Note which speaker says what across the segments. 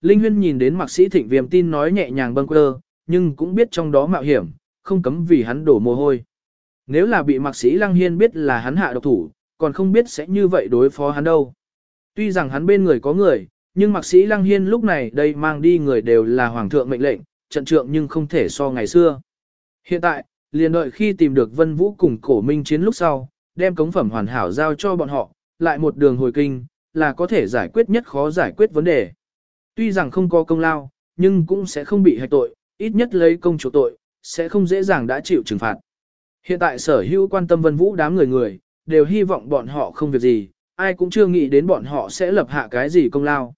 Speaker 1: Linh Huyên nhìn đến mạc sĩ thịnh viêm tin nói nhẹ nhàng bâng quơ, nhưng cũng biết trong đó mạo hiểm, không cấm vì hắn đổ mồ hôi. Nếu là bị mạc sĩ Lăng Hiên biết là hắn hạ độc thủ, còn không biết sẽ như vậy đối phó hắn đâu. Tuy rằng hắn bên người có người, nhưng mạc sĩ Lăng Hiên lúc này đây mang đi người đều là hoàng thượng mệnh lệnh, trận trượng nhưng không thể so ngày xưa. Hiện tại, liền đợi khi tìm được Vân Vũ cùng cổ minh chiến lúc sau, đem cống phẩm hoàn hảo giao cho bọn họ, lại một đường hồi kinh, là có thể giải quyết nhất khó giải quyết vấn đề. Tuy rằng không có công lao, nhưng cũng sẽ không bị hạch tội, ít nhất lấy công chủ tội, sẽ không dễ dàng đã chịu trừng phạt. Hiện tại sở hữu quan tâm Vân Vũ đám người người, đều hy vọng bọn họ không việc gì, ai cũng chưa nghĩ đến bọn họ sẽ lập hạ cái gì công lao.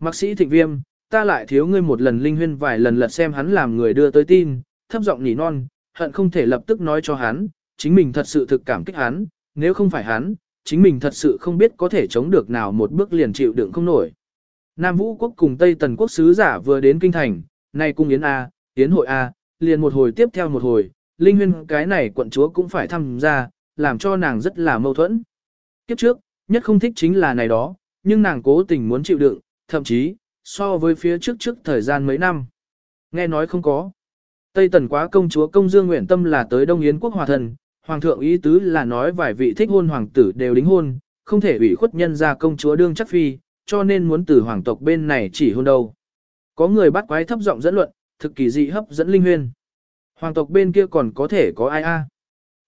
Speaker 1: Mạc sĩ thịnh viêm, ta lại thiếu ngươi một lần linh huyên vài lần lật xem hắn làm người đưa tới tin, thấp giọng nhỉ non, hận không thể lập tức nói cho hắn, chính mình thật sự thực cảm kích hắn, nếu không phải hắn, chính mình thật sự không biết có thể chống được nào một bước liền chịu đựng không nổi. Nam Vũ quốc cùng Tây Tần quốc sứ giả vừa đến kinh thành, nay cung yến A, yến hội A, liền một hồi tiếp theo một hồi, linh huyên cái này quận chúa cũng phải tham gia, làm cho nàng rất là mâu thuẫn. Kiếp trước, nhất không thích chính là này đó, nhưng nàng cố tình muốn chịu đựng, thậm chí, so với phía trước trước thời gian mấy năm. Nghe nói không có. Tây Tần quá công chúa công dương nguyện tâm là tới Đông Yến quốc hòa thần, hoàng thượng ý tứ là nói vài vị thích hôn hoàng tử đều đính hôn, không thể ủy khuất nhân ra công chúa đương chắc phi, cho nên muốn từ hoàng tộc bên này chỉ hôn đâu. Có người bắt quái thấp giọng dẫn luận, thực kỳ dị hấp dẫn linh huyên. Hoàng tộc bên kia còn có thể có ai a?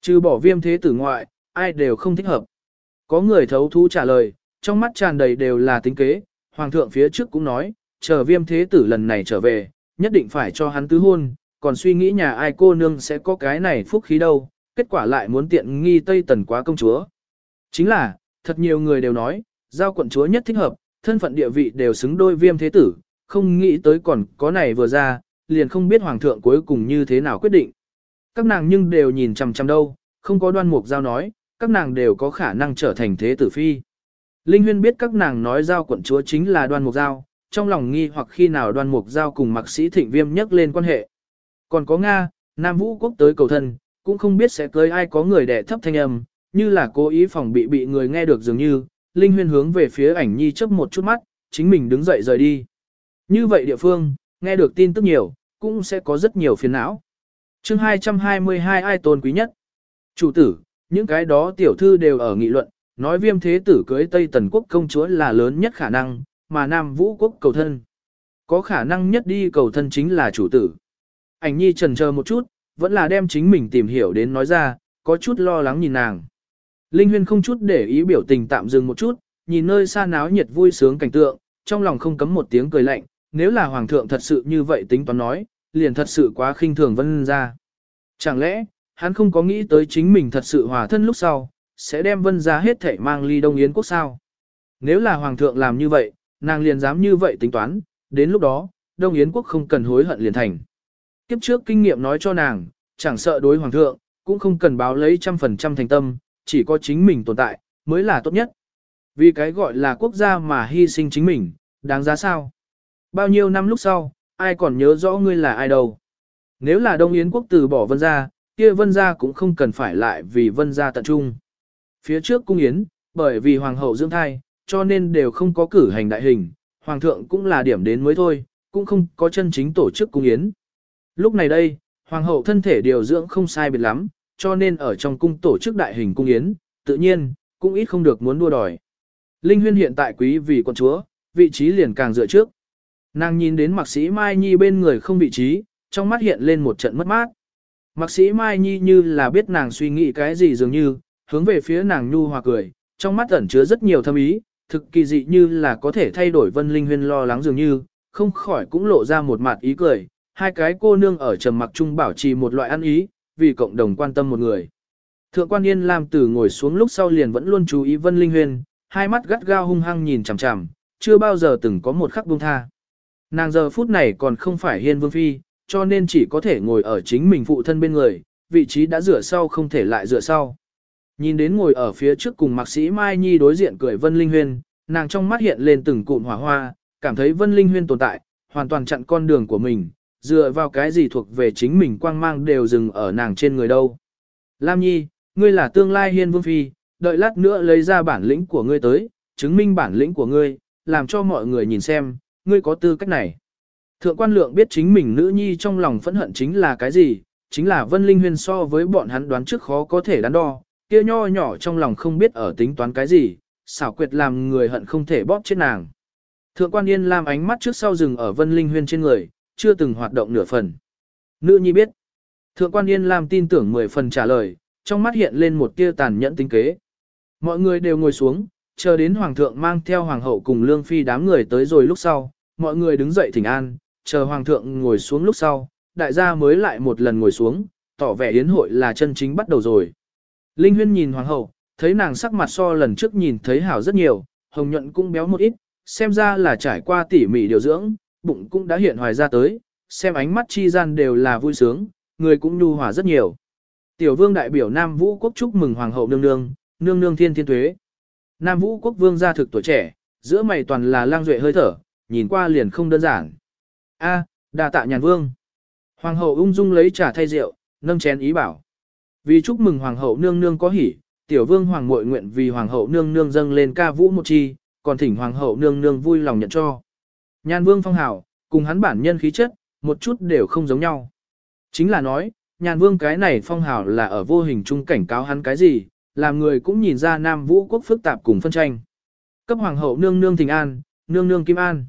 Speaker 1: Trừ bỏ viêm thế tử ngoại, ai đều không thích hợp. Có người thấu thú trả lời, trong mắt tràn đầy đều là tính kế, hoàng thượng phía trước cũng nói, chờ viêm thế tử lần này trở về, nhất định phải cho hắn tứ hôn, còn suy nghĩ nhà ai cô nương sẽ có cái này phúc khí đâu, kết quả lại muốn tiện nghi Tây Tần quá công chúa. Chính là, thật nhiều người đều nói, giao quận chúa nhất thích hợp, thân phận địa vị đều xứng đôi viêm thế tử, không nghĩ tới còn có này vừa ra, liền không biết hoàng thượng cuối cùng như thế nào quyết định. Các nàng nhưng đều nhìn chằm chằm đâu, không có đoan mục giao nói, các nàng đều có khả năng trở thành thế tử phi. Linh Huyên biết các nàng nói giao quận chúa chính là đoan mục giao, trong lòng nghi hoặc khi nào đoan mục giao cùng mạc sĩ thịnh viêm nhắc lên quan hệ. Còn có Nga, Nam Vũ Quốc tới cầu thân, cũng không biết sẽ cưới ai có người đẻ thấp thanh âm, như là cố ý phòng bị bị người nghe được dường như, Linh Huyên hướng về phía ảnh nhi chớp một chút mắt, chính mình đứng dậy rời đi. Như vậy địa phương, nghe được tin tức nhiều, cũng sẽ có rất nhiều phiền não. chương 222 ai tôn quý nhất? Chủ tử, những cái đó tiểu thư đều ở nghị luận, nói viêm thế tử cưới Tây Tần Quốc công chúa là lớn nhất khả năng, mà Nam Vũ Quốc cầu thân. Có khả năng nhất đi cầu thân chính là chủ tử. Ảnh nhi trần chờ một chút, vẫn là đem chính mình tìm hiểu đến nói ra, có chút lo lắng nhìn nàng. Linh Huyên không chút để ý biểu tình tạm dừng một chút, nhìn nơi xa náo nhiệt vui sướng cảnh tượng, trong lòng không cấm một tiếng cười lạnh, nếu là hoàng thượng thật sự như vậy tính toán nói, liền thật sự quá khinh thường vân ra. Chẳng lẽ, hắn không có nghĩ tới chính mình thật sự hòa thân lúc sau, sẽ đem vân ra hết thảy mang ly đông yến quốc sao? Nếu là hoàng thượng làm như vậy, nàng liền dám như vậy tính toán, đến lúc đó, đông yến quốc không cần hối hận liền thành. Kiếp trước kinh nghiệm nói cho nàng, chẳng sợ đối hoàng thượng, cũng không cần báo lấy trăm phần trăm thành tâm, chỉ có chính mình tồn tại, mới là tốt nhất. Vì cái gọi là quốc gia mà hy sinh chính mình, đáng giá sao? Bao nhiêu năm lúc sau, ai còn nhớ rõ ngươi là ai đâu? Nếu là Đông Yến quốc từ bỏ vân gia, kia vân gia cũng không cần phải lại vì vân gia tận trung. Phía trước cung yến, bởi vì hoàng hậu dưỡng thai, cho nên đều không có cử hành đại hình, hoàng thượng cũng là điểm đến mới thôi, cũng không có chân chính tổ chức cung yến. Lúc này đây, hoàng hậu thân thể điều dưỡng không sai biệt lắm, cho nên ở trong cung tổ chức đại hình cung yến, tự nhiên, cũng ít không được muốn đua đòi. Linh huyên hiện tại quý vì con chúa, vị trí liền càng dựa trước. Nàng nhìn đến mạc sĩ Mai Nhi bên người không vị trí, trong mắt hiện lên một trận mất mát. Mạc sĩ Mai Nhi như là biết nàng suy nghĩ cái gì dường như, hướng về phía nàng nhu hòa cười, trong mắt ẩn chứa rất nhiều thâm ý, thực kỳ dị như là có thể thay đổi vân linh huyên lo lắng dường như, không khỏi cũng lộ ra một mặt ý cười, hai cái cô nương ở trầm mặc chung bảo trì một loại ăn ý, vì cộng đồng quan tâm một người. Thượng quan Yên Lam từ ngồi xuống lúc sau liền vẫn luôn chú ý Vân Linh huyền hai mắt gắt gao hung hăng nhìn chằm chằm, chưa bao giờ từng có một khắc buông tha. Nàng giờ phút này còn không phải Hiên Vương Phi, cho nên chỉ có thể ngồi ở chính mình phụ thân bên người, vị trí đã rửa sau không thể lại rửa sau. Nhìn đến ngồi ở phía trước cùng mạc sĩ Mai Nhi đối diện cười Vân Linh Huyên, nàng trong mắt hiện lên từng cụm hỏa hoa, cảm thấy Vân Linh Huyên tồn tại, hoàn toàn chặn con đường của mình, dựa vào cái gì thuộc về chính mình quang mang đều dừng ở nàng trên người đâu. Lam Nhi, ngươi là tương lai hiên vương phi, đợi lát nữa lấy ra bản lĩnh của ngươi tới, chứng minh bản lĩnh của ngươi, làm cho mọi người nhìn xem, ngươi có tư cách này. Thượng quan lượng biết chính mình nữ nhi trong lòng phẫn hận chính là cái gì, chính là Vân Linh Huyên so với bọn hắn đoán trước khó có thể đắn đo, kia nho nhỏ trong lòng không biết ở tính toán cái gì, xảo quyệt làm người hận không thể bóp chết nàng. Thượng quan Yên Lam ánh mắt trước sau rừng ở Vân Linh Huyên trên người, chưa từng hoạt động nửa phần. Nữ nhi biết. Thượng quan Yên Lam tin tưởng mười phần trả lời, trong mắt hiện lên một tia tàn nhẫn tính kế. Mọi người đều ngồi xuống, chờ đến Hoàng thượng mang theo Hoàng hậu cùng Lương Phi đám người tới rồi lúc sau, mọi người đứng dậy thỉnh an, chờ Hoàng thượng ngồi xuống lúc sau, đại gia mới lại một lần ngồi xuống, tỏ vẻ yến hội là chân chính bắt đầu rồi. Linh Huyên nhìn Hoàng hậu, thấy nàng sắc mặt so lần trước nhìn thấy hảo rất nhiều, hồng nhuận cũng béo một ít, xem ra là trải qua tỉ mỉ điều dưỡng, bụng cũng đã hiện hoài ra tới, xem ánh mắt chi gian đều là vui sướng, người cũng nhu hòa rất nhiều. Tiểu vương đại biểu Nam Vũ quốc chúc mừng Hoàng hậu nương nương, nương nương thiên thiên tuế. Nam Vũ quốc vương gia thực tuổi trẻ, giữa mày toàn là lang duệ hơi thở, nhìn qua liền không đơn giản. A, đa tạ nhàn vương. Hoàng hậu ung dung lấy trà thay rượu, nâng chén ý bảo. Vì chúc mừng hoàng hậu nương nương có hỉ, tiểu vương hoàng muội nguyện vì hoàng hậu nương nương dâng lên ca vũ một chi, còn thỉnh hoàng hậu nương nương vui lòng nhận cho. Nhan vương phong hảo, cùng hắn bản nhân khí chất, một chút đều không giống nhau. Chính là nói, nhàn vương cái này phong hảo là ở vô hình trung cảnh cáo hắn cái gì, làm người cũng nhìn ra Nam Vũ quốc phức tạp cùng phân tranh. Cấp hoàng hậu nương nương thình an, nương nương kim an.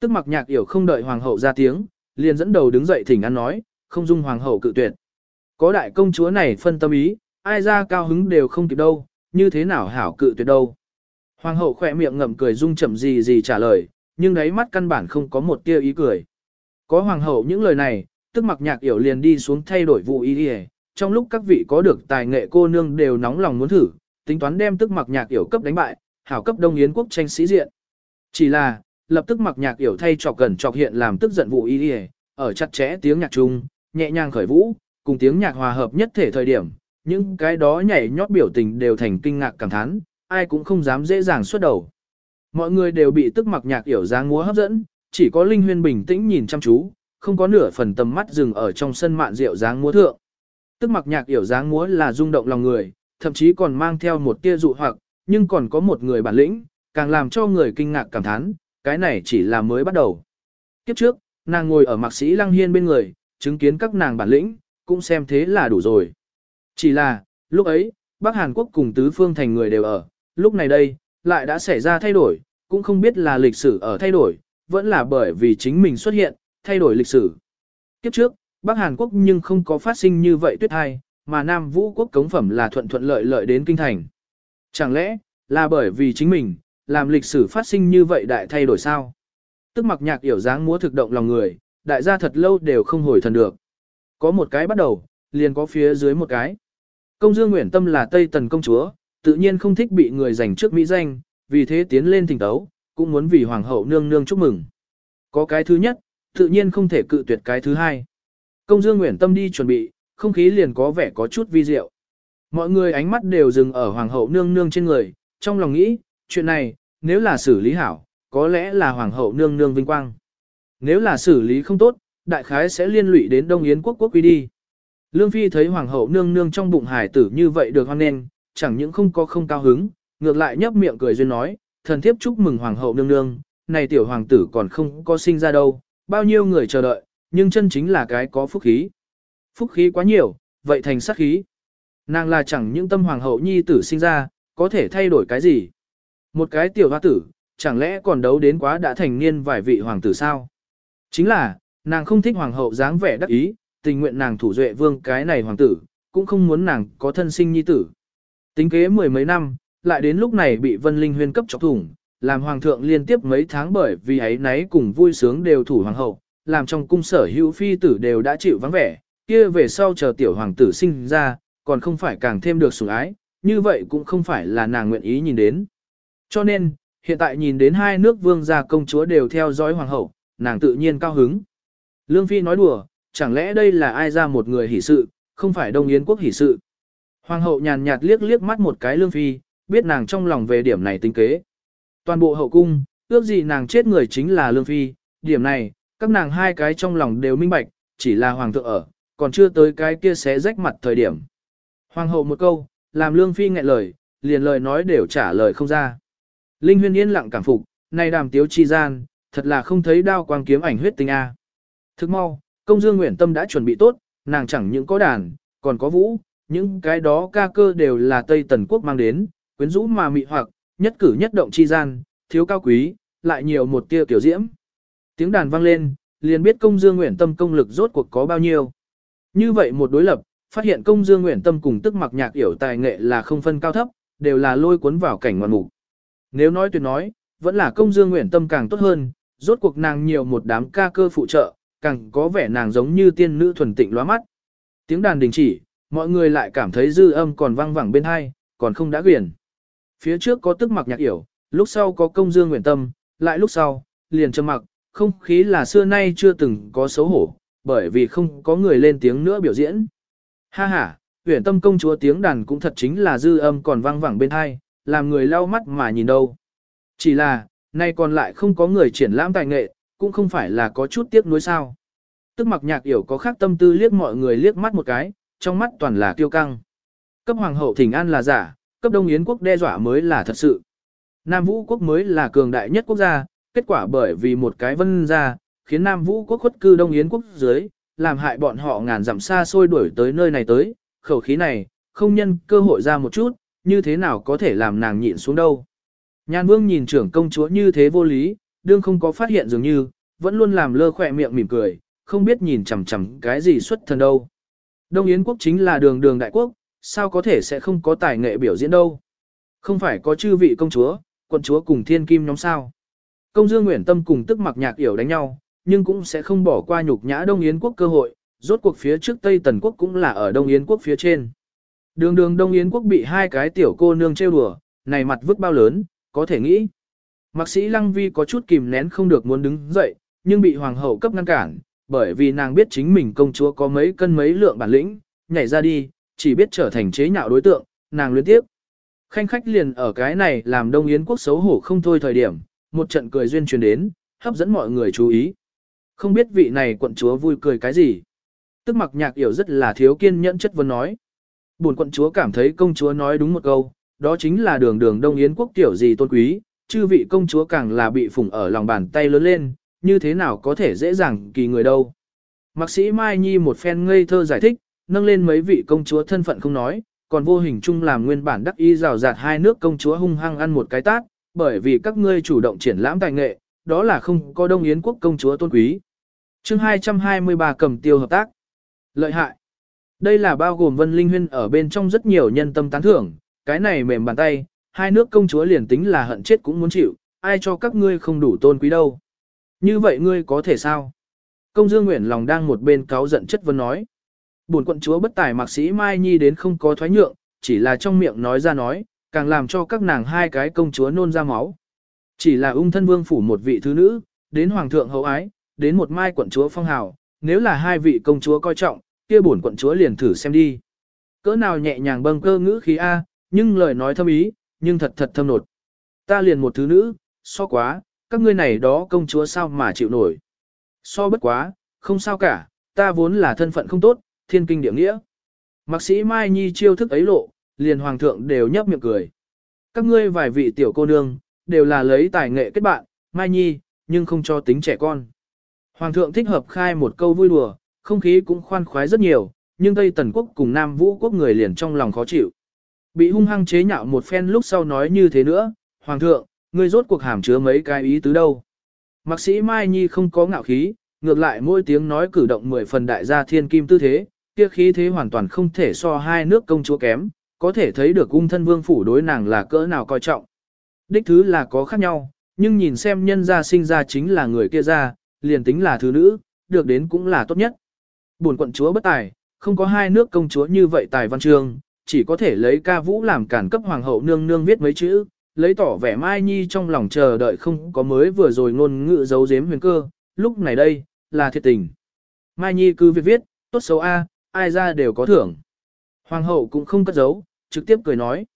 Speaker 1: Tức mặc nhạc yểu không đợi hoàng hậu ra tiếng, liền dẫn đầu đứng dậy thỉnh an nói, không dung hoàng hậu cự tuyệt. Có đại công chúa này phân tâm ý, ai ra cao hứng đều không kịp đâu, như thế nào hảo cự tuyệt đâu. Hoàng hậu khỏe miệng ngậm cười dung chậm gì gì trả lời, nhưng đáy mắt căn bản không có một tia ý cười. Có hoàng hậu những lời này, tức mặc nhạc yểu liền đi xuống thay đổi vụ ý đi trong lúc các vị có được tài nghệ cô nương đều nóng lòng muốn thử, tính toán đem tức mặc nhạc yểu cấp đánh bại, hảo cấp đông yến quốc tranh sĩ diện. Chỉ là, lập tức mặc nhạc yểu thay trọc gần trọc hiện làm tức giận vụ ý đi ở chặt chẽ tiếng nhạc chung, nhẹ nhàng khởi vũ, cùng tiếng nhạc hòa hợp nhất thể thời điểm, những cái đó nhảy nhót biểu tình đều thành kinh ngạc cảm thán, ai cũng không dám dễ dàng xuất đầu. Mọi người đều bị tức mặc nhạc yểu dáng múa hấp dẫn, chỉ có Linh Huyên bình tĩnh nhìn chăm chú, không có nửa phần tầm mắt dừng ở trong sân mạn rượu dáng múa thượng. Tức mặc nhạc yểu dáng múa là rung động lòng người, thậm chí còn mang theo một tia dụ hoặc, nhưng còn có một người bản lĩnh, càng làm cho người kinh ngạc cảm thán, cái này chỉ là mới bắt đầu. Kiếp trước, nàng ngồi ở mạc sĩ Lăng Hiên bên người, chứng kiến các nàng bản lĩnh, cũng xem thế là đủ rồi. Chỉ là, lúc ấy, Bắc Hàn Quốc cùng tứ phương thành người đều ở, lúc này đây, lại đã xảy ra thay đổi, cũng không biết là lịch sử ở thay đổi, vẫn là bởi vì chính mình xuất hiện, thay đổi lịch sử. Kiếp trước, Bắc Hàn Quốc nhưng không có phát sinh như vậy tuyết hai, mà Nam Vũ Quốc cống phẩm là thuận thuận lợi lợi đến kinh thành. Chẳng lẽ, là bởi vì chính mình, làm lịch sử phát sinh như vậy đại thay đổi sao? Tức mặc nhạc yểu dáng múa thực động lòng người, đại gia thật lâu đều không hồi thần được. Có một cái bắt đầu, liền có phía dưới một cái. Công dương Nguyễn Tâm là Tây Tần công chúa, tự nhiên không thích bị người giành trước mỹ danh, vì thế tiến lên thỉnh tấu, cũng muốn vì hoàng hậu nương nương chúc mừng. Có cái thứ nhất, tự nhiên không thể cự tuyệt cái thứ hai. Công dương Nguyễn Tâm đi chuẩn bị, không khí liền có vẻ có chút vi diệu. Mọi người ánh mắt đều dừng ở hoàng hậu nương nương trên người, trong lòng nghĩ, chuyện này, nếu là xử lý hảo, có lẽ là hoàng hậu nương nương vinh quang. Nếu là xử lý không tốt, đại khái sẽ liên lụy đến Đông Yến quốc quốc quy đi. Lương Phi thấy hoàng hậu nương nương trong bụng hải tử như vậy được hoan nên, chẳng những không có không cao hứng, ngược lại nhấp miệng cười duyên nói, thần thiếp chúc mừng hoàng hậu nương nương, này tiểu hoàng tử còn không có sinh ra đâu, bao nhiêu người chờ đợi, nhưng chân chính là cái có phúc khí. Phúc khí quá nhiều, vậy thành sát khí. Nàng là chẳng những tâm hoàng hậu nhi tử sinh ra, có thể thay đổi cái gì. Một cái tiểu hoa tử, chẳng lẽ còn đấu đến quá đã thành niên vài vị hoàng tử sao? Chính là, nàng không thích hoàng hậu dáng vẻ đắc ý, tình nguyện nàng thủ duệ vương cái này hoàng tử, cũng không muốn nàng có thân sinh nhi tử. Tính kế mười mấy năm, lại đến lúc này bị Vân Linh Huyên cấp chọc thủng, làm hoàng thượng liên tiếp mấy tháng bởi vì ấy nấy cùng vui sướng đều thủ hoàng hậu, làm trong cung sở hữu phi tử đều đã chịu vắng vẻ, kia về sau chờ tiểu hoàng tử sinh ra, còn không phải càng thêm được sủng ái, như vậy cũng không phải là nàng nguyện ý nhìn đến. Cho nên, hiện tại nhìn đến hai nước vương gia công chúa đều theo dõi hoàng hậu, nàng tự nhiên cao hứng. Lương Phi nói đùa, chẳng lẽ đây là ai ra một người hỷ sự, không phải Đông Yến quốc hỷ sự. Hoàng hậu nhàn nhạt liếc liếc mắt một cái Lương Phi, biết nàng trong lòng về điểm này tính kế. Toàn bộ hậu cung, ước gì nàng chết người chính là Lương Phi, điểm này, các nàng hai cái trong lòng đều minh bạch, chỉ là hoàng thượng ở, còn chưa tới cái kia xé rách mặt thời điểm. Hoàng hậu một câu, làm Lương Phi nghẹn lời, liền lời nói đều trả lời không ra. Linh huyên yên lặng cảm phục, nay đàm tiếu chi gian, thật là không thấy đao quang kiếm ảnh huyết tinh a. Thức mau, công dương nguyện tâm đã chuẩn bị tốt, nàng chẳng những có đàn, còn có vũ, những cái đó ca cơ đều là Tây Tần Quốc mang đến, quyến rũ mà mị hoặc, nhất cử nhất động chi gian, thiếu cao quý, lại nhiều một tia tiểu diễm. Tiếng đàn vang lên, liền biết công dương nguyện tâm công lực rốt cuộc có bao nhiêu. Như vậy một đối lập, phát hiện công dương nguyện tâm cùng tức mặc nhạc yểu tài nghệ là không phân cao thấp, đều là lôi cuốn vào cảnh ngoạn mục. Nếu nói tuyệt nói, vẫn là công dương nguyện tâm càng tốt hơn, rốt cuộc nàng nhiều một đám ca cơ phụ trợ, càng có vẻ nàng giống như tiên nữ thuần tịnh lóa mắt. Tiếng đàn đình chỉ, mọi người lại cảm thấy dư âm còn vang vẳng bên hai, còn không đã quyển. Phía trước có tức mặc nhạc yểu, lúc sau có công dương nguyện tâm, lại lúc sau, liền trầm mặc, không khí là xưa nay chưa từng có xấu hổ, bởi vì không có người lên tiếng nữa biểu diễn. Ha ha, nguyện Tâm công chúa tiếng đàn cũng thật chính là dư âm còn vang vẳng bên hai, làm người lau mắt mà nhìn đâu. Chỉ là, nay còn lại không có người triển lãm tài nghệ, cũng không phải là có chút tiếc nuối sao. Tức mặc nhạc yểu có khác tâm tư liếc mọi người liếc mắt một cái, trong mắt toàn là kiêu căng. Cấp hoàng hậu thỉnh an là giả, cấp đông yến quốc đe dọa mới là thật sự. Nam vũ quốc mới là cường đại nhất quốc gia, kết quả bởi vì một cái vân gia, khiến Nam vũ quốc khuất cư đông yến quốc dưới, làm hại bọn họ ngàn dặm xa xôi đuổi tới nơi này tới, khẩu khí này, không nhân cơ hội ra một chút, như thế nào có thể làm nàng nhịn xuống đâu. Nhan vương nhìn trưởng công chúa như thế vô lý, đương không có phát hiện dường như, vẫn luôn làm lơ khỏe miệng mỉm cười, không biết nhìn chằm chằm cái gì xuất thần đâu. Đông Yến quốc chính là đường đường đại quốc, sao có thể sẽ không có tài nghệ biểu diễn đâu. Không phải có chư vị công chúa, quận chúa cùng thiên kim nhóm sao. Công dương Nguyễn Tâm cùng tức mặc nhạc yểu đánh nhau, nhưng cũng sẽ không bỏ qua nhục nhã Đông Yến quốc cơ hội, rốt cuộc phía trước Tây Tần quốc cũng là ở Đông Yến quốc phía trên. Đường đường Đông Yến quốc bị hai cái tiểu cô nương trêu đùa, này mặt vứt bao lớn, có thể nghĩ. Mạc sĩ Lăng Vi có chút kìm nén không được muốn đứng dậy, nhưng bị hoàng hậu cấp ngăn cản, bởi vì nàng biết chính mình công chúa có mấy cân mấy lượng bản lĩnh, nhảy ra đi, chỉ biết trở thành chế nhạo đối tượng, nàng luyến tiếp. Khanh khách liền ở cái này làm Đông Yến quốc xấu hổ không thôi thời điểm, một trận cười duyên truyền đến, hấp dẫn mọi người chú ý. Không biết vị này quận chúa vui cười cái gì. Tức mặc nhạc hiểu rất là thiếu kiên nhẫn chất vấn nói. Buồn quận chúa cảm thấy công chúa nói đúng một câu, đó chính là đường đường Đông Yến quốc tiểu gì tôn quý, chư vị công chúa càng là bị phủng ở lòng bàn tay lớn lên, như thế nào có thể dễ dàng kỳ người đâu. Mạc sĩ Mai Nhi một phen ngây thơ giải thích, nâng lên mấy vị công chúa thân phận không nói, còn vô hình chung làm nguyên bản đắc y rào rạt hai nước công chúa hung hăng ăn một cái tát, bởi vì các ngươi chủ động triển lãm tài nghệ, đó là không có Đông Yến quốc công chúa tôn quý. chương 223 cầm tiêu hợp tác. Lợi hại. Đây là bao gồm Vân Linh Huyên ở bên trong rất nhiều nhân tâm tán thưởng, cái này mềm bàn tay, hai nước công chúa liền tính là hận chết cũng muốn chịu, ai cho các ngươi không đủ tôn quý đâu. Như vậy ngươi có thể sao? Công Dương Nguyễn lòng đang một bên cáo giận chất vấn nói buồn quận chúa bất tài mạc sĩ Mai Nhi đến không có thoái nhượng, chỉ là trong miệng nói ra nói, càng làm cho các nàng hai cái công chúa nôn ra máu. Chỉ là ung thân vương phủ một vị thứ nữ, đến hoàng thượng hậu ái, đến một mai quận chúa phong hào, nếu là hai vị công chúa coi trọng, kia bổn quận chúa liền thử xem đi. Cỡ nào nhẹ nhàng bâng cơ ngữ khí A, nhưng lời nói thâm ý, nhưng thật thật thâm nột. Ta liền một thứ nữ, so quá, các ngươi này đó công chúa sao mà chịu nổi. So bất quá, không sao cả, ta vốn là thân phận không tốt, thiên kinh địa nghĩa. Mạc sĩ Mai Nhi chiêu thức ấy lộ, liền hoàng thượng đều nhấp miệng cười. Các ngươi vài vị tiểu cô nương, đều là lấy tài nghệ kết bạn, Mai Nhi, nhưng không cho tính trẻ con. Hoàng thượng thích hợp khai một câu vui đùa, không khí cũng khoan khoái rất nhiều, nhưng Tây Tần Quốc cùng Nam Vũ Quốc người liền trong lòng khó chịu. Bị hung hăng chế nhạo một phen lúc sau nói như thế nữa, Hoàng thượng, ngươi rốt cuộc hàm chứa mấy cái ý tứ đâu. Mạc sĩ Mai Nhi không có ngạo khí, ngược lại mỗi tiếng nói cử động mười phần đại gia thiên kim tư thế, kia khí thế hoàn toàn không thể so hai nước công chúa kém, có thể thấy được ung thân vương phủ đối nàng là cỡ nào coi trọng. Đích thứ là có khác nhau, nhưng nhìn xem nhân gia sinh ra chính là người kia ra, liền tính là thứ nữ, được đến cũng là tốt nhất. Buồn quận chúa bất tài, không có hai nước công chúa như vậy tài văn chương, chỉ có thể lấy ca vũ làm cản cấp hoàng hậu nương nương viết mấy chữ, lấy tỏ vẻ Mai Nhi trong lòng chờ đợi không có mới vừa rồi ngôn ngữ giấu giếm huyền cơ, lúc này đây, là thiệt tình. Mai Nhi cứ việc viết, tốt xấu A, ai ra đều có thưởng. Hoàng hậu cũng không cất giấu, trực tiếp cười nói.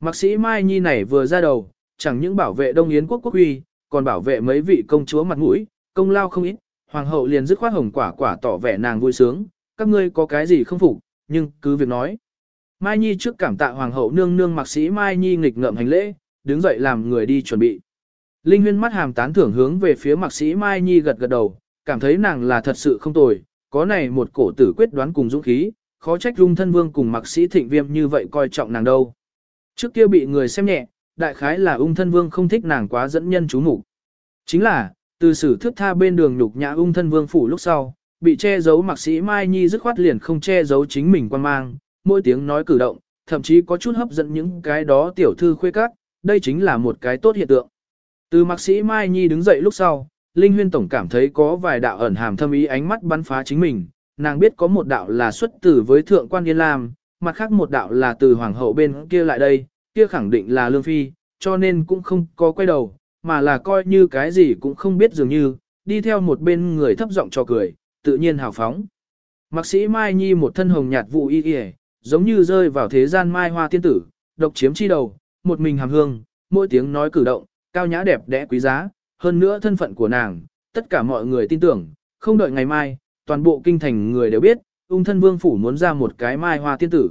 Speaker 1: Mạc sĩ Mai Nhi này vừa ra đầu, chẳng những bảo vệ Đông Yến quốc quốc uy, còn bảo vệ mấy vị công chúa mặt mũi, công lao không ít, hoàng hậu liền dứt khoát hồng quả quả tỏ vẻ nàng vui sướng, các ngươi có cái gì không phục, nhưng cứ việc nói. Mai Nhi trước cảm tạ hoàng hậu nương nương mạc sĩ Mai Nhi nghịch ngợm hành lễ, đứng dậy làm người đi chuẩn bị. Linh huyên mắt hàm tán thưởng hướng về phía mạc sĩ Mai Nhi gật gật đầu, cảm thấy nàng là thật sự không tồi, có này một cổ tử quyết đoán cùng dũng khí, khó trách dung thân vương cùng mạc sĩ thịnh viêm như vậy coi trọng nàng đâu. Trước kia bị người xem nhẹ, đại khái là ung thân vương không thích nàng quá dẫn nhân chú mục Chính là, từ sử thước tha bên đường nhục nhã ung thân vương phủ lúc sau, bị che giấu mạc sĩ Mai Nhi dứt khoát liền không che giấu chính mình quan mang, mỗi tiếng nói cử động, thậm chí có chút hấp dẫn những cái đó tiểu thư khuê các, đây chính là một cái tốt hiện tượng. Từ mạc sĩ Mai Nhi đứng dậy lúc sau, Linh Huyên Tổng cảm thấy có vài đạo ẩn hàm thâm ý ánh mắt bắn phá chính mình, nàng biết có một đạo là xuất tử với thượng quan Yên Lam, mặt khác một đạo là từ hoàng hậu bên kia lại đây, kia khẳng định là Lương Phi, cho nên cũng không có quay đầu, mà là coi như cái gì cũng không biết dường như, đi theo một bên người thấp giọng cho cười, tự nhiên hào phóng. Mạc sĩ Mai Nhi một thân hồng nhạt vụ y y, giống như rơi vào thế gian mai hoa tiên tử, độc chiếm chi đầu, một mình hàm hương, mỗi tiếng nói cử động, cao nhã đẹp đẽ quý giá, hơn nữa thân phận của nàng, tất cả mọi người tin tưởng, không đợi ngày mai, toàn bộ kinh thành người đều biết, ung thân vương phủ muốn ra một cái mai hoa tiên tử.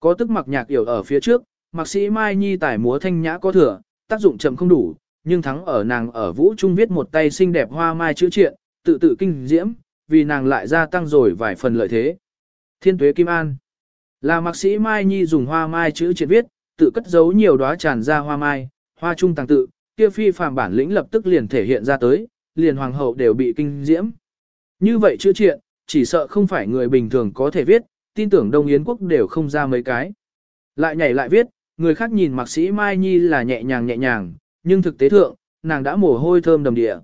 Speaker 1: Có tức mặc nhạc yểu ở phía trước, mặc sĩ Mai Nhi tải múa thanh nhã có thừa, tác dụng chậm không đủ, nhưng thắng ở nàng ở vũ trung viết một tay xinh đẹp hoa mai chữ triện, tự tự kinh diễm, vì nàng lại gia tăng rồi vài phần lợi thế. Thiên tuế Kim An là mạc sĩ Mai Nhi dùng hoa mai chữ triện viết, tự cất giấu nhiều đóa tràn ra hoa mai, hoa trung tàng tự, kia phi phàm bản lĩnh lập tức liền thể hiện ra tới, liền hoàng hậu đều bị kinh diễm. Như vậy chữ triện, chỉ sợ không phải người bình thường có thể viết, tin tưởng Đông Yến quốc đều không ra mấy cái. Lại nhảy lại viết, người khác nhìn mạc sĩ Mai Nhi là nhẹ nhàng nhẹ nhàng, nhưng thực tế thượng, nàng đã mồ hôi thơm đầm địa.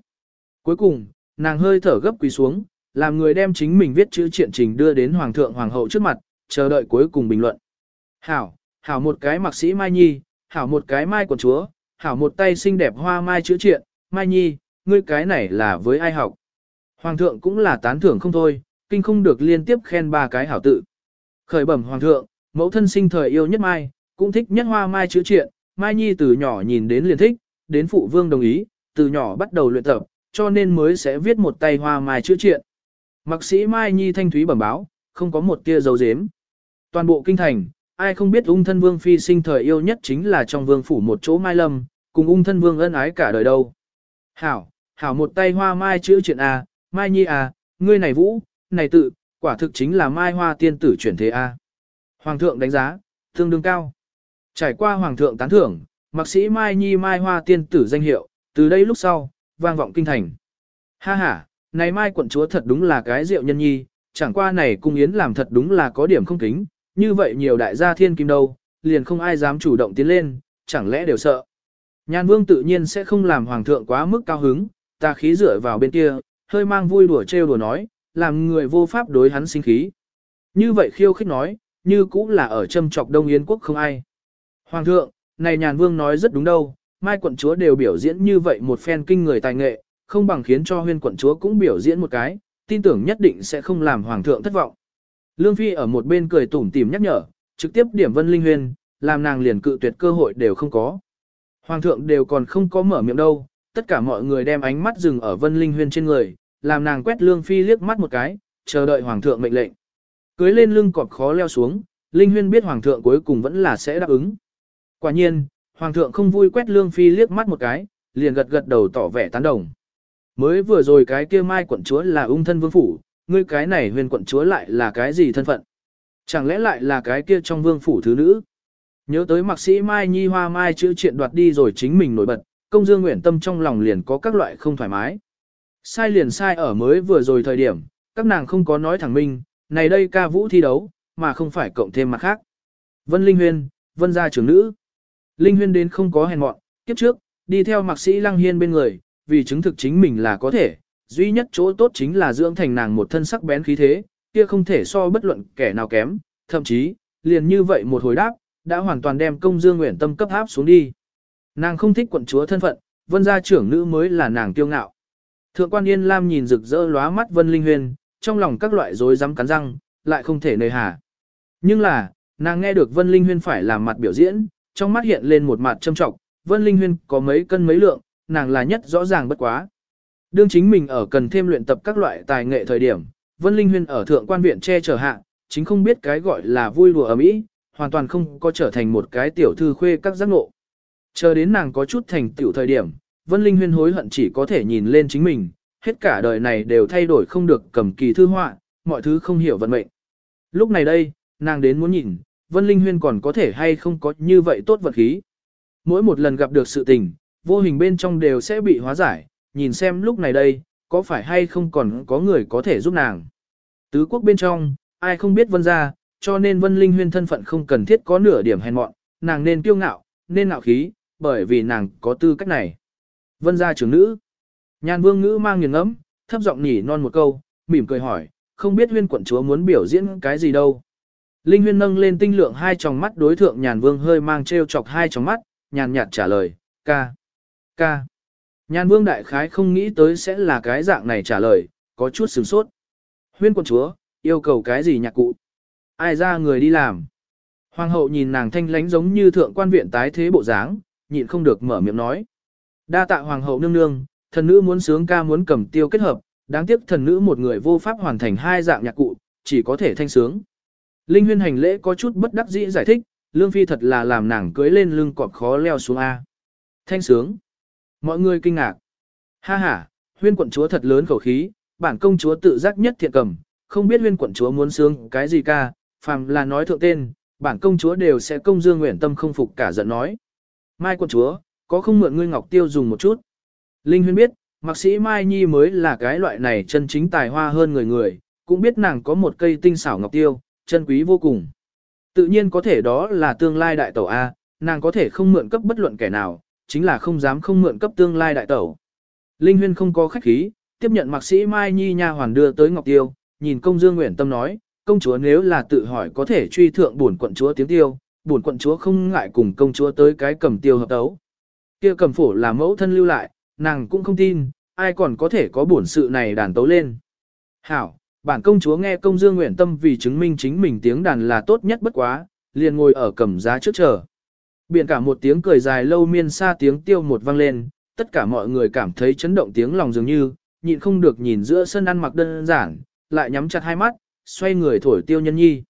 Speaker 1: Cuối cùng, nàng hơi thở gấp quỳ xuống, làm người đem chính mình viết chữ triện trình đưa đến hoàng thượng hoàng hậu trước mặt, chờ đợi cuối cùng bình luận. Hảo, hảo một cái mạc sĩ Mai Nhi, hảo một cái mai của chúa, hảo một tay xinh đẹp hoa mai chữ triện, Mai Nhi, ngươi cái này là với ai học. Hoàng thượng cũng là tán thưởng không thôi, kinh không được liên tiếp khen ba cái hảo tự. Khởi bẩm hoàng thượng, mẫu thân sinh thời yêu nhất mai, cũng thích nhất hoa mai chữ triện, Mai Nhi từ nhỏ nhìn đến liền thích, đến phụ vương đồng ý, từ nhỏ bắt đầu luyện tập, cho nên mới sẽ viết một tay hoa mai chữ triện. Mạc sĩ Mai Nhi thanh thúy bẩm báo, không có một tia dấu dếm. Toàn bộ kinh thành, ai không biết ung thân vương phi sinh thời yêu nhất chính là trong vương phủ một chỗ mai lâm, cùng ung thân vương ân ái cả đời đâu. Hảo, hảo một tay hoa mai chữ chuyện A, mai nhi A, ngươi này vũ, này tự, quả thực chính là mai hoa tiên tử chuyển thế A. Hoàng thượng đánh giá, tương đương cao. Trải qua hoàng thượng tán thưởng, mạc sĩ mai nhi mai hoa tiên tử danh hiệu, từ đây lúc sau, vang vọng kinh thành. Ha ha, này mai quận chúa thật đúng là cái rượu nhân nhi, chẳng qua này cung yến làm thật đúng là có điểm không kính, như vậy nhiều đại gia thiên kim đâu, liền không ai dám chủ động tiến lên, chẳng lẽ đều sợ. Nhan vương tự nhiên sẽ không làm hoàng thượng quá mức cao hứng, ta khí dựa vào bên kia, hơi mang vui đùa trêu đùa nói, làm người vô pháp đối hắn sinh khí. Như vậy khiêu khích nói, như cũng là ở châm trọc Đông Yến quốc không ai. Hoàng thượng, này nhàn vương nói rất đúng đâu, mai quận chúa đều biểu diễn như vậy một phen kinh người tài nghệ, không bằng khiến cho huyên quận chúa cũng biểu diễn một cái, tin tưởng nhất định sẽ không làm hoàng thượng thất vọng. Lương Phi ở một bên cười tủm tỉm nhắc nhở, trực tiếp điểm Vân Linh Huyên, làm nàng liền cự tuyệt cơ hội đều không có. Hoàng thượng đều còn không có mở miệng đâu, tất cả mọi người đem ánh mắt dừng ở Vân Linh Huyên trên người, làm nàng quét Lương Phi liếc mắt một cái, chờ đợi Hoàng thượng mệnh lệnh. Cưới lên lưng cọp khó leo xuống, Linh Huyên biết Hoàng thượng cuối cùng vẫn là sẽ đáp ứng. Quả nhiên, Hoàng thượng không vui quét Lương Phi liếc mắt một cái, liền gật gật đầu tỏ vẻ tán đồng. Mới vừa rồi cái kia mai quận chúa là ung thân vương phủ, ngươi cái này huyền quận chúa lại là cái gì thân phận? Chẳng lẽ lại là cái kia trong vương phủ thứ nữ? Nhớ tới mạc sĩ Mai Nhi Hoa Mai chữ chuyện đoạt đi rồi chính mình nổi bật, công dương nguyện tâm trong lòng liền có các loại không thoải mái. Sai liền sai ở mới vừa rồi thời điểm, các nàng không có nói thẳng minh, này đây ca vũ thi đấu, mà không phải cộng thêm mặt khác. Vân Linh Huyên, Vân gia trưởng nữ. Linh Huyên đến không có hèn mọn, kiếp trước, đi theo mạc sĩ Lăng Hiên bên người, vì chứng thực chính mình là có thể, duy nhất chỗ tốt chính là dưỡng thành nàng một thân sắc bén khí thế, kia không thể so bất luận kẻ nào kém, thậm chí, liền như vậy một hồi đáp, đã hoàn toàn đem công dương nguyện tâm cấp áp xuống đi. Nàng không thích quận chúa thân phận, vân gia trưởng nữ mới là nàng kiêu ngạo. Thượng quan Yên Lam nhìn rực rỡ lóa mắt Vân Linh Huyền, trong lòng các loại rối rắm cắn răng, lại không thể nơi hà. Nhưng là, nàng nghe được Vân Linh Huyền phải làm mặt biểu diễn, trong mắt hiện lên một mặt châm trọng, Vân Linh Huyền có mấy cân mấy lượng, nàng là nhất rõ ràng bất quá. Đương chính mình ở cần thêm luyện tập các loại tài nghệ thời điểm, Vân Linh Huyền ở thượng quan viện che chở hạ, chính không biết cái gọi là vui đùa ở mỹ, hoàn toàn không có trở thành một cái tiểu thư khuê các giác ngộ. Chờ đến nàng có chút thành tiểu thời điểm, Vân Linh Huyên hối hận chỉ có thể nhìn lên chính mình, hết cả đời này đều thay đổi không được cầm kỳ thư họa, mọi thứ không hiểu vận mệnh. Lúc này đây, nàng đến muốn nhìn, Vân Linh Huyên còn có thể hay không có như vậy tốt vật khí. Mỗi một lần gặp được sự tình, vô hình bên trong đều sẽ bị hóa giải, nhìn xem lúc này đây, có phải hay không còn có người có thể giúp nàng. Tứ quốc bên trong, ai không biết Vân gia, cho nên Vân Linh Huyên thân phận không cần thiết có nửa điểm hèn mọn, nàng nên kiêu ngạo, nên ngạo khí, bởi vì nàng có tư cách này. Vân gia trưởng nữ. Nhan vương ngữ mang nghiền ngẫm, thấp giọng nhỉ non một câu, mỉm cười hỏi, không biết huyên quận chúa muốn biểu diễn cái gì đâu. Linh huyên nâng lên tinh lượng hai tròng mắt đối thượng nhàn vương hơi mang treo chọc hai tròng mắt, nhàn nhạt trả lời, ca, ca. Nhàn vương đại khái không nghĩ tới sẽ là cái dạng này trả lời, có chút sửng sốt. Huyên quận chúa, yêu cầu cái gì nhạc cụ? Ai ra người đi làm? Hoàng hậu nhìn nàng thanh lánh giống như thượng quan viện tái thế bộ dáng, nhịn không được mở miệng nói. Đa tạ hoàng hậu nương nương, thần nữ muốn sướng ca muốn cầm tiêu kết hợp, đáng tiếc thần nữ một người vô pháp hoàn thành hai dạng nhạc cụ, chỉ có thể thanh sướng. Linh huyên hành lễ có chút bất đắc dĩ giải thích, lương phi thật là làm nàng cưới lên lưng cọp khó leo xuống A. Thanh sướng. Mọi người kinh ngạc. Ha ha, huyên quận chúa thật lớn khẩu khí, bản công chúa tự giác nhất thiện cầm, không biết huyên quận chúa muốn sướng cái gì ca, phàm là nói thượng tên, bản công chúa đều sẽ công dương nguyện tâm không phục cả giận nói. Mai quân chúa, có không mượn ngươi ngọc tiêu dùng một chút. Linh huyên biết, mạc sĩ Mai Nhi mới là cái loại này chân chính tài hoa hơn người người, cũng biết nàng có một cây tinh xảo ngọc tiêu, chân quý vô cùng. Tự nhiên có thể đó là tương lai đại tẩu A, nàng có thể không mượn cấp bất luận kẻ nào, chính là không dám không mượn cấp tương lai đại tẩu. Linh huyên không có khách khí, tiếp nhận mạc sĩ Mai Nhi nha hoàn đưa tới ngọc tiêu, nhìn công dương nguyện tâm nói, công chúa nếu là tự hỏi có thể truy thượng bổn quận chúa tiếng tiêu, bổn quận chúa không ngại cùng công chúa tới cái cầm tiêu hợp đấu. Kia cầm phổ là mẫu thân lưu lại, nàng cũng không tin, ai còn có thể có bổn sự này đàn tấu lên. Hảo, bản công chúa nghe công dương nguyện tâm vì chứng minh chính mình tiếng đàn là tốt nhất bất quá, liền ngồi ở cầm giá trước chờ. Biển cả một tiếng cười dài lâu miên xa tiếng tiêu một vang lên, tất cả mọi người cảm thấy chấn động tiếng lòng dường như, nhịn không được nhìn giữa sân ăn mặc đơn giản, lại nhắm chặt hai mắt, xoay người thổi tiêu nhân nhi.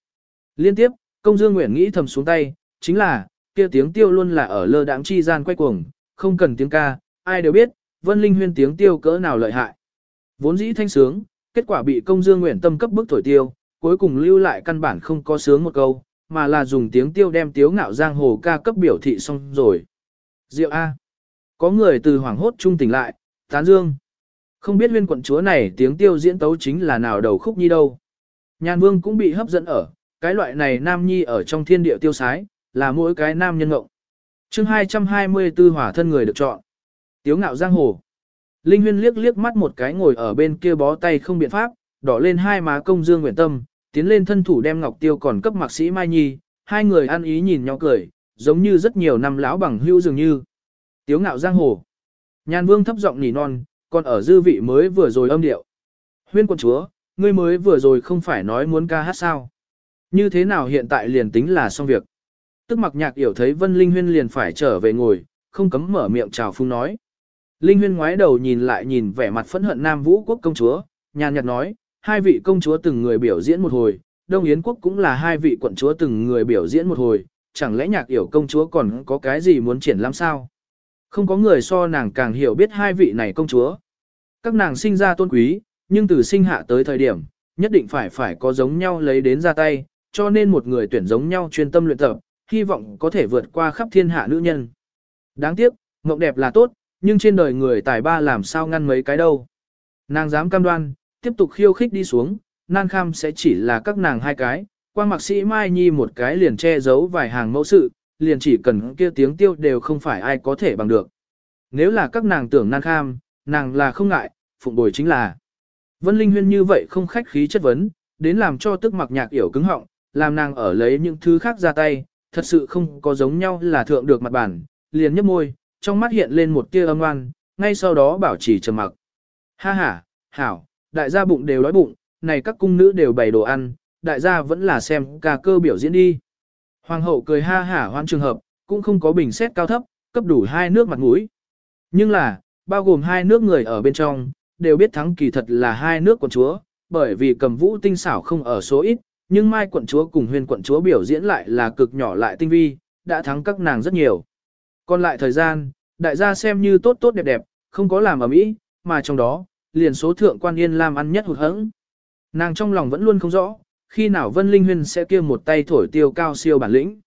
Speaker 1: Liên tiếp, công dương nguyện nghĩ thầm xuống tay, chính là, kia tiếng tiêu luôn là ở lơ đãng chi gian quay cuồng, không cần tiếng ca, ai đều biết, Vân Linh Huyên tiếng tiêu cỡ nào lợi hại. Vốn dĩ thanh sướng, kết quả bị công dương nguyện tâm cấp bức thổi tiêu, cuối cùng lưu lại căn bản không có sướng một câu, mà là dùng tiếng tiêu đem tiếu ngạo giang hồ ca cấp biểu thị xong rồi. Diệu A. Có người từ hoảng hốt trung tỉnh lại, tán dương. Không biết huyên quận chúa này tiếng tiêu diễn tấu chính là nào đầu khúc nhi đâu. Nhàn vương cũng bị hấp dẫn ở, cái loại này nam nhi ở trong thiên địa tiêu sái, là mỗi cái nam nhân ngộng. chương 224 hỏa thân người được chọn. Tiếu ngạo giang hồ. Linh huyên liếc liếc mắt một cái ngồi ở bên kia bó tay không biện pháp, đỏ lên hai má công dương nguyện tâm, tiến lên thân thủ đem ngọc tiêu còn cấp mạc sĩ Mai Nhi, hai người ăn ý nhìn nhau cười, giống như rất nhiều năm lão bằng hữu dường như. Tiếu ngạo giang hồ. Nhan vương thấp giọng nỉ non, còn ở dư vị mới vừa rồi âm điệu. Huyên quân chúa, ngươi mới vừa rồi không phải nói muốn ca hát sao. Như thế nào hiện tại liền tính là xong việc. Tức mặc nhạc hiểu thấy Vân Linh Huyên liền phải trở về ngồi, không cấm mở miệng chào phung nói. Linh Huyên ngoái đầu nhìn lại nhìn vẻ mặt phẫn hận Nam Vũ quốc công chúa, nhàn nhạt nói, hai vị công chúa từng người biểu diễn một hồi, Đông Yến quốc cũng là hai vị quận chúa từng người biểu diễn một hồi, chẳng lẽ nhạc hiểu công chúa còn có cái gì muốn triển lãm sao? Không có người so nàng càng hiểu biết hai vị này công chúa. Các nàng sinh ra tôn quý, nhưng từ sinh hạ tới thời điểm, nhất định phải phải có giống nhau lấy đến ra tay, cho nên một người tuyển giống nhau chuyên tâm luyện tập, hy vọng có thể vượt qua khắp thiên hạ nữ nhân. Đáng tiếc, mộng đẹp là tốt, nhưng trên đời người tài ba làm sao ngăn mấy cái đâu. Nàng dám cam đoan, tiếp tục khiêu khích đi xuống, nan kham sẽ chỉ là các nàng hai cái, quan mạc sĩ Mai Nhi một cái liền che giấu vài hàng mẫu sự, liền chỉ cần kia tiếng tiêu đều không phải ai có thể bằng được. Nếu là các nàng tưởng nan kham, nàng là không ngại, phụng bồi chính là. Vân Linh Huyên như vậy không khách khí chất vấn, đến làm cho tức mặc nhạc yểu cứng họng, làm nàng ở lấy những thứ khác ra tay, thật sự không có giống nhau là thượng được mặt bản, liền nhấp môi, trong mắt hiện lên một tia âm oan, ngay sau đó bảo trì trầm mặc. Ha ha, hảo, đại gia bụng đều đói bụng, này các cung nữ đều bày đồ ăn, đại gia vẫn là xem ca cơ biểu diễn đi. Hoàng hậu cười ha hả hoan trường hợp, cũng không có bình xét cao thấp, cấp đủ hai nước mặt mũi. Nhưng là, bao gồm hai nước người ở bên trong, đều biết thắng kỳ thật là hai nước quận chúa, bởi vì cầm vũ tinh xảo không ở số ít, nhưng mai quận chúa cùng huyền quận chúa biểu diễn lại là cực nhỏ lại tinh vi, đã thắng các nàng rất nhiều. Còn lại thời gian, đại gia xem như tốt tốt đẹp đẹp, không có làm ở mỹ, mà trong đó, liền số thượng quan yên lam ăn nhất hụt hẫng. Nàng trong lòng vẫn luôn không rõ, khi nào Vân Linh Huyên sẽ kia một tay thổi tiêu cao siêu bản lĩnh.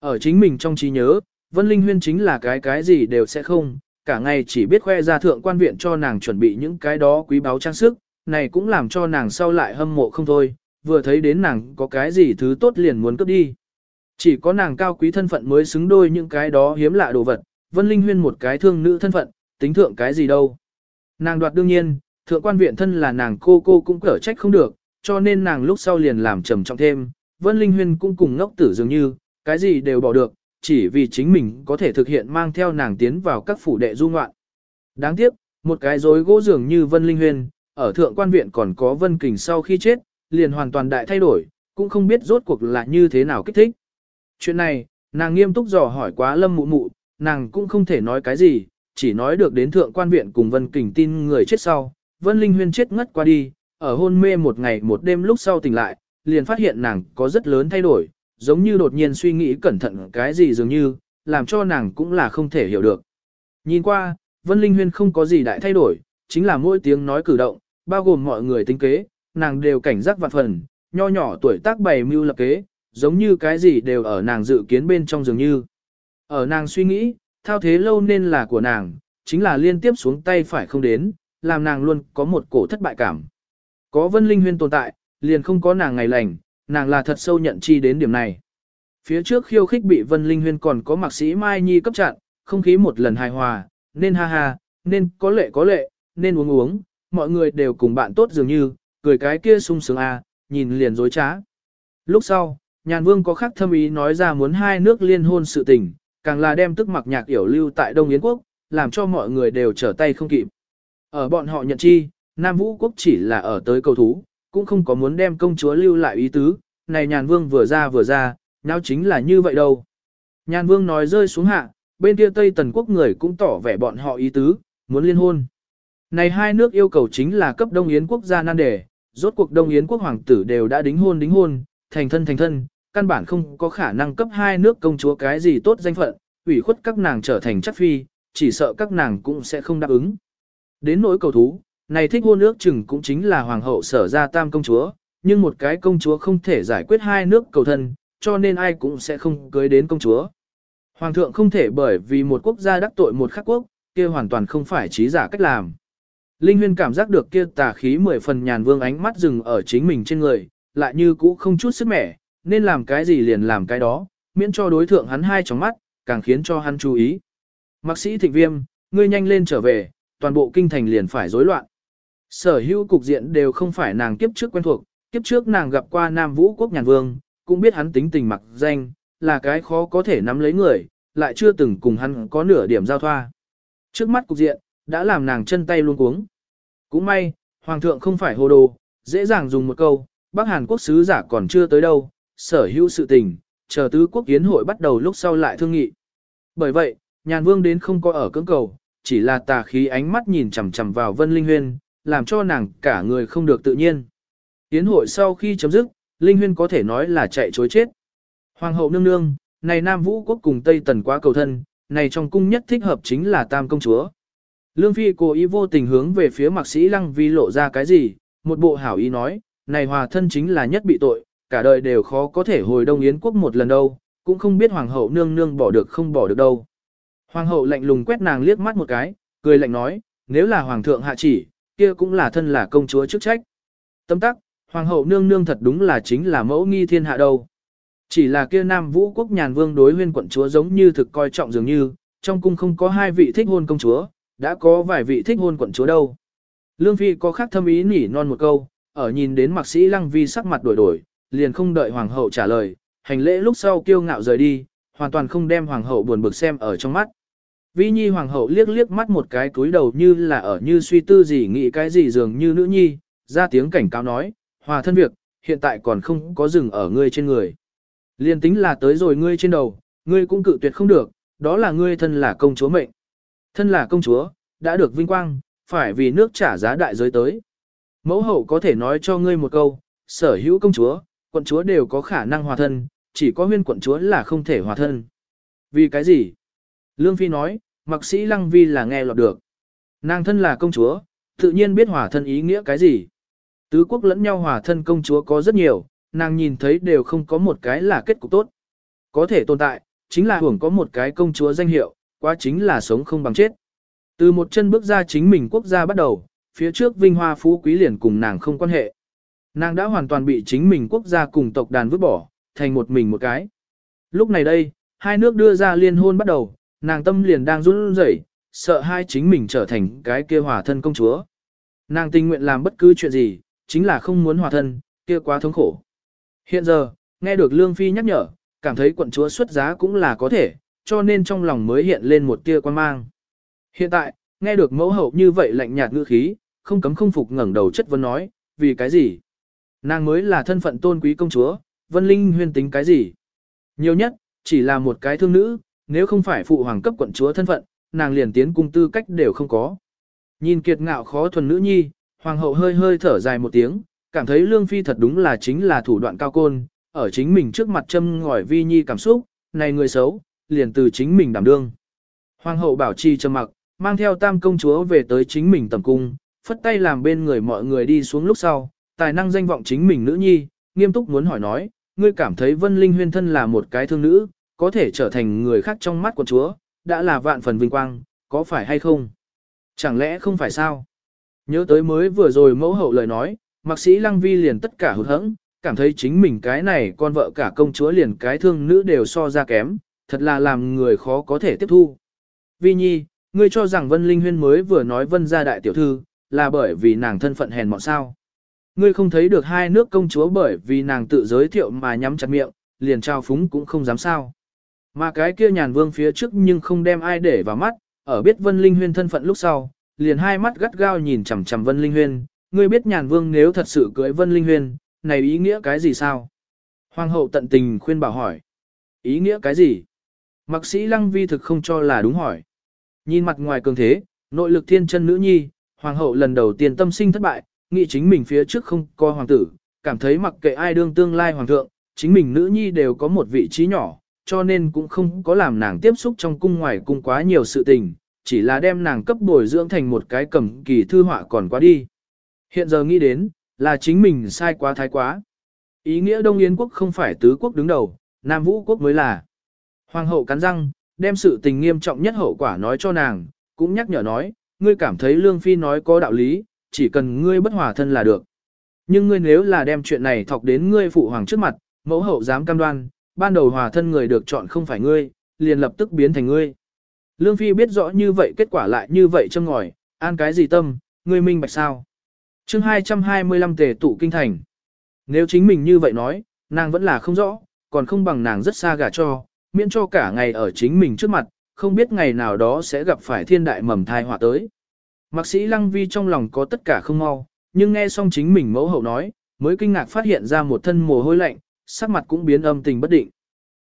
Speaker 1: Ở chính mình trong trí nhớ, Vân Linh Huyên chính là cái cái gì đều sẽ không, cả ngày chỉ biết khoe ra thượng quan viện cho nàng chuẩn bị những cái đó quý báu trang sức, này cũng làm cho nàng sau lại hâm mộ không thôi, vừa thấy đến nàng có cái gì thứ tốt liền muốn cướp đi. Chỉ có nàng cao quý thân phận mới xứng đôi những cái đó hiếm lạ đồ vật, Vân Linh Huyên một cái thương nữ thân phận, tính thượng cái gì đâu. Nàng đoạt đương nhiên, thượng quan viện thân là nàng cô cô cũng cở trách không được, cho nên nàng lúc sau liền làm trầm trọng thêm, Vân Linh Huyên cũng cùng ngốc tử dường như, cái gì đều bỏ được, chỉ vì chính mình có thể thực hiện mang theo nàng tiến vào các phủ đệ du ngoạn. Đáng tiếc, một cái rối gỗ dường như Vân Linh Huyền ở thượng quan viện còn có Vân Kình sau khi chết, liền hoàn toàn đại thay đổi, cũng không biết rốt cuộc là như thế nào kích thích. Chuyện này, nàng nghiêm túc dò hỏi quá lâm mụ mụ, nàng cũng không thể nói cái gì, chỉ nói được đến thượng quan viện cùng Vân Kình tin người chết sau, Vân Linh Huyên chết ngất qua đi, ở hôn mê một ngày một đêm lúc sau tỉnh lại, liền phát hiện nàng có rất lớn thay đổi, giống như đột nhiên suy nghĩ cẩn thận cái gì dường như, làm cho nàng cũng là không thể hiểu được. Nhìn qua, Vân Linh Huyên không có gì đại thay đổi, chính là mỗi tiếng nói cử động, bao gồm mọi người tính kế, nàng đều cảnh giác vạn phần, nho nhỏ tuổi tác bày mưu lập kế, giống như cái gì đều ở nàng dự kiến bên trong dường như. Ở nàng suy nghĩ, thao thế lâu nên là của nàng, chính là liên tiếp xuống tay phải không đến, làm nàng luôn có một cổ thất bại cảm. Có Vân Linh Huyên tồn tại, liền không có nàng ngày lành, nàng là thật sâu nhận chi đến điểm này. Phía trước khiêu khích bị Vân Linh Huyên còn có mạc sĩ Mai Nhi cấp chặn, không khí một lần hài hòa, nên ha ha, nên có lệ có lệ, nên uống uống, mọi người đều cùng bạn tốt dường như, cười cái kia sung sướng a, à, nhìn liền dối trá. Lúc sau, nhàn vương có khắc thâm ý nói ra muốn hai nước liên hôn sự tình, càng là đem tức mặc nhạc yểu lưu tại Đông Yến Quốc, làm cho mọi người đều trở tay không kịp. Ở bọn họ nhận chi, Nam Vũ Quốc chỉ là ở tới cầu thú, cũng không có muốn đem công chúa lưu lại ý tứ, này nhàn vương vừa ra vừa ra, nào chính là như vậy đâu. Nhàn vương nói rơi xuống hạ, bên kia Tây Tần Quốc người cũng tỏ vẻ bọn họ ý tứ, muốn liên hôn. Này hai nước yêu cầu chính là cấp Đông Yến quốc gia nan đề, rốt cuộc Đông Yến quốc hoàng tử đều đã đính hôn đính hôn, thành thân thành thân, căn bản không có khả năng cấp hai nước công chúa cái gì tốt danh phận, ủy khuất các nàng trở thành chắc phi, chỉ sợ các nàng cũng sẽ không đáp ứng. Đến nỗi cầu thú, này thích hôn ước chừng cũng chính là hoàng hậu sở ra tam công chúa, nhưng một cái công chúa không thể giải quyết hai nước cầu thân, cho nên ai cũng sẽ không cưới đến công chúa. Hoàng thượng không thể bởi vì một quốc gia đắc tội một khác quốc, kia hoàn toàn không phải trí giả cách làm. Linh Huyên cảm giác được kia tà khí mười phần nhàn vương ánh mắt dừng ở chính mình trên người, lại như cũ không chút sức mẻ, nên làm cái gì liền làm cái đó, miễn cho đối thượng hắn hai trong mắt, càng khiến cho hắn chú ý. Mạc sĩ thịnh viêm, ngươi nhanh lên trở về, toàn bộ kinh thành liền phải rối loạn. Sở hữu cục diện đều không phải nàng kiếp trước quen thuộc, kiếp trước nàng gặp qua Nam Vũ quốc nhàn vương, cũng biết hắn tính tình mặc danh, là cái khó có thể nắm lấy người, lại chưa từng cùng hắn có nửa điểm giao thoa. Trước mắt cục diện, đã làm nàng chân tay luôn cuống. Cũng may, Hoàng thượng không phải hồ đồ, dễ dàng dùng một câu, Bắc Hàn quốc sứ giả còn chưa tới đâu, sở hữu sự tình, chờ tứ quốc kiến hội bắt đầu lúc sau lại thương nghị. Bởi vậy, nhàn vương đến không có ở cưỡng cầu, chỉ là tà khí ánh mắt nhìn chằm chằm vào Vân Linh Huyên, làm cho nàng cả người không được tự nhiên. Yến hội sau khi chấm dứt, Linh Huyên có thể nói là chạy chối chết. Hoàng hậu nương nương, này Nam Vũ quốc cùng Tây Tần quá cầu thân, này trong cung nhất thích hợp chính là Tam công chúa. Lương Phi cố ý vô tình hướng về phía mạc sĩ Lăng Vi lộ ra cái gì, một bộ hảo ý nói, này hòa thân chính là nhất bị tội, cả đời đều khó có thể hồi Đông Yến quốc một lần đâu, cũng không biết hoàng hậu nương nương bỏ được không bỏ được đâu. Hoàng hậu lạnh lùng quét nàng liếc mắt một cái, cười lạnh nói, nếu là hoàng thượng hạ chỉ, kia cũng là thân là công chúa chức trách. Tâm tắc, hoàng hậu nương nương thật đúng là chính là mẫu nghi thiên hạ đâu. Chỉ là kia Nam Vũ quốc nhàn vương đối huyên quận chúa giống như thực coi trọng dường như, trong cung không có hai vị thích hôn công chúa, đã có vài vị thích hôn quận chúa đâu. Lương Phi có khác thâm ý nỉ non một câu, ở nhìn đến mạc sĩ Lăng Vi sắc mặt đổi đổi, liền không đợi hoàng hậu trả lời, hành lễ lúc sau kiêu ngạo rời đi, hoàn toàn không đem hoàng hậu buồn bực xem ở trong mắt. Vi Nhi hoàng hậu liếc liếc mắt một cái túi đầu như là ở như suy tư gì nghĩ cái gì dường như nữ nhi, ra tiếng cảnh cáo nói, hòa thân việc, hiện tại còn không có dừng ở ngươi trên người. Liên tính là tới rồi ngươi trên đầu, ngươi cũng cự tuyệt không được, đó là ngươi thân là công chúa mệnh. Thân là công chúa, đã được vinh quang, phải vì nước trả giá đại giới tới. Mẫu hậu có thể nói cho ngươi một câu, sở hữu công chúa, quận chúa đều có khả năng hòa thân, chỉ có huyên quận chúa là không thể hòa thân. Vì cái gì? Lương Phi nói, mặc sĩ lăng vi là nghe lọt được. Nàng thân là công chúa, tự nhiên biết hòa thân ý nghĩa cái gì. Tứ quốc lẫn nhau hòa thân công chúa có rất nhiều, nàng nhìn thấy đều không có một cái là kết cục tốt. Có thể tồn tại, chính là hưởng có một cái công chúa danh hiệu, quá chính là sống không bằng chết. Từ một chân bước ra chính mình quốc gia bắt đầu, phía trước vinh hoa phú quý liền cùng nàng không quan hệ. Nàng đã hoàn toàn bị chính mình quốc gia cùng tộc đàn vứt bỏ, thành một mình một cái. Lúc này đây, hai nước đưa ra liên hôn bắt đầu, nàng tâm liền đang run rẩy, sợ hai chính mình trở thành cái kia hòa thân công chúa. Nàng tình nguyện làm bất cứ chuyện gì, chính là không muốn hòa thân, kia quá thống khổ. Hiện giờ, nghe được Lương Phi nhắc nhở, cảm thấy quận chúa xuất giá cũng là có thể, cho nên trong lòng mới hiện lên một tia quan mang. Hiện tại, nghe được mẫu hậu như vậy lạnh nhạt ngữ khí, không cấm không phục ngẩng đầu chất vấn nói, vì cái gì? Nàng mới là thân phận tôn quý công chúa, Vân Linh huyên tính cái gì? Nhiều nhất, chỉ là một cái thương nữ, nếu không phải phụ hoàng cấp quận chúa thân phận, nàng liền tiến cung tư cách đều không có. Nhìn kiệt ngạo khó thuần nữ nhi, hoàng hậu hơi hơi thở dài một tiếng, cảm thấy lương phi thật đúng là chính là thủ đoạn cao côn, ở chính mình trước mặt châm ngòi vi nhi cảm xúc, này người xấu, liền từ chính mình đảm đương. Hoàng hậu bảo trì trầm mặc, mang theo tam công chúa về tới chính mình tầm cung, phất tay làm bên người mọi người đi xuống lúc sau, tài năng danh vọng chính mình nữ nhi, nghiêm túc muốn hỏi nói, ngươi cảm thấy Vân Linh huyên thân là một cái thương nữ, có thể trở thành người khác trong mắt của chúa, đã là vạn phần vinh quang, có phải hay không? Chẳng lẽ không phải sao? Nhớ tới mới vừa rồi mẫu hậu lời nói, mạc sĩ Lăng Vi liền tất cả hụt hẫng, cảm thấy chính mình cái này con vợ cả công chúa liền cái thương nữ đều so ra kém, thật là làm người khó có thể tiếp thu. Vi Nhi, ngươi cho rằng Vân Linh Huyên mới vừa nói Vân gia đại tiểu thư, là bởi vì nàng thân phận hèn mọn sao. Ngươi không thấy được hai nước công chúa bởi vì nàng tự giới thiệu mà nhắm chặt miệng, liền trao phúng cũng không dám sao. Mà cái kia nhàn vương phía trước nhưng không đem ai để vào mắt, ở biết Vân Linh Huyên thân phận lúc sau, liền hai mắt gắt gao nhìn chằm chằm Vân Linh Huyên, ngươi biết nhàn vương nếu thật sự cưới Vân Linh Huyên, này ý nghĩa cái gì sao? Hoàng hậu tận tình khuyên bảo hỏi. Ý nghĩa cái gì? Mạc sĩ lăng vi thực không cho là đúng hỏi. Nhìn mặt ngoài cường thế, nội lực thiên chân nữ nhi, hoàng hậu lần đầu tiên tâm sinh thất bại, nghĩ chính mình phía trước không có hoàng tử, cảm thấy mặc kệ ai đương tương lai hoàng thượng, chính mình nữ nhi đều có một vị trí nhỏ, cho nên cũng không có làm nàng tiếp xúc trong cung ngoài cung quá nhiều sự tình, chỉ là đem nàng cấp bồi dưỡng thành một cái cầm kỳ thư họa còn quá đi. Hiện giờ nghĩ đến, là chính mình sai quá thái quá. Ý nghĩa Đông Yến quốc không phải tứ quốc đứng đầu, Nam Vũ quốc mới là. Hoàng hậu cắn răng, đem sự tình nghiêm trọng nhất hậu quả nói cho nàng, cũng nhắc nhở nói, ngươi cảm thấy Lương Phi nói có đạo lý, chỉ cần ngươi bất hòa thân là được. Nhưng ngươi nếu là đem chuyện này thọc đến ngươi phụ hoàng trước mặt, mẫu hậu dám cam đoan, ban đầu hòa thân người được chọn không phải ngươi, liền lập tức biến thành ngươi. Lương Phi biết rõ như vậy kết quả lại như vậy châm ngòi, an cái gì tâm, ngươi minh bạch sao. chương 225 tề tụ kinh thành. Nếu chính mình như vậy nói, nàng vẫn là không rõ, còn không bằng nàng rất xa gả cho, miễn cho cả ngày ở chính mình trước mặt, không biết ngày nào đó sẽ gặp phải thiên đại mầm thai họa tới. Mạc sĩ Lăng Vi trong lòng có tất cả không mau, nhưng nghe xong chính mình mẫu hậu nói, mới kinh ngạc phát hiện ra một thân mồ hôi lạnh, sắc mặt cũng biến âm tình bất định.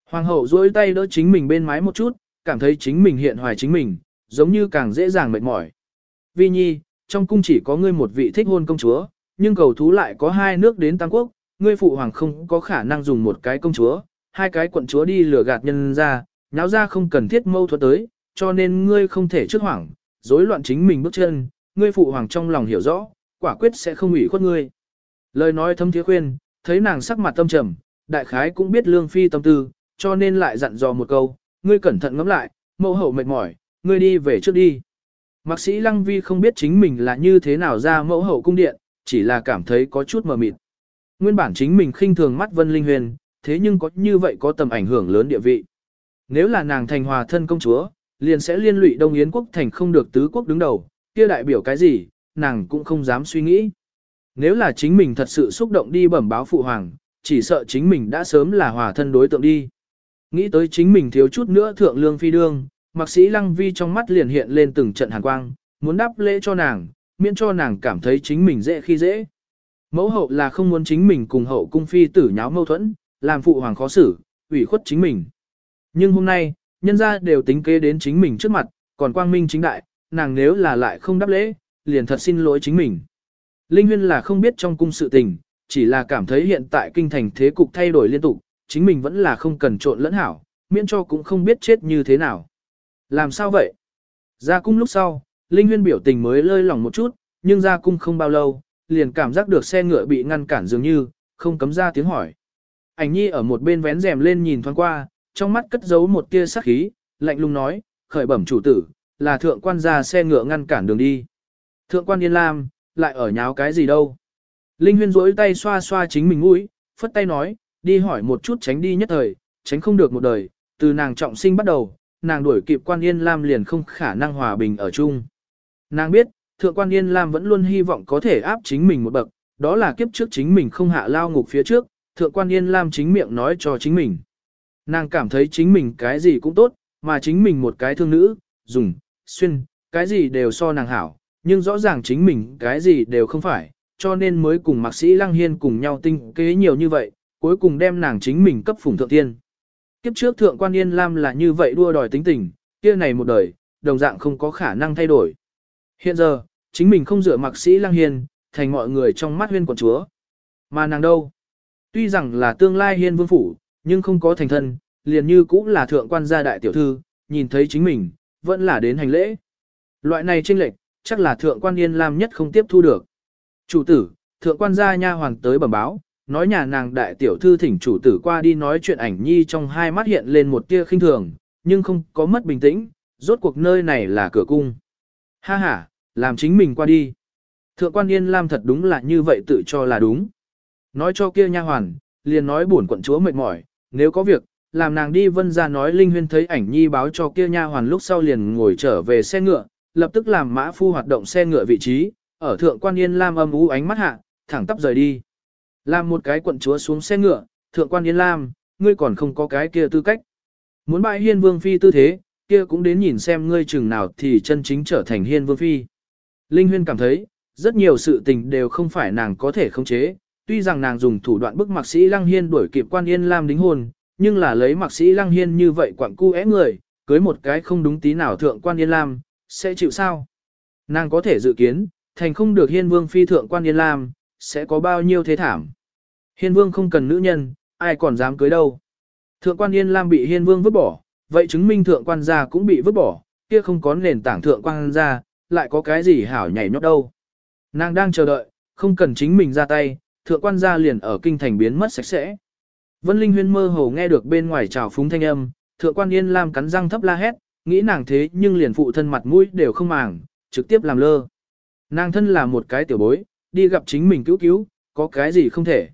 Speaker 1: Hoàng hậu duỗi tay đỡ chính mình bên mái một chút, cảm thấy chính mình hiện hoài chính mình, giống như càng dễ dàng mệt mỏi. Vi nhi, trong cung chỉ có ngươi một vị thích hôn công chúa, nhưng cầu thú lại có hai nước đến Tam Quốc, ngươi phụ hoàng không có khả năng dùng một cái công chúa, hai cái quận chúa đi lừa gạt nhân ra, nháo ra không cần thiết mâu thuẫn tới, cho nên ngươi không thể trước hoảng, rối loạn chính mình bước chân, ngươi phụ hoàng trong lòng hiểu rõ, quả quyết sẽ không ủy khuất ngươi. Lời nói thâm thiế khuyên, thấy nàng sắc mặt tâm trầm, đại khái cũng biết lương phi tâm tư, cho nên lại dặn dò một câu, ngươi cẩn thận ngẫm lại, mẫu hậu mệt mỏi, ngươi đi về trước đi. Mạc sĩ Lăng Vi không biết chính mình là như thế nào ra mẫu hậu cung điện, chỉ là cảm thấy có chút mờ mịt. Nguyên bản chính mình khinh thường mắt Vân Linh Huyền, thế nhưng có như vậy có tầm ảnh hưởng lớn địa vị. Nếu là nàng thành hòa thân công chúa, liền sẽ liên lụy Đông Yến quốc thành không được tứ quốc đứng đầu, kia đại biểu cái gì, nàng cũng không dám suy nghĩ. Nếu là chính mình thật sự xúc động đi bẩm báo phụ hoàng, chỉ sợ chính mình đã sớm là hòa thân đối tượng đi. Nghĩ tới chính mình thiếu chút nữa thượng lương phi đương, mạc sĩ lăng vi trong mắt liền hiện lên từng trận hàn quang, muốn đáp lễ cho nàng, miễn cho nàng cảm thấy chính mình dễ khi dễ. Mẫu hậu là không muốn chính mình cùng hậu cung phi tử nháo mâu thuẫn, làm phụ hoàng khó xử, ủy khuất chính mình. Nhưng hôm nay, nhân gia đều tính kế đến chính mình trước mặt, còn quang minh chính đại, nàng nếu là lại không đáp lễ, liền thật xin lỗi chính mình. Linh Huyên là không biết trong cung sự tình, chỉ là cảm thấy hiện tại kinh thành thế cục thay đổi liên tục, chính mình vẫn là không cần trộn lẫn hảo, miễn cho cũng không biết chết như thế nào. Làm sao vậy? Ra cung lúc sau, Linh Huyên biểu tình mới lơi lỏng một chút, nhưng ra cung không bao lâu, liền cảm giác được xe ngựa bị ngăn cản dường như, không cấm ra tiếng hỏi. Ảnh nhi ở một bên vén rèm lên nhìn thoáng qua, trong mắt cất giấu một tia sắc khí, lạnh lùng nói, khởi bẩm chủ tử, là thượng quan ra xe ngựa ngăn cản đường đi. Thượng quan Yên Lam, lại ở nháo cái gì đâu. Linh Huyên rỗi tay xoa xoa chính mình mũi, phất tay nói, đi hỏi một chút tránh đi nhất thời, tránh không được một đời, từ nàng trọng sinh bắt đầu, nàng đuổi kịp quan Yên Lam liền không khả năng hòa bình ở chung. Nàng biết, thượng quan Yên Lam vẫn luôn hy vọng có thể áp chính mình một bậc, đó là kiếp trước chính mình không hạ lao ngục phía trước, thượng quan Yên Lam chính miệng nói cho chính mình. Nàng cảm thấy chính mình cái gì cũng tốt, mà chính mình một cái thương nữ, dùng, xuyên, cái gì đều so nàng hảo, nhưng rõ ràng chính mình cái gì đều không phải, cho nên mới cùng mạc sĩ Lăng Hiên cùng nhau tinh kế nhiều như vậy, cuối cùng đem nàng chính mình cấp phủng thượng tiên. Kiếp trước thượng quan Yên Lam là như vậy đua đòi tính tình, kia này một đời, đồng dạng không có khả năng thay đổi. Hiện giờ, chính mình không dựa mạc sĩ Lăng Hiên, thành mọi người trong mắt huyên quận chúa. Mà nàng đâu? Tuy rằng là tương lai hiên vương phủ, nhưng không có thành thân, liền như cũng là thượng quan gia đại tiểu thư, nhìn thấy chính mình, vẫn là đến hành lễ. Loại này tranh lệch, chắc là thượng quan yên lam nhất không tiếp thu được. Chủ tử, thượng quan gia nha hoàng tới bẩm báo, nói nhà nàng đại tiểu thư thỉnh chủ tử qua đi nói chuyện ảnh nhi trong hai mắt hiện lên một tia khinh thường, nhưng không có mất bình tĩnh, rốt cuộc nơi này là cửa cung. Ha ha, làm chính mình qua đi. Thượng quan Yên Lam thật đúng là như vậy tự cho là đúng. Nói cho kia nha hoàn, liền nói buồn quận chúa mệt mỏi, nếu có việc, làm nàng đi vân ra nói Linh Huyên thấy ảnh nhi báo cho kia nha hoàn lúc sau liền ngồi trở về xe ngựa, lập tức làm mã phu hoạt động xe ngựa vị trí, ở thượng quan Yên Lam âm ú ánh mắt hạ, thẳng tắp rời đi. Làm một cái quận chúa xuống xe ngựa, thượng quan Yên Lam, ngươi còn không có cái kia tư cách. Muốn bại hiên vương phi tư thế, kia cũng đến nhìn xem ngươi chừng nào thì chân chính trở thành hiên vương phi. Linh Huyên cảm thấy, rất nhiều sự tình đều không phải nàng có thể khống chế, tuy rằng nàng dùng thủ đoạn bức mạc sĩ Lăng Hiên đuổi kịp quan Yên Lam đính hôn, nhưng là lấy mạc sĩ Lăng Hiên như vậy quặng cu é người, cưới một cái không đúng tí nào thượng quan Yên Lam, sẽ chịu sao? Nàng có thể dự kiến, thành không được Hiên Vương phi thượng quan Yên Lam, sẽ có bao nhiêu thế thảm. Hiên Vương không cần nữ nhân, ai còn dám cưới đâu. Thượng quan Yên Lam bị Hiên Vương vứt bỏ, vậy chứng minh thượng quan gia cũng bị vứt bỏ, kia không có nền tảng thượng quan gia, lại có cái gì hảo nhảy nhót đâu. Nàng đang chờ đợi, không cần chính mình ra tay, thượng quan gia liền ở kinh thành biến mất sạch sẽ. Vân Linh Huyên mơ hồ nghe được bên ngoài trào phúng thanh âm, thượng quan Yên Lam cắn răng thấp la hét, nghĩ nàng thế nhưng liền phụ thân mặt mũi đều không màng, trực tiếp làm lơ. Nàng thân là một cái tiểu bối, đi gặp chính mình cứu cứu, có cái gì không thể.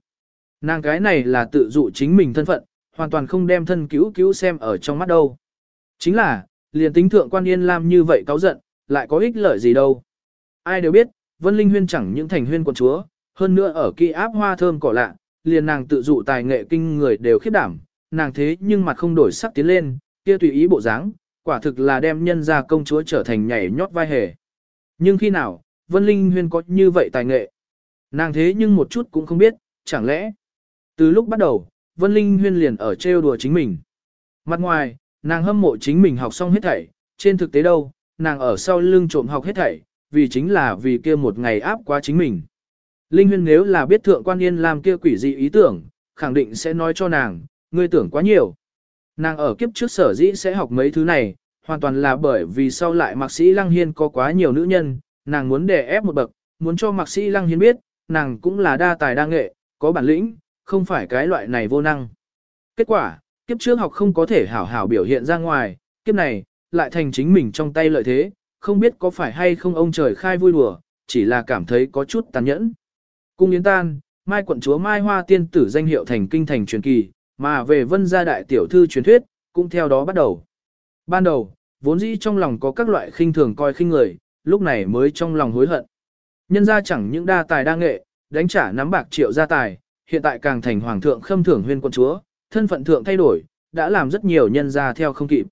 Speaker 1: Nàng cái này là tự dụ chính mình thân phận, hoàn toàn không đem thân cứu cứu xem ở trong mắt đâu. Chính là, liền tính thượng quan Yên Lam như vậy cáo giận, lại có ích lợi gì đâu. Ai đều biết, Vân Linh Huyên chẳng những thành huyên quận chúa, hơn nữa ở kỳ áp hoa thơm cỏ lạ, liền nàng tự dụ tài nghệ kinh người đều khiếp đảm, nàng thế nhưng mặt không đổi sắc tiến lên, kia tùy ý bộ dáng, quả thực là đem nhân ra công chúa trở thành nhảy nhót vai hề. Nhưng khi nào, Vân Linh Huyên có như vậy tài nghệ? Nàng thế nhưng một chút cũng không biết, chẳng lẽ? Từ lúc bắt đầu, Vân Linh Huyên liền ở trêu đùa chính mình. Mặt ngoài, nàng hâm mộ chính mình học xong hết thảy, trên thực tế đâu, nàng ở sau lưng trộm học hết thảy, vì chính là vì kia một ngày áp quá chính mình. Linh Huyên nếu là biết thượng quan yên làm kia quỷ dị ý tưởng, khẳng định sẽ nói cho nàng, ngươi tưởng quá nhiều. Nàng ở kiếp trước sở dĩ sẽ học mấy thứ này, hoàn toàn là bởi vì sau lại mạc sĩ Lăng Hiên có quá nhiều nữ nhân, nàng muốn đè ép một bậc, muốn cho mạc sĩ Lăng Hiến biết, nàng cũng là đa tài đa nghệ, có bản lĩnh, không phải cái loại này vô năng. Kết quả, kiếp trước học không có thể hảo hảo biểu hiện ra ngoài, kiếp này, lại thành chính mình trong tay lợi thế, không biết có phải hay không ông trời khai vui đùa, chỉ là cảm thấy có chút tàn nhẫn. Cung yến tan, Mai quận chúa Mai Hoa tiên tử danh hiệu thành kinh thành truyền kỳ, mà về vân gia đại tiểu thư truyền thuyết, cũng theo đó bắt đầu. Ban đầu, vốn dĩ trong lòng có các loại khinh thường coi khinh người, lúc này mới trong lòng hối hận. Nhân ra chẳng những đa tài đa nghệ, đánh trả nắm bạc triệu gia tài, hiện tại càng thành hoàng thượng khâm thưởng huyên quân chúa, thân phận thượng thay đổi, đã làm rất nhiều nhân gia theo không kịp.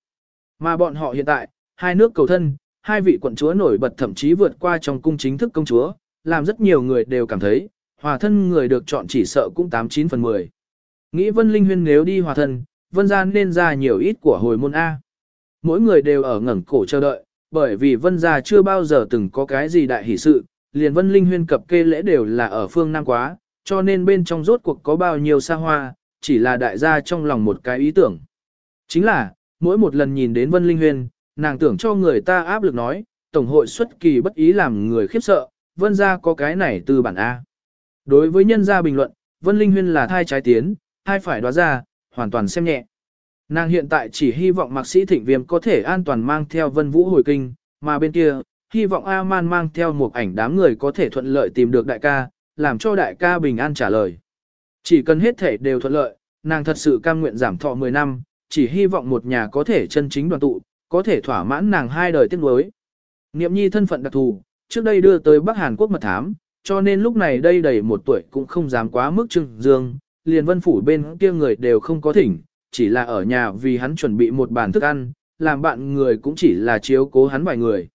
Speaker 1: Mà bọn họ hiện tại, hai nước cầu thân, hai vị quận chúa nổi bật thậm chí vượt qua trong cung chính thức công chúa, làm rất nhiều người đều cảm thấy, hòa thân người được chọn chỉ sợ cũng 89 phần 10. Nghĩ Vân Linh Huyên nếu đi hòa thân, Vân Gian nên ra nhiều ít của hồi môn A. Mỗi người đều ở ngẩn cổ chờ đợi, bởi vì Vân Gia chưa bao giờ từng có cái gì đại hỷ sự, liền Vân Linh Huyên cập kê lễ đều là ở phương Nam quá, cho nên bên trong rốt cuộc có bao nhiêu xa hoa, chỉ là đại gia trong lòng một cái ý tưởng. Chính là, mỗi một lần nhìn đến Vân Linh Huyên, nàng tưởng cho người ta áp lực nói, Tổng hội xuất kỳ bất ý làm người khiếp sợ, vân gia có cái này từ bản A. Đối với nhân gia bình luận, vân linh huyên là thai trái tiến, thai phải đoá ra, hoàn toàn xem nhẹ. Nàng hiện tại chỉ hy vọng mạc sĩ thịnh viêm có thể an toàn mang theo vân vũ hồi kinh, mà bên kia, hy vọng A-man mang theo một ảnh đám người có thể thuận lợi tìm được đại ca, làm cho đại ca bình an trả lời. Chỉ cần hết thể đều thuận lợi, nàng thật sự cam nguyện giảm thọ 10 năm, chỉ hy vọng một nhà có thể chân chính đoàn tụ, có thể thỏa mãn nàng hai đời tiếc nuối. Niệm nhi thân phận đặc thù, trước đây đưa tới Bắc Hàn Quốc mật thám, cho nên lúc này đây đầy một tuổi cũng không dám quá mức trưng dương, liền vân phủ bên kia người đều không có thỉnh, chỉ là ở nhà vì hắn chuẩn bị một bàn thức ăn, làm bạn người cũng chỉ là chiếu cố hắn vài người.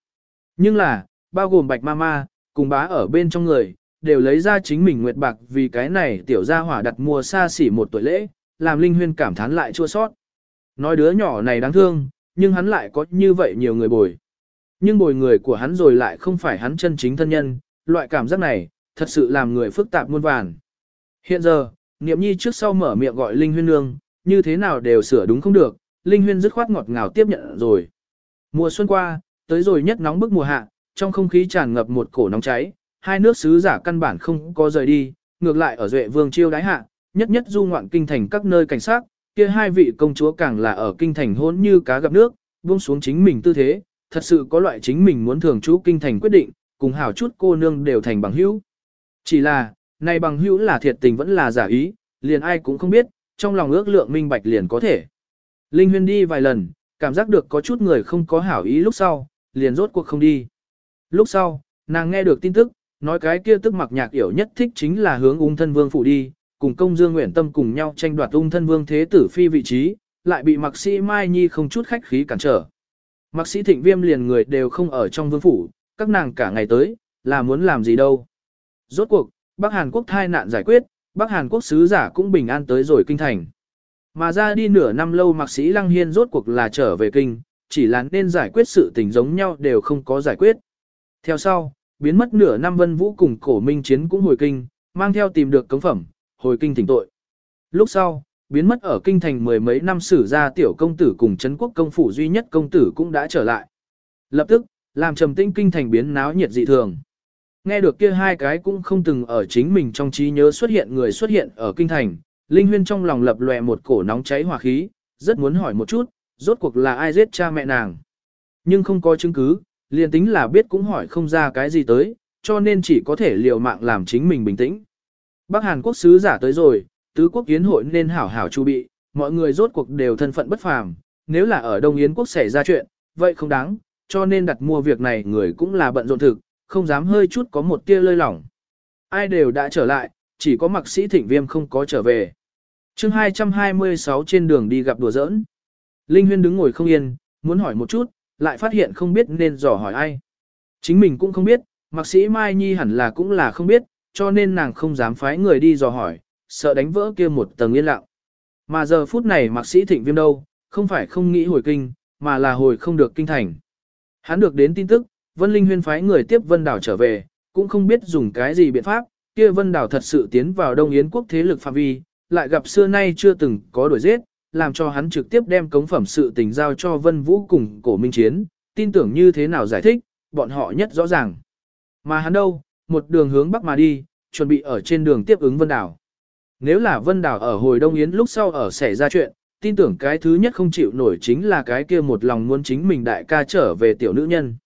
Speaker 1: Nhưng là, bao gồm bạch mama, cùng bá ở bên trong người, đều lấy ra chính mình nguyệt bạc vì cái này tiểu gia hỏa đặt mua xa xỉ một tuổi lễ, làm Linh Huyên cảm thán lại chua sót. Nói đứa nhỏ này đáng thương, nhưng hắn lại có như vậy nhiều người bồi. Nhưng bồi người của hắn rồi lại không phải hắn chân chính thân nhân, loại cảm giác này, thật sự làm người phức tạp muôn vàn. Hiện giờ, Niệm Nhi trước sau mở miệng gọi Linh Huyên nương, như thế nào đều sửa đúng không được, Linh Huyên dứt khoát ngọt ngào tiếp nhận rồi. Mùa xuân qua, tới rồi nhất nóng bức mùa hạ, trong không khí tràn ngập một cổ nóng cháy, hai nước sứ giả căn bản không có rời đi, ngược lại ở Duệ Vương chiêu đái hạ, nhất nhất du ngoạn kinh thành các nơi cảnh sát, kia hai vị công chúa càng là ở kinh thành hôn như cá gặp nước, buông xuống chính mình tư thế, thật sự có loại chính mình muốn thường trú kinh thành quyết định, cùng hảo chút cô nương đều thành bằng hữu. Chỉ là, này bằng hữu là thiệt tình vẫn là giả ý, liền ai cũng không biết, trong lòng ước lượng minh bạch liền có thể. Linh Huyên đi vài lần, cảm giác được có chút người không có hảo ý lúc sau, liền rốt cuộc không đi. Lúc sau, nàng nghe được tin tức, nói cái kia tức mặc nhạc yểu nhất thích chính là hướng ung thân vương phủ đi, cùng công dương nguyện tâm cùng nhau tranh đoạt ung thân vương thế tử phi vị trí, lại bị mặc sĩ Mai Nhi không chút khách khí cản trở. Mặc sĩ thịnh viêm liền người đều không ở trong vương phủ, các nàng cả ngày tới, là muốn làm gì đâu. Rốt cuộc, Bắc Hàn Quốc thai nạn giải quyết, Bắc Hàn Quốc sứ giả cũng bình an tới rồi kinh thành. Mà ra đi nửa năm lâu mạc sĩ Lăng Hiên rốt cuộc là trở về kinh, chỉ là nên giải quyết sự tình giống nhau đều không có giải quyết. Theo sau, biến mất nửa năm vân vũ cùng cổ minh chiến cũng hồi kinh, mang theo tìm được cống phẩm, hồi kinh thỉnh tội. Lúc sau, biến mất ở kinh thành mười mấy năm sử ra tiểu công tử cùng Trấn quốc công phủ duy nhất công tử cũng đã trở lại. Lập tức, làm trầm tinh kinh thành biến náo nhiệt dị thường. Nghe được kia hai cái cũng không từng ở chính mình trong trí nhớ xuất hiện người xuất hiện ở kinh thành, Linh Huyên trong lòng lập lòe một cổ nóng cháy hỏa khí, rất muốn hỏi một chút, rốt cuộc là ai giết cha mẹ nàng. Nhưng không có chứng cứ, liền tính là biết cũng hỏi không ra cái gì tới, cho nên chỉ có thể liều mạng làm chính mình bình tĩnh. Bắc Hàn Quốc sứ giả tới rồi, tứ quốc yến hội nên hảo hảo chu bị, mọi người rốt cuộc đều thân phận bất phàm, nếu là ở Đông Yến quốc xảy ra chuyện, vậy không đáng, cho nên đặt mua việc này người cũng là bận rộn thực, không dám hơi chút có một tia lơi lỏng. Ai đều đã trở lại, chỉ có mặc sĩ thịnh viêm không có trở về. chương 226 trên đường đi gặp đùa giỡn. Linh Huyên đứng ngồi không yên, muốn hỏi một chút, lại phát hiện không biết nên dò hỏi ai. Chính mình cũng không biết, mặc sĩ Mai Nhi hẳn là cũng là không biết, cho nên nàng không dám phái người đi dò hỏi, sợ đánh vỡ kia một tầng yên lặng. Mà giờ phút này mặc sĩ thịnh viêm đâu, không phải không nghĩ hồi kinh, mà là hồi không được kinh thành. Hắn được đến tin tức, Vân Linh huyên phái người tiếp Vân Đảo trở về, cũng không biết dùng cái gì biện pháp, kia Vân Đảo thật sự tiến vào Đông Yến quốc thế lực phạm vi, lại gặp xưa nay chưa từng có đổi giết, làm cho hắn trực tiếp đem cống phẩm sự tình giao cho Vân Vũ cùng cổ minh chiến, tin tưởng như thế nào giải thích, bọn họ nhất rõ ràng. Mà hắn đâu, một đường hướng bắc mà đi, chuẩn bị ở trên đường tiếp ứng Vân Đảo. Nếu là Vân Đảo ở hồi Đông Yến lúc sau ở xảy ra chuyện, tin tưởng cái thứ nhất không chịu nổi chính là cái kia một lòng muốn chính mình đại ca trở về tiểu nữ nhân.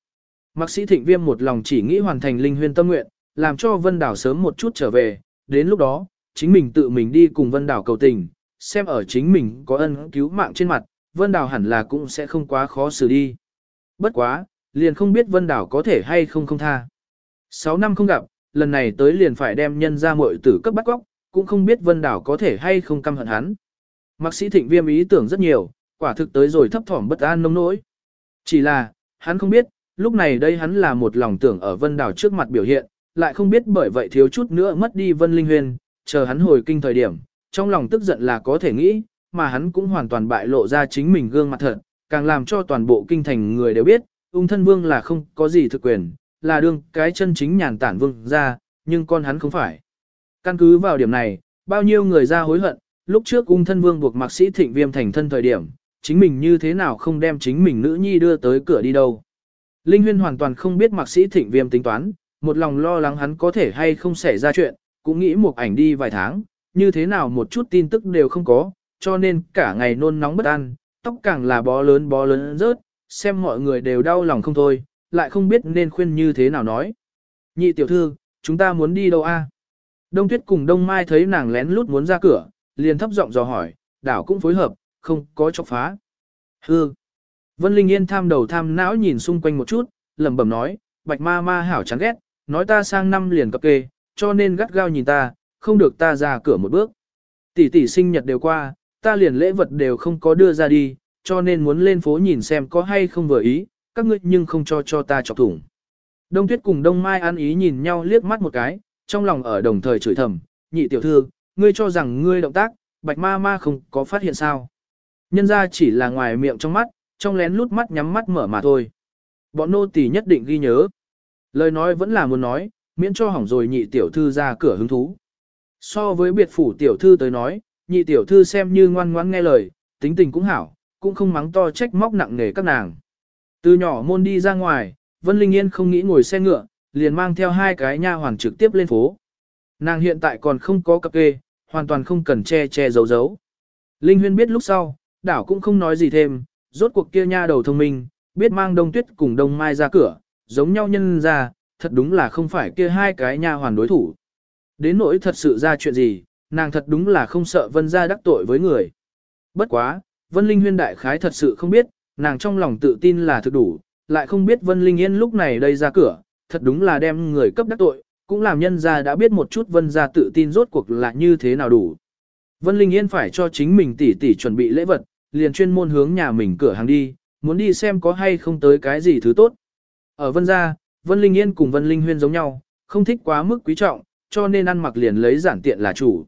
Speaker 1: Mạc sĩ thịnh viêm một lòng chỉ nghĩ hoàn thành linh huyên tâm nguyện, làm cho Vân Đảo sớm một chút trở về, đến lúc đó, chính mình tự mình đi cùng Vân Đảo cầu tình, xem ở chính mình có ân cứu mạng trên mặt, Vân Đảo hẳn là cũng sẽ không quá khó xử đi. Bất quá, liền không biết Vân Đảo có thể hay không không tha. Sáu năm không gặp, lần này tới liền phải đem nhân ra muội tử cấp bắt góc, cũng không biết Vân Đảo có thể hay không căm hận hắn. Mạc sĩ thịnh viêm ý tưởng rất nhiều, quả thực tới rồi thấp thỏm bất an nông nỗi. Chỉ là, hắn không biết, lúc này đây hắn là một lòng tưởng ở Vân Đảo trước mặt biểu hiện, lại không biết bởi vậy thiếu chút nữa mất đi Vân Linh Huyền, chờ hắn hồi kinh thời điểm, trong lòng tức giận là có thể nghĩ, mà hắn cũng hoàn toàn bại lộ ra chính mình gương mặt thật, càng làm cho toàn bộ kinh thành người đều biết, ung thân vương là không có gì thực quyền, là đương cái chân chính nhàn tản vương ra, nhưng con hắn không phải. Căn cứ vào điểm này, bao nhiêu người ra hối hận, lúc trước ung thân vương buộc mạc sĩ thịnh viêm thành thân thời điểm, chính mình như thế nào không đem chính mình nữ nhi đưa tới cửa đi đâu. Linh Huyên hoàn toàn không biết mạc sĩ thịnh viêm tính toán, một lòng lo lắng hắn có thể hay không xảy ra chuyện, cũng nghĩ một ảnh đi vài tháng, như thế nào một chút tin tức đều không có, cho nên cả ngày nôn nóng bất an, tóc càng là bó lớn bó lớn rớt, xem mọi người đều đau lòng không thôi, lại không biết nên khuyên như thế nào nói. Nhị tiểu thư, chúng ta muốn đi đâu a? Đông Tuyết cùng Đông Mai thấy nàng lén lút muốn ra cửa, liền thấp giọng dò hỏi, đảo cũng phối hợp, không có chọc phá. Hư. Vân Linh Yên tham đầu tham não nhìn xung quanh một chút, lẩm bẩm nói, bạch ma ma hảo chán ghét, nói ta sang năm liền cập kê, cho nên gắt gao nhìn ta, không được ta ra cửa một bước. Tỷ tỷ sinh nhật đều qua, ta liền lễ vật đều không có đưa ra đi, cho nên muốn lên phố nhìn xem có hay không vừa ý, các ngươi nhưng không cho cho ta chọc thủng. Đông Tuyết cùng Đông Mai ăn ý nhìn nhau liếc mắt một cái, trong lòng ở đồng thời chửi thầm, nhị tiểu thư, ngươi cho rằng ngươi động tác, bạch ma ma không có phát hiện sao. Nhân ra chỉ là ngoài miệng trong mắt, trong lén lút mắt nhắm mắt mở mà thôi. Bọn nô tỳ nhất định ghi nhớ. Lời nói vẫn là muốn nói, miễn cho hỏng rồi nhị tiểu thư ra cửa hứng thú. So với biệt phủ tiểu thư tới nói, nhị tiểu thư xem như ngoan ngoãn nghe lời, tính tình cũng hảo, cũng không mắng to trách móc nặng nề các nàng. Từ nhỏ môn đi ra ngoài, Vân Linh Yên không nghĩ ngồi xe ngựa, liền mang theo hai cái nha hoàn trực tiếp lên phố. Nàng hiện tại còn không có cặp kê, hoàn toàn không cần che che giấu giấu. Linh Huyên biết lúc sau, đảo cũng không nói gì thêm, rốt cuộc kia nha đầu thông minh, biết mang đông tuyết cùng đông mai ra cửa, giống nhau nhân ra, thật đúng là không phải kia hai cái nha hoàn đối thủ. Đến nỗi thật sự ra chuyện gì, nàng thật đúng là không sợ vân ra đắc tội với người. Bất quá, vân linh huyên đại khái thật sự không biết, nàng trong lòng tự tin là thực đủ, lại không biết vân linh yên lúc này đây ra cửa, thật đúng là đem người cấp đắc tội, cũng làm nhân ra đã biết một chút vân ra tự tin rốt cuộc là như thế nào đủ. Vân Linh Yên phải cho chính mình tỉ tỉ chuẩn bị lễ vật, liền chuyên môn hướng nhà mình cửa hàng đi, muốn đi xem có hay không tới cái gì thứ tốt. Ở Vân Gia, Vân Linh Yên cùng Vân Linh Huyên giống nhau, không thích quá mức quý trọng, cho nên ăn mặc liền lấy giản tiện là chủ.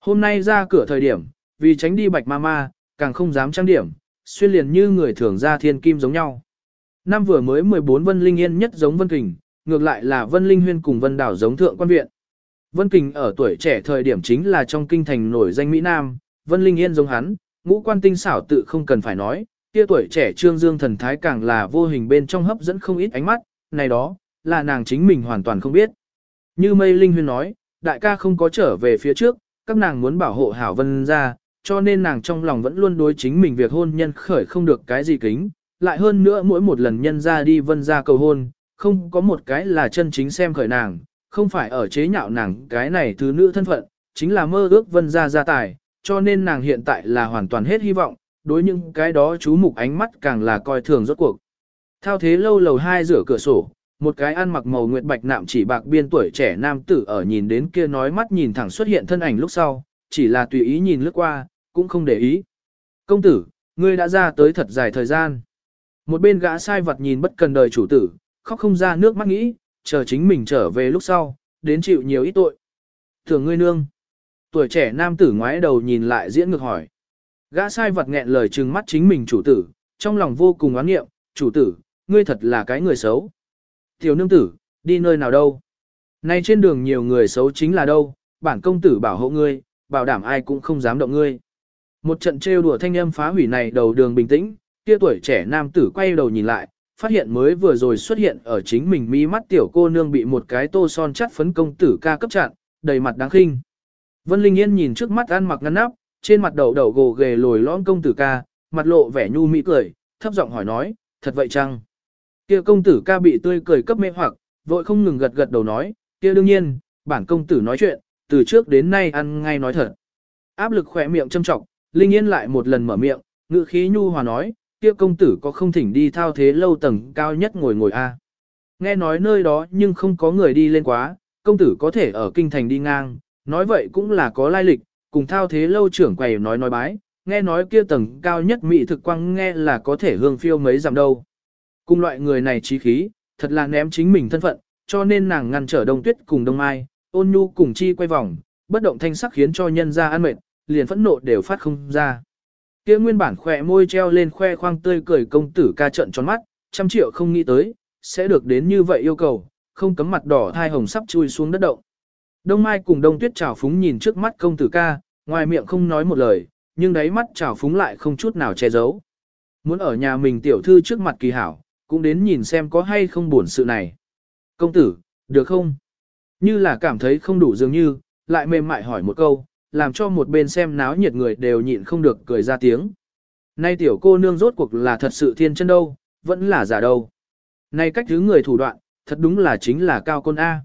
Speaker 1: Hôm nay ra cửa thời điểm, vì tránh đi bạch ma ma, càng không dám trang điểm, xuyên liền như người thường ra thiên kim giống nhau. Năm vừa mới 14 Vân Linh Yên nhất giống Vân Kình, ngược lại là Vân Linh Huyên cùng Vân Đảo giống thượng quan viện. Vân Kình ở tuổi trẻ thời điểm chính là trong kinh thành nổi danh Mỹ Nam, Vân Linh Yên giống hắn, ngũ quan tinh xảo tự không cần phải nói, kia tuổi trẻ trương dương thần thái càng là vô hình bên trong hấp dẫn không ít ánh mắt, này đó, là nàng chính mình hoàn toàn không biết. Như mây linh huyên nói, đại ca không có trở về phía trước, các nàng muốn bảo hộ hảo vân ra, cho nên nàng trong lòng vẫn luôn đối chính mình việc hôn nhân khởi không được cái gì kính, lại hơn nữa mỗi một lần nhân ra đi vân ra cầu hôn, không có một cái là chân chính xem khởi nàng, không phải ở chế nhạo nàng cái này thứ nữ thân phận, chính là mơ ước vân ra gia tài, cho nên nàng hiện tại là hoàn toàn hết hy vọng, đối những cái đó chú mục ánh mắt càng là coi thường rốt cuộc. Thao thế lâu lầu hai rửa cửa sổ, một cái ăn mặc màu nguyệt bạch nạm chỉ bạc biên tuổi trẻ nam tử ở nhìn đến kia nói mắt nhìn thẳng xuất hiện thân ảnh lúc sau, chỉ là tùy ý nhìn lướt qua, cũng không để ý. Công tử, ngươi đã ra tới thật dài thời gian. Một bên gã sai vật nhìn bất cần đời chủ tử, khóc không ra nước mắt nghĩ, chờ chính mình trở về lúc sau, đến chịu nhiều ít tội. Thường ngươi nương. Tuổi trẻ nam tử ngoái đầu nhìn lại diễn ngược hỏi. Gã sai vật nghẹn lời trừng mắt chính mình chủ tử, trong lòng vô cùng oán nghiệm, chủ tử, ngươi thật là cái người xấu. Tiểu nương tử, đi nơi nào đâu? Nay trên đường nhiều người xấu chính là đâu, bản công tử bảo hộ ngươi, bảo đảm ai cũng không dám động ngươi. Một trận trêu đùa thanh âm phá hủy này đầu đường bình tĩnh, kia tuổi trẻ nam tử quay đầu nhìn lại, phát hiện mới vừa rồi xuất hiện ở chính mình mi mắt tiểu cô nương bị một cái tô son chắt phấn công tử ca cấp chặn, đầy mặt đáng khinh. Vân Linh Yên nhìn trước mắt ăn mặc ngăn nắp, trên mặt đầu đầu gồ ghề lồi lõm công tử ca, mặt lộ vẻ nhu mỹ cười, thấp giọng hỏi nói, thật vậy chăng? Kia công tử ca bị tươi cười cấp mê hoặc, vội không ngừng gật gật đầu nói, kia đương nhiên, bản công tử nói chuyện, từ trước đến nay ăn ngay nói thật. Áp lực khỏe miệng châm trọng, Linh Yên lại một lần mở miệng, ngữ khí nhu hòa nói, kia công tử có không thỉnh đi thao thế lâu tầng cao nhất ngồi ngồi a. Nghe nói nơi đó nhưng không có người đi lên quá, công tử có thể ở kinh thành đi ngang, nói vậy cũng là có lai lịch, cùng thao thế lâu trưởng quầy nói nói bái, nghe nói kia tầng cao nhất mỹ thực quang nghe là có thể hương phiêu mấy dặm đâu. Cùng loại người này trí khí, thật là ném chính mình thân phận, cho nên nàng ngăn trở đông tuyết cùng đông mai, ôn nhu cùng chi quay vòng, bất động thanh sắc khiến cho nhân ra ăn mệt, liền phẫn nộ đều phát không ra. kia nguyên bản khỏe môi treo lên khoe khoang tươi cười công tử ca trận tròn mắt, trăm triệu không nghĩ tới, sẽ được đến như vậy yêu cầu, không cấm mặt đỏ thai hồng sắp chui xuống đất động. Đông Mai cùng Đông Tuyết trào phúng nhìn trước mắt công tử ca, ngoài miệng không nói một lời, nhưng đáy mắt trào phúng lại không chút nào che giấu. Muốn ở nhà mình tiểu thư trước mặt kỳ hảo, cũng đến nhìn xem có hay không buồn sự này. Công tử, được không? Như là cảm thấy không đủ dường như, lại mềm mại hỏi một câu, làm cho một bên xem náo nhiệt người đều nhịn không được cười ra tiếng. Nay tiểu cô nương rốt cuộc là thật sự thiên chân đâu, vẫn là giả đâu. Nay cách thứ người thủ đoạn, thật đúng là chính là cao côn A.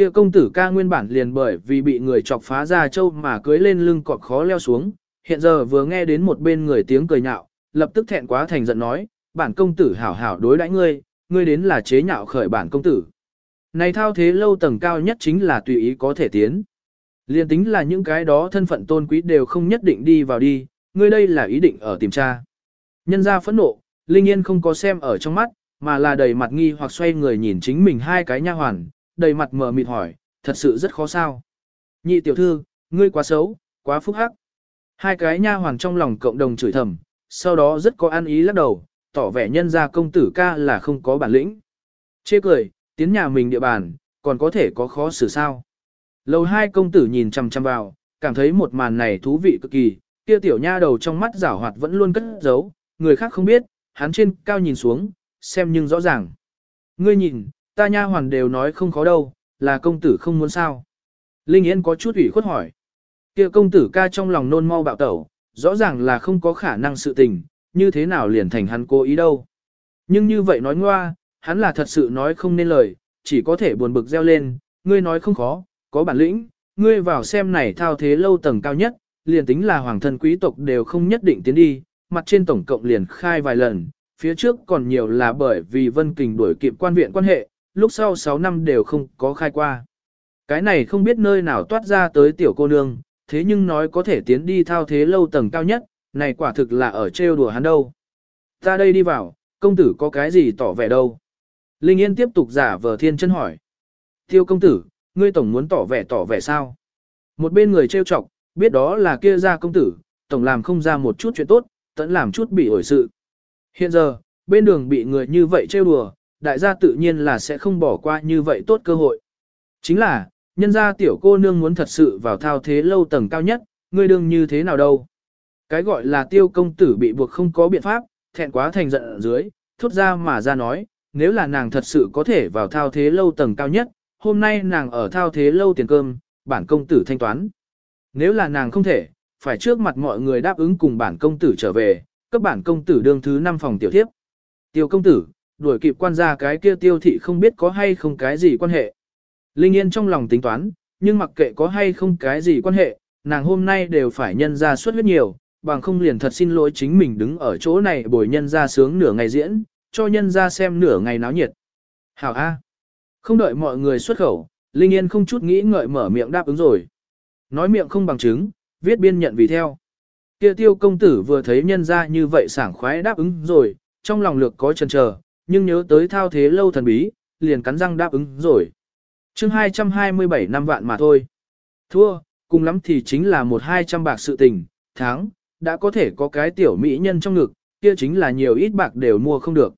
Speaker 1: Kia công tử ca nguyên bản liền bởi vì bị người chọc phá ra châu mà cưới lên lưng cọt khó leo xuống, hiện giờ vừa nghe đến một bên người tiếng cười nhạo, lập tức thẹn quá thành giận nói, bản công tử hảo hảo đối đãi ngươi, ngươi đến là chế nhạo khởi bản công tử. Này thao thế lâu tầng cao nhất chính là tùy ý có thể tiến. Liên tính là những cái đó thân phận tôn quý đều không nhất định đi vào đi, ngươi đây là ý định ở tìm tra. Nhân ra phẫn nộ, Linh Yên không có xem ở trong mắt, mà là đầy mặt nghi hoặc xoay người nhìn chính mình hai cái nha hoàn, đầy mặt mờ mịt hỏi, thật sự rất khó sao. Nhị tiểu thư, ngươi quá xấu, quá phúc hắc. Hai cái nha hoàn trong lòng cộng đồng chửi thầm, sau đó rất có an ý lắc đầu, tỏ vẻ nhân ra công tử ca là không có bản lĩnh. Chê cười, tiến nhà mình địa bàn, còn có thể có khó xử sao. Lầu hai công tử nhìn chằm chằm vào, cảm thấy một màn này thú vị cực kỳ, kia tiểu nha đầu trong mắt rảo hoạt vẫn luôn cất giấu, người khác không biết, hắn trên cao nhìn xuống, xem nhưng rõ ràng. Ngươi nhìn, ta nha hoàn đều nói không khó đâu, là công tử không muốn sao. Linh Yên có chút ủy khuất hỏi. Kia công tử ca trong lòng nôn mau bạo tẩu, rõ ràng là không có khả năng sự tình, như thế nào liền thành hắn cố ý đâu. Nhưng như vậy nói ngoa, hắn là thật sự nói không nên lời, chỉ có thể buồn bực reo lên, ngươi nói không khó, có bản lĩnh, ngươi vào xem này thao thế lâu tầng cao nhất, liền tính là hoàng thân quý tộc đều không nhất định tiến đi, mặt trên tổng cộng liền khai vài lần, phía trước còn nhiều là bởi vì Vân Kình đuổi kịp quan viện quan hệ, lúc sau 6 năm đều không có khai qua. Cái này không biết nơi nào toát ra tới tiểu cô nương, thế nhưng nói có thể tiến đi thao thế lâu tầng cao nhất, này quả thực là ở trêu đùa hắn đâu. Ta đây đi vào, công tử có cái gì tỏ vẻ đâu. Linh Yên tiếp tục giả vờ thiên chân hỏi. Tiêu công tử, ngươi tổng muốn tỏ vẻ tỏ vẻ sao? Một bên người trêu chọc, biết đó là kia ra công tử, tổng làm không ra một chút chuyện tốt, tẫn làm chút bị ổi sự. Hiện giờ, bên đường bị người như vậy trêu đùa, đại gia tự nhiên là sẽ không bỏ qua như vậy tốt cơ hội. Chính là, nhân gia tiểu cô nương muốn thật sự vào thao thế lâu tầng cao nhất, ngươi đương như thế nào đâu. Cái gọi là tiêu công tử bị buộc không có biện pháp, thẹn quá thành giận ở dưới, thốt ra mà ra nói, nếu là nàng thật sự có thể vào thao thế lâu tầng cao nhất, hôm nay nàng ở thao thế lâu tiền cơm, bản công tử thanh toán. Nếu là nàng không thể, phải trước mặt mọi người đáp ứng cùng bản công tử trở về, cấp bản công tử đương thứ 5 phòng tiểu thiếp. Tiêu công tử, đuổi kịp quan gia cái kia tiêu thị không biết có hay không cái gì quan hệ. Linh Yên trong lòng tính toán, nhưng mặc kệ có hay không cái gì quan hệ, nàng hôm nay đều phải nhân ra suất huyết nhiều, bằng không liền thật xin lỗi chính mình đứng ở chỗ này bồi nhân ra sướng nửa ngày diễn, cho nhân ra xem nửa ngày náo nhiệt. Hảo A. Không đợi mọi người xuất khẩu, Linh Yên không chút nghĩ ngợi mở miệng đáp ứng rồi. Nói miệng không bằng chứng, viết biên nhận vì theo. Kia tiêu công tử vừa thấy nhân ra như vậy sảng khoái đáp ứng rồi, trong lòng lược có chần chờ, nhưng nhớ tới thao thế lâu thần bí, liền cắn răng đáp ứng rồi. chương 227 năm vạn mà thôi. Thua, cùng lắm thì chính là một hai trăm bạc sự tình, tháng, đã có thể có cái tiểu mỹ nhân trong ngực, kia chính là nhiều ít bạc đều mua không được.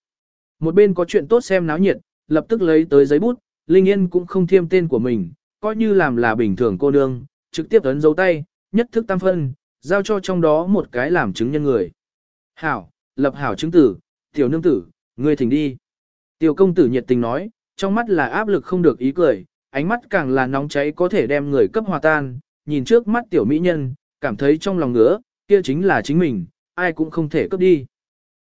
Speaker 1: Một bên có chuyện tốt xem náo nhiệt, lập tức lấy tới giấy bút, Linh Yên cũng không thiêm tên của mình, coi như làm là bình thường cô nương, trực tiếp ấn dấu tay, nhất thức tam phân, giao cho trong đó một cái làm chứng nhân người. Hảo, lập hảo chứng tử, tiểu nương tử, ngươi thỉnh đi. Tiểu công tử nhiệt tình nói, trong mắt là áp lực không được ý cười, ánh mắt càng là nóng cháy có thể đem người cấp hòa tan, nhìn trước mắt tiểu mỹ nhân, cảm thấy trong lòng ngứa, kia chính là chính mình, ai cũng không thể cấp đi.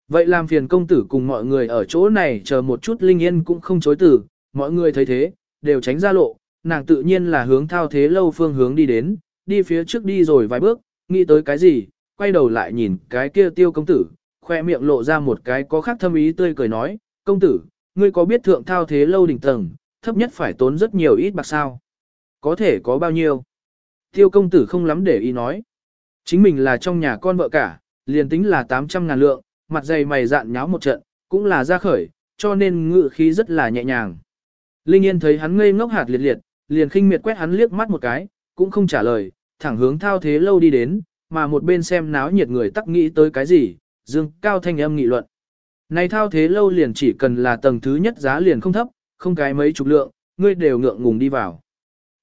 Speaker 1: Vậy làm phiền công tử cùng mọi người ở chỗ này chờ một chút linh yên cũng không chối từ, mọi người thấy thế, đều tránh ra lộ, nàng tự nhiên là hướng thao thế lâu phương hướng đi đến, đi phía trước đi rồi vài bước, nghĩ tới cái gì, quay đầu lại nhìn cái kia tiêu công tử, khoe miệng lộ ra một cái có khác thâm ý tươi cười nói, công tử, ngươi có biết thượng thao thế lâu đỉnh tầng, thấp nhất phải tốn rất nhiều ít bạc sao? Có thể có bao nhiêu? Tiêu công tử không lắm để ý nói. Chính mình là trong nhà con vợ cả, liền tính là 800 ngàn lượng, mặt dày mày dạn nháo một trận, cũng là ra khởi, cho nên ngự khí rất là nhẹ nhàng. Linh Yên thấy hắn ngây ngốc hạt liệt liệt, liền khinh miệt quét hắn liếc mắt một cái, cũng không trả lời, thẳng hướng thao thế lâu đi đến, mà một bên xem náo nhiệt người tắc nghĩ tới cái gì, dương cao thanh âm nghị luận. Này thao thế lâu liền chỉ cần là tầng thứ nhất giá liền không thấp, không cái mấy chục lượng, ngươi đều ngượng ngùng đi vào.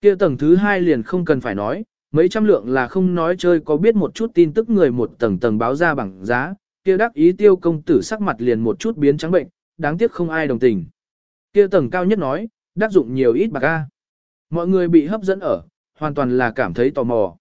Speaker 1: kia tầng thứ hai liền không cần phải nói, mấy trăm lượng là không nói chơi có biết một chút tin tức người một tầng tầng báo ra bằng giá, kia đắc ý tiêu công tử sắc mặt liền một chút biến trắng bệnh, đáng tiếc không ai đồng tình. Kia tầng cao nhất nói, đắc dụng nhiều ít bạc a. Mọi người bị hấp dẫn ở, hoàn toàn là cảm thấy tò mò.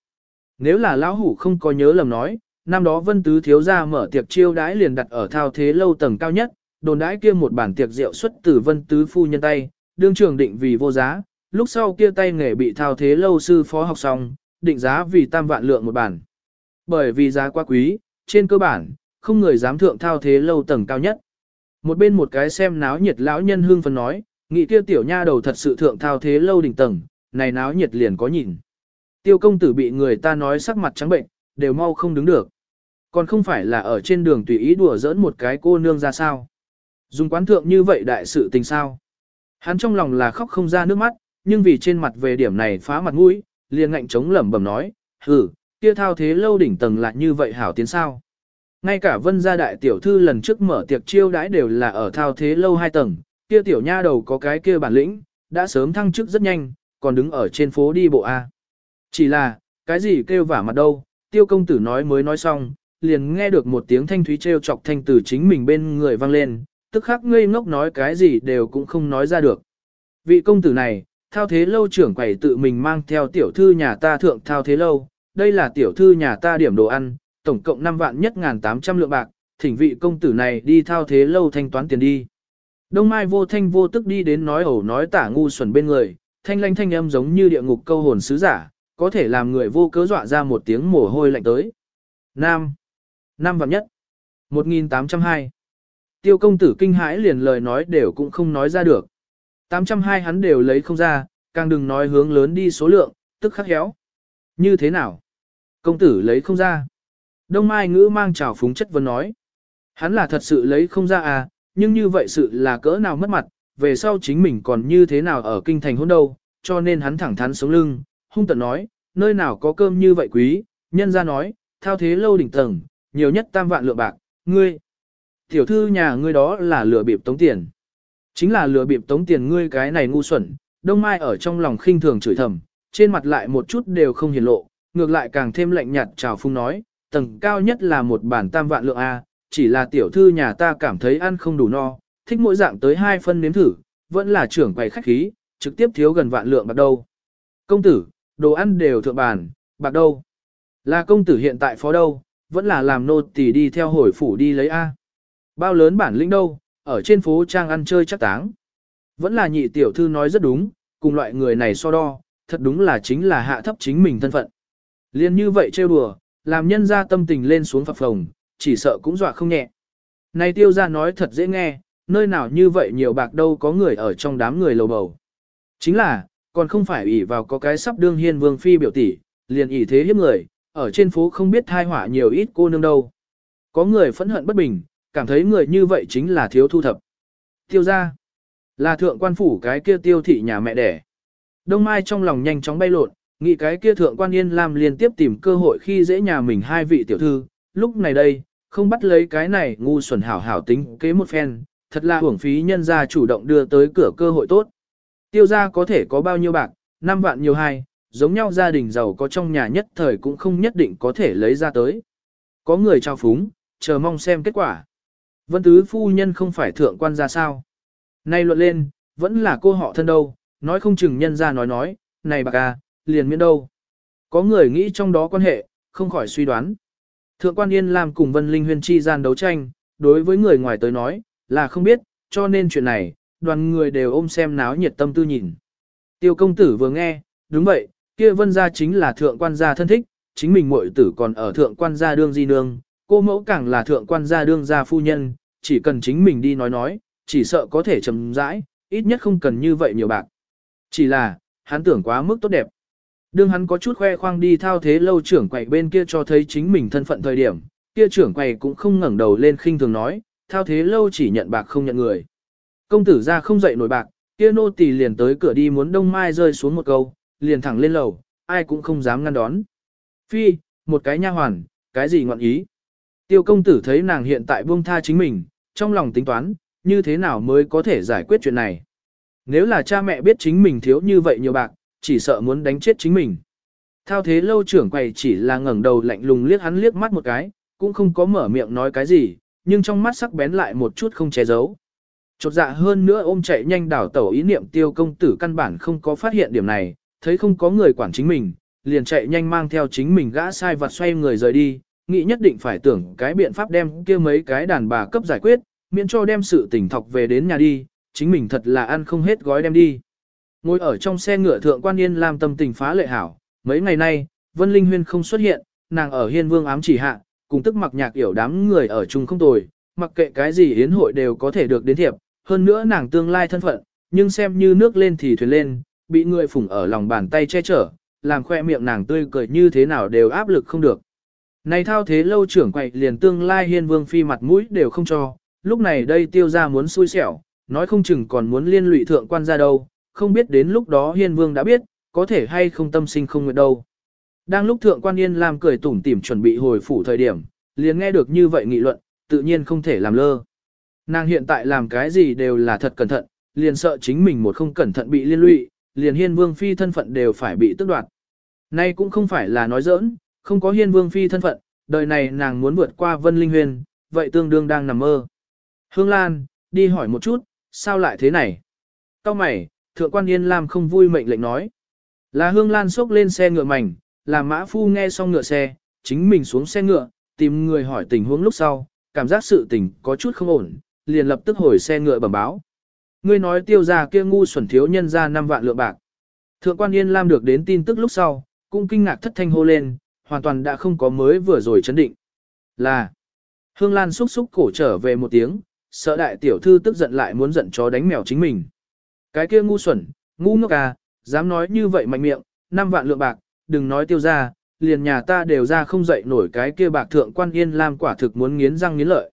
Speaker 1: Nếu là lão hủ không có nhớ lầm nói, năm đó Vân Tứ thiếu gia mở tiệc chiêu đãi liền đặt ở thao thế lâu tầng cao nhất, đồn đãi kia một bản tiệc rượu xuất từ Vân Tứ phu nhân tay, đương trường định vì vô giá, lúc sau kia tay nghề bị thao thế lâu sư phó học xong, định giá vì tam vạn lượng một bản. Bởi vì giá quá quý, trên cơ bản, không người dám thượng thao thế lâu tầng cao nhất. Một bên một cái xem náo nhiệt lão nhân hương phấn nói, nghị kia tiểu nha đầu thật sự thượng thao thế lâu đỉnh tầng, này náo nhiệt liền có nhìn. Tiêu công tử bị người ta nói sắc mặt trắng bệnh, đều mau không đứng được. Còn không phải là ở trên đường tùy ý đùa giỡn một cái cô nương ra sao. Dùng quán thượng như vậy đại sự tình sao. Hắn trong lòng là khóc không ra nước mắt, nhưng vì trên mặt về điểm này phá mặt mũi, liền ngạnh chống lẩm bẩm nói, hừ, kia thao thế lâu đỉnh tầng lại như vậy hảo tiến sao. Ngay cả vân gia đại tiểu thư lần trước mở tiệc chiêu đãi đều là ở thao thế lâu hai tầng, kia tiểu nha đầu có cái kia bản lĩnh, đã sớm thăng chức rất nhanh, còn đứng ở trên phố đi bộ A. Chỉ là, cái gì kêu vả mặt đâu, tiêu công tử nói mới nói xong, liền nghe được một tiếng thanh thúy trêu chọc thanh từ chính mình bên người vang lên, tức khắc ngây ngốc nói cái gì đều cũng không nói ra được. Vị công tử này, thao thế lâu trưởng quầy tự mình mang theo tiểu thư nhà ta thượng thao thế lâu, đây là tiểu thư nhà ta điểm đồ ăn, tổng cộng 5 vạn nhất ngàn 800 lượng bạc, thỉnh vị công tử này đi thao thế lâu thanh toán tiền đi. Đông Mai vô thanh vô tức đi đến nói ẩu nói tả ngu xuẩn bên người, thanh lanh thanh âm giống như địa ngục câu hồn sứ giả, có thể làm người vô cớ dọa ra một tiếng mồ hôi lạnh tới. Nam. Nam vạn nhất. 1802. Tiêu công tử kinh hãi liền lời nói đều cũng không nói ra được. 802 hắn đều lấy không ra, càng đừng nói hướng lớn đi số lượng, tức khắc héo. Như thế nào? Công tử lấy không ra. Đông Mai ngữ mang trào phúng chất vấn nói. Hắn là thật sự lấy không ra à, nhưng như vậy sự là cỡ nào mất mặt, về sau chính mình còn như thế nào ở kinh thành hôn đâu, cho nên hắn thẳng thắn sống lưng, hung tận nói, nơi nào có cơm như vậy quý, nhân ra nói, thao thế lâu đỉnh tầng, nhiều nhất tam vạn lượng bạc, ngươi. Tiểu thư nhà ngươi đó là lừa bịp tống tiền. Chính là lừa bịp tống tiền ngươi cái này ngu xuẩn, đông mai ở trong lòng khinh thường chửi thầm, trên mặt lại một chút đều không hiển lộ, ngược lại càng thêm lạnh nhạt chào phung nói, tầng cao nhất là một bản tam vạn lượng A, chỉ là tiểu thư nhà ta cảm thấy ăn không đủ no, thích mỗi dạng tới hai phân nếm thử, vẫn là trưởng quầy khách khí, trực tiếp thiếu gần vạn lượng bạc đâu. Công tử, đồ ăn đều thượng bàn, bạc đâu? Là công tử hiện tại phó đâu, vẫn là làm nô tỳ đi theo hồi phủ đi lấy A. Bao lớn bản lĩnh đâu, ở trên phố trang ăn chơi chắc táng. Vẫn là nhị tiểu thư nói rất đúng, cùng loại người này so đo, thật đúng là chính là hạ thấp chính mình thân phận. Liên như vậy trêu đùa, làm nhân ra tâm tình lên xuống phập phồng, chỉ sợ cũng dọa không nhẹ. Này tiêu ra nói thật dễ nghe, nơi nào như vậy nhiều bạc đâu có người ở trong đám người lầu bầu. Chính là, còn không phải ỷ vào có cái sắp đương hiên vương phi biểu tỷ, liền ỷ thế hiếp người, ở trên phố không biết thai họa nhiều ít cô nương đâu. Có người phẫn hận bất bình, cảm thấy người như vậy chính là thiếu thu thập. Tiêu ra, là thượng quan phủ cái kia tiêu thị nhà mẹ đẻ. Đông Mai trong lòng nhanh chóng bay lộn, nghĩ cái kia thượng quan yên làm liên tiếp tìm cơ hội khi dễ nhà mình hai vị tiểu thư, lúc này đây, không bắt lấy cái này ngu xuẩn hảo hảo tính kế một phen, thật là hưởng phí nhân gia chủ động đưa tới cửa cơ hội tốt. Tiêu gia có thể có bao nhiêu bạc, năm vạn nhiều hai, giống nhau gia đình giàu có trong nhà nhất thời cũng không nhất định có thể lấy ra tới. Có người trao phúng, chờ mong xem kết quả. Vân tứ phu nhân không phải thượng quan ra sao. Nay luận lên, vẫn là cô họ thân đâu, nói không chừng nhân ra nói nói, này bạc à, liền miễn đâu. Có người nghĩ trong đó quan hệ, không khỏi suy đoán. Thượng quan Yên Lam cùng Vân Linh Huyên chi gian đấu tranh, đối với người ngoài tới nói, là không biết, cho nên chuyện này, đoàn người đều ôm xem náo nhiệt tâm tư nhìn. Tiêu công tử vừa nghe, đúng vậy, kia vân gia chính là thượng quan gia thân thích, chính mình muội tử còn ở thượng quan gia đương di nương, cô mẫu càng là thượng quan gia đương gia phu nhân, chỉ cần chính mình đi nói nói, chỉ sợ có thể chầm rãi, ít nhất không cần như vậy nhiều bạc. Chỉ là, hắn tưởng quá mức tốt đẹp. Đương hắn có chút khoe khoang đi thao thế lâu trưởng quầy bên kia cho thấy chính mình thân phận thời điểm, kia trưởng quầy cũng không ngẩng đầu lên khinh thường nói, thao thế lâu chỉ nhận bạc không nhận người. Công tử ra không dậy nổi bạc, kia nô tỳ liền tới cửa đi muốn đông mai rơi xuống một câu, liền thẳng lên lầu, ai cũng không dám ngăn đón. Phi, một cái nha hoàn, cái gì ngọn ý. Tiêu công tử thấy nàng hiện tại buông tha chính mình, trong lòng tính toán, như thế nào mới có thể giải quyết chuyện này. Nếu là cha mẹ biết chính mình thiếu như vậy nhiều bạc, chỉ sợ muốn đánh chết chính mình. Thao thế lâu trưởng quầy chỉ là ngẩng đầu lạnh lùng liếc hắn liếc mắt một cái, cũng không có mở miệng nói cái gì, nhưng trong mắt sắc bén lại một chút không che giấu. Chột dạ hơn nữa ôm chạy nhanh đảo tẩu ý niệm tiêu công tử căn bản không có phát hiện điểm này, thấy không có người quản chính mình, liền chạy nhanh mang theo chính mình gã sai vặt xoay người rời đi, nghĩ nhất định phải tưởng cái biện pháp đem kia mấy cái đàn bà cấp giải quyết, miễn cho đem sự tỉnh thọc về đến nhà đi, chính mình thật là ăn không hết gói đem đi. Ngồi ở trong xe ngựa thượng quan yên làm tâm tình phá lệ hảo, mấy ngày nay, Vân Linh Huyên không xuất hiện, nàng ở hiên vương ám chỉ hạ, cùng tức mặc nhạc yểu đám người ở chung không tồi, mặc kệ cái gì yến hội đều có thể được đến thiệp, hơn nữa nàng tương lai thân phận, nhưng xem như nước lên thì thuyền lên, bị người phủng ở lòng bàn tay che chở, làm khoe miệng nàng tươi cười như thế nào đều áp lực không được. Này thao thế lâu trưởng quậy liền tương lai hiên vương phi mặt mũi đều không cho, lúc này đây tiêu ra muốn xui xẻo, nói không chừng còn muốn liên lụy thượng quan ra đâu, không biết đến lúc đó hiên vương đã biết, có thể hay không tâm sinh không nguyện đâu. Đang lúc thượng quan yên làm cười tủm tỉm chuẩn bị hồi phủ thời điểm, liền nghe được như vậy nghị luận, tự nhiên không thể làm lơ. Nàng hiện tại làm cái gì đều là thật cẩn thận, liền sợ chính mình một không cẩn thận bị liên lụy, liền hiên vương phi thân phận đều phải bị tước đoạt. Nay cũng không phải là nói giỡn, không có hiên vương phi thân phận, đời này nàng muốn vượt qua vân linh huyền, vậy tương đương đang nằm mơ. Hương Lan, đi hỏi một chút, sao lại thế này? Cao mày, thượng quan yên lam không vui mệnh lệnh nói. Là Hương Lan xốc lên xe ngựa mảnh, làm mã phu nghe xong ngựa xe, chính mình xuống xe ngựa, tìm người hỏi tình huống lúc sau, cảm giác sự tình có chút không ổn, liền lập tức hồi xe ngựa bẩm báo. Ngươi nói tiêu gia kia ngu xuẩn thiếu nhân ra 5 vạn lượng bạc. Thượng quan Yên Lam được đến tin tức lúc sau, cũng kinh ngạc thất thanh hô lên, hoàn toàn đã không có mới vừa rồi chấn định. Là, Hương Lan xúc xúc cổ trở về một tiếng, sợ đại tiểu thư tức giận lại muốn giận chó đánh mèo chính mình. Cái kia ngu xuẩn, ngu ngốc à, dám nói như vậy mạnh miệng, 5 vạn lượng bạc, đừng nói tiêu ra, liền nhà ta đều ra không dậy nổi cái kia bạc thượng quan yên lam quả thực muốn nghiến răng nghiến lợi.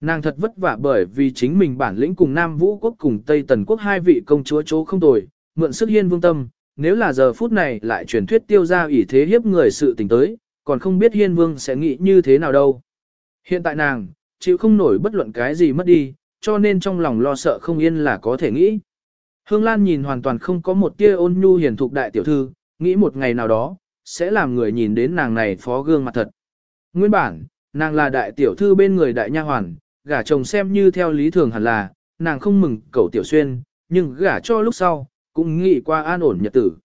Speaker 1: Nàng thật vất vả bởi vì chính mình bản lĩnh cùng Nam Vũ quốc cùng Tây Tần quốc hai vị công chúa chỗ không tồi, mượn sức hiên vương tâm, nếu là giờ phút này lại truyền thuyết tiêu ra ủy thế hiếp người sự tình tới, còn không biết hiên vương sẽ nghĩ như thế nào đâu. Hiện tại nàng, chịu không nổi bất luận cái gì mất đi, cho nên trong lòng lo sợ không yên là có thể nghĩ. Hương Lan nhìn hoàn toàn không có một tia ôn nhu hiền thục đại tiểu thư, nghĩ một ngày nào đó, sẽ làm người nhìn đến nàng này phó gương mặt thật. Nguyên bản, nàng là đại tiểu thư bên người đại nha hoàn, gả chồng xem như theo lý thường hẳn là, nàng không mừng cậu tiểu xuyên, nhưng gả cho lúc sau, cũng nghĩ qua an ổn nhật tử.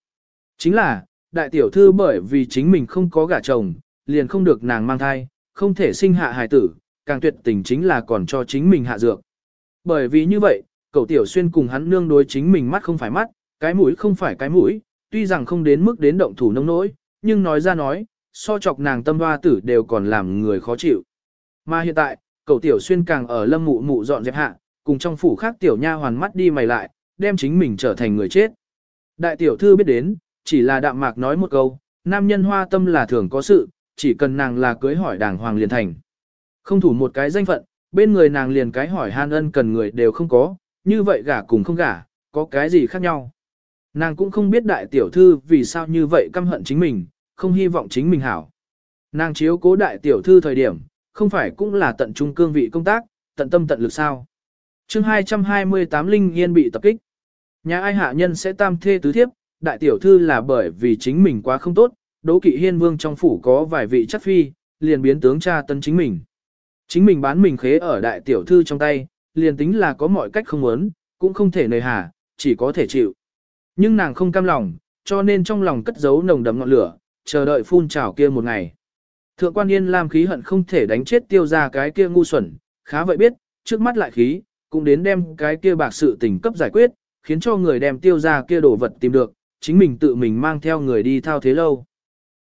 Speaker 1: Chính là, đại tiểu thư bởi vì chính mình không có gả chồng, liền không được nàng mang thai, không thể sinh hạ hài tử, càng tuyệt tình chính là còn cho chính mình hạ dược. Bởi vì như vậy, cậu tiểu xuyên cùng hắn nương đối chính mình mắt không phải mắt, cái mũi không phải cái mũi, tuy rằng không đến mức đến động thủ nông nỗi, nhưng nói ra nói, so chọc nàng tâm hoa tử đều còn làm người khó chịu. Mà hiện tại, cậu tiểu xuyên càng ở lâm mụ mụ dọn dẹp hạ, cùng trong phủ khác tiểu nha hoàn mắt đi mày lại, đem chính mình trở thành người chết. Đại tiểu thư biết đến, chỉ là đạm mạc nói một câu, nam nhân hoa tâm là thường có sự, chỉ cần nàng là cưới hỏi đàng hoàng liền thành. Không thủ một cái danh phận, bên người nàng liền cái hỏi han ân cần người đều không có, như vậy gả cùng không gả, có cái gì khác nhau. Nàng cũng không biết đại tiểu thư vì sao như vậy căm hận chính mình, không hy vọng chính mình hảo. Nàng chiếu cố đại tiểu thư thời điểm, không phải cũng là tận trung cương vị công tác, tận tâm tận lực sao. chương 228 Linh Yên bị tập kích. Nhà ai hạ nhân sẽ tam thê tứ thiếp, đại tiểu thư là bởi vì chính mình quá không tốt, đố kỵ hiên vương trong phủ có vài vị chắc phi, liền biến tướng cha tân chính mình. Chính mình bán mình khế ở đại tiểu thư trong tay, liền tính là có mọi cách không muốn, cũng không thể nề hà, chỉ có thể chịu. Nhưng nàng không cam lòng, cho nên trong lòng cất giấu nồng đậm ngọn lửa, chờ đợi phun trào kia một ngày. Thượng quan yên lam khí hận không thể đánh chết tiêu ra cái kia ngu xuẩn, khá vậy biết, trước mắt lại khí, cũng đến đem cái kia bạc sự tình cấp giải quyết, khiến cho người đem tiêu ra kia đồ vật tìm được, chính mình tự mình mang theo người đi thao thế lâu.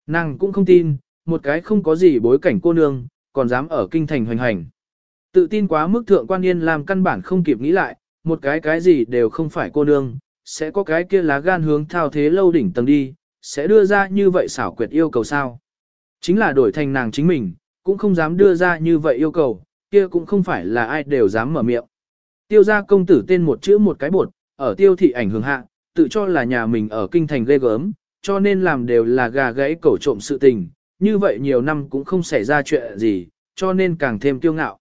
Speaker 1: Nàng cũng không tin, một cái không có gì bối cảnh cô nương, còn dám ở kinh thành hoành hành. Tự tin quá mức thượng quan yên làm căn bản không kịp nghĩ lại, một cái cái gì đều không phải cô nương, sẽ có cái kia lá gan hướng thao thế lâu đỉnh tầng đi, sẽ đưa ra như vậy xảo quyệt yêu cầu sao. Chính là đổi thành nàng chính mình, cũng không dám đưa ra như vậy yêu cầu, kia cũng không phải là ai đều dám mở miệng. Tiêu gia công tử tên một chữ một cái bột, ở tiêu thị ảnh hưởng hạ, tự cho là nhà mình ở kinh thành ghê gớm, cho nên làm đều là gà gãy cẩu trộm sự tình, như vậy nhiều năm cũng không xảy ra chuyện gì, cho nên càng thêm kiêu ngạo.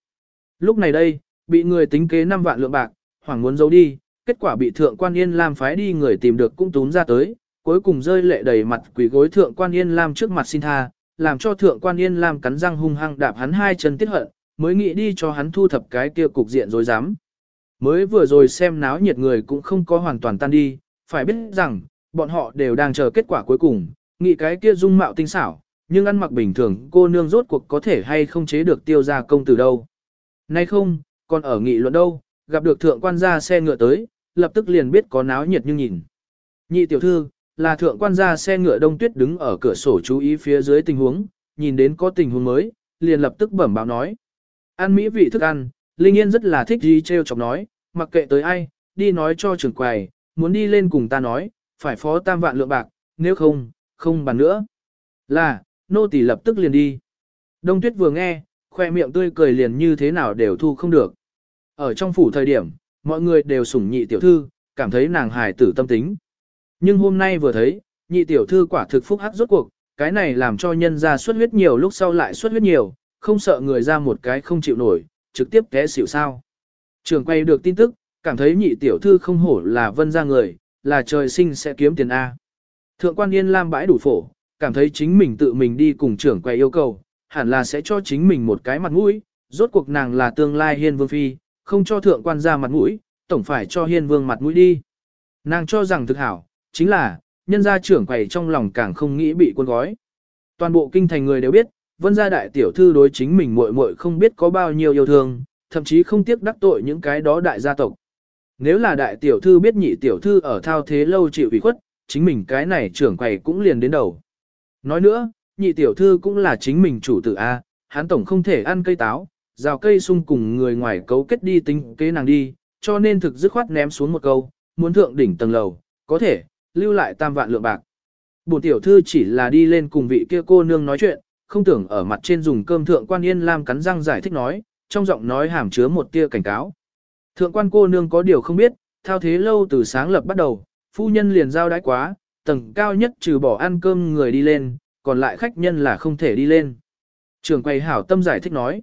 Speaker 1: Lúc này đây, bị người tính kế 5 vạn lượng bạc, hoàng muốn giấu đi, kết quả bị thượng quan yên làm phái đi người tìm được cũng tún ra tới, cuối cùng rơi lệ đầy mặt quỷ gối thượng quan yên lam trước mặt xin tha, làm cho thượng quan yên lam cắn răng hung hăng đạp hắn hai chân tiết hận, mới nghĩ đi cho hắn thu thập cái kia cục diện rồi dám. Mới vừa rồi xem náo nhiệt người cũng không có hoàn toàn tan đi, phải biết rằng, bọn họ đều đang chờ kết quả cuối cùng, nghĩ cái kia dung mạo tinh xảo, nhưng ăn mặc bình thường cô nương rốt cuộc có thể hay không chế được tiêu gia công từ đâu. Nay không, còn ở nghị luận đâu, gặp được thượng quan gia xe ngựa tới, lập tức liền biết có náo nhiệt nhưng nhìn. Nhị tiểu thư, là thượng quan gia xe ngựa đông tuyết đứng ở cửa sổ chú ý phía dưới tình huống, nhìn đến có tình huống mới, liền lập tức bẩm báo nói. Ăn mỹ vị thức ăn, Linh Yên rất là thích gì treo chọc nói, mặc kệ tới ai, đi nói cho trưởng quầy, muốn đi lên cùng ta nói, phải phó tam vạn lượng bạc, nếu không, không bàn nữa. Là, nô tỳ lập tức liền đi. Đông tuyết vừa nghe, khoe miệng tươi cười liền như thế nào đều thu không được. Ở trong phủ thời điểm, mọi người đều sủng nhị tiểu thư, cảm thấy nàng hài tử tâm tính. Nhưng hôm nay vừa thấy, nhị tiểu thư quả thực phúc hắc rốt cuộc, cái này làm cho nhân ra xuất huyết nhiều lúc sau lại xuất huyết nhiều, không sợ người ra một cái không chịu nổi, trực tiếp té xỉu sao. Trường quay được tin tức, cảm thấy nhị tiểu thư không hổ là vân ra người, là trời sinh sẽ kiếm tiền A. Thượng quan yên lam bãi đủ phổ, cảm thấy chính mình tự mình đi cùng trưởng quay yêu cầu, hẳn là sẽ cho chính mình một cái mặt mũi, rốt cuộc nàng là tương lai hiên vương phi, không cho thượng quan ra mặt mũi, tổng phải cho hiên vương mặt mũi đi. Nàng cho rằng thực hảo, chính là, nhân gia trưởng quầy trong lòng càng không nghĩ bị quân gói. Toàn bộ kinh thành người đều biết, vân gia đại tiểu thư đối chính mình muội muội không biết có bao nhiêu yêu thương, thậm chí không tiếc đắc tội những cái đó đại gia tộc. Nếu là đại tiểu thư biết nhị tiểu thư ở thao thế lâu chịu ủy khuất, chính mình cái này trưởng quầy cũng liền đến đầu. Nói nữa, nhị tiểu thư cũng là chính mình chủ tử A, hắn tổng không thể ăn cây táo, rào cây sung cùng người ngoài cấu kết đi tính kế nàng đi, cho nên thực dứt khoát ném xuống một câu, muốn thượng đỉnh tầng lầu, có thể, lưu lại tam vạn lượng bạc. Bổn tiểu thư chỉ là đi lên cùng vị kia cô nương nói chuyện, không tưởng ở mặt trên dùng cơm thượng quan yên lam cắn răng giải thích nói, trong giọng nói hàm chứa một tia cảnh cáo. Thượng quan cô nương có điều không biết, thao thế lâu từ sáng lập bắt đầu, phu nhân liền giao đãi quá, tầng cao nhất trừ bỏ ăn cơm người đi lên, còn lại khách nhân là không thể đi lên. Trường quay hảo tâm giải thích nói,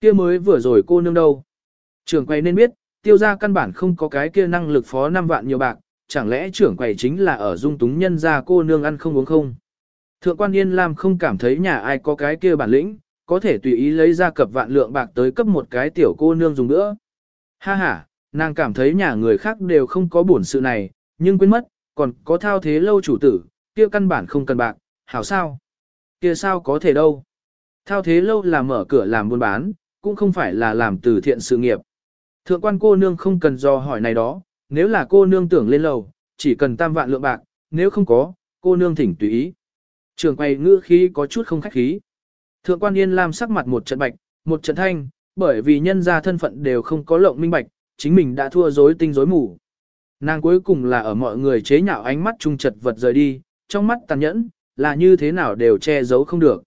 Speaker 1: kia mới vừa rồi cô nương đâu. Trường quay nên biết, tiêu gia căn bản không có cái kia năng lực phó 5 vạn nhiều bạc, chẳng lẽ trưởng quầy chính là ở dung túng nhân ra cô nương ăn không uống không. Thượng quan Yên Lam không cảm thấy nhà ai có cái kia bản lĩnh, có thể tùy ý lấy ra cập vạn lượng bạc tới cấp một cái tiểu cô nương dùng nữa. Ha ha, nàng cảm thấy nhà người khác đều không có buồn sự này, nhưng quên mất, còn có thao thế lâu chủ tử, kia căn bản không cần bạc, hảo sao? Kia sao có thể đâu? Thao thế lâu là mở cửa làm buôn bán, cũng không phải là làm từ thiện sự nghiệp. Thượng quan cô nương không cần do hỏi này đó, nếu là cô nương tưởng lên lầu, chỉ cần tam vạn lượng bạc, nếu không có, cô nương thỉnh tùy ý. Trường quay ngữ khí có chút không khách khí. Thượng quan Yên Lam sắc mặt một trận bạch, một trận thanh, bởi vì nhân ra thân phận đều không có lộng minh bạch, chính mình đã thua rối tinh rối mù. Nàng cuối cùng là ở mọi người chế nhạo ánh mắt trung chật vật rời đi, trong mắt tàn nhẫn, là như thế nào đều che giấu không được.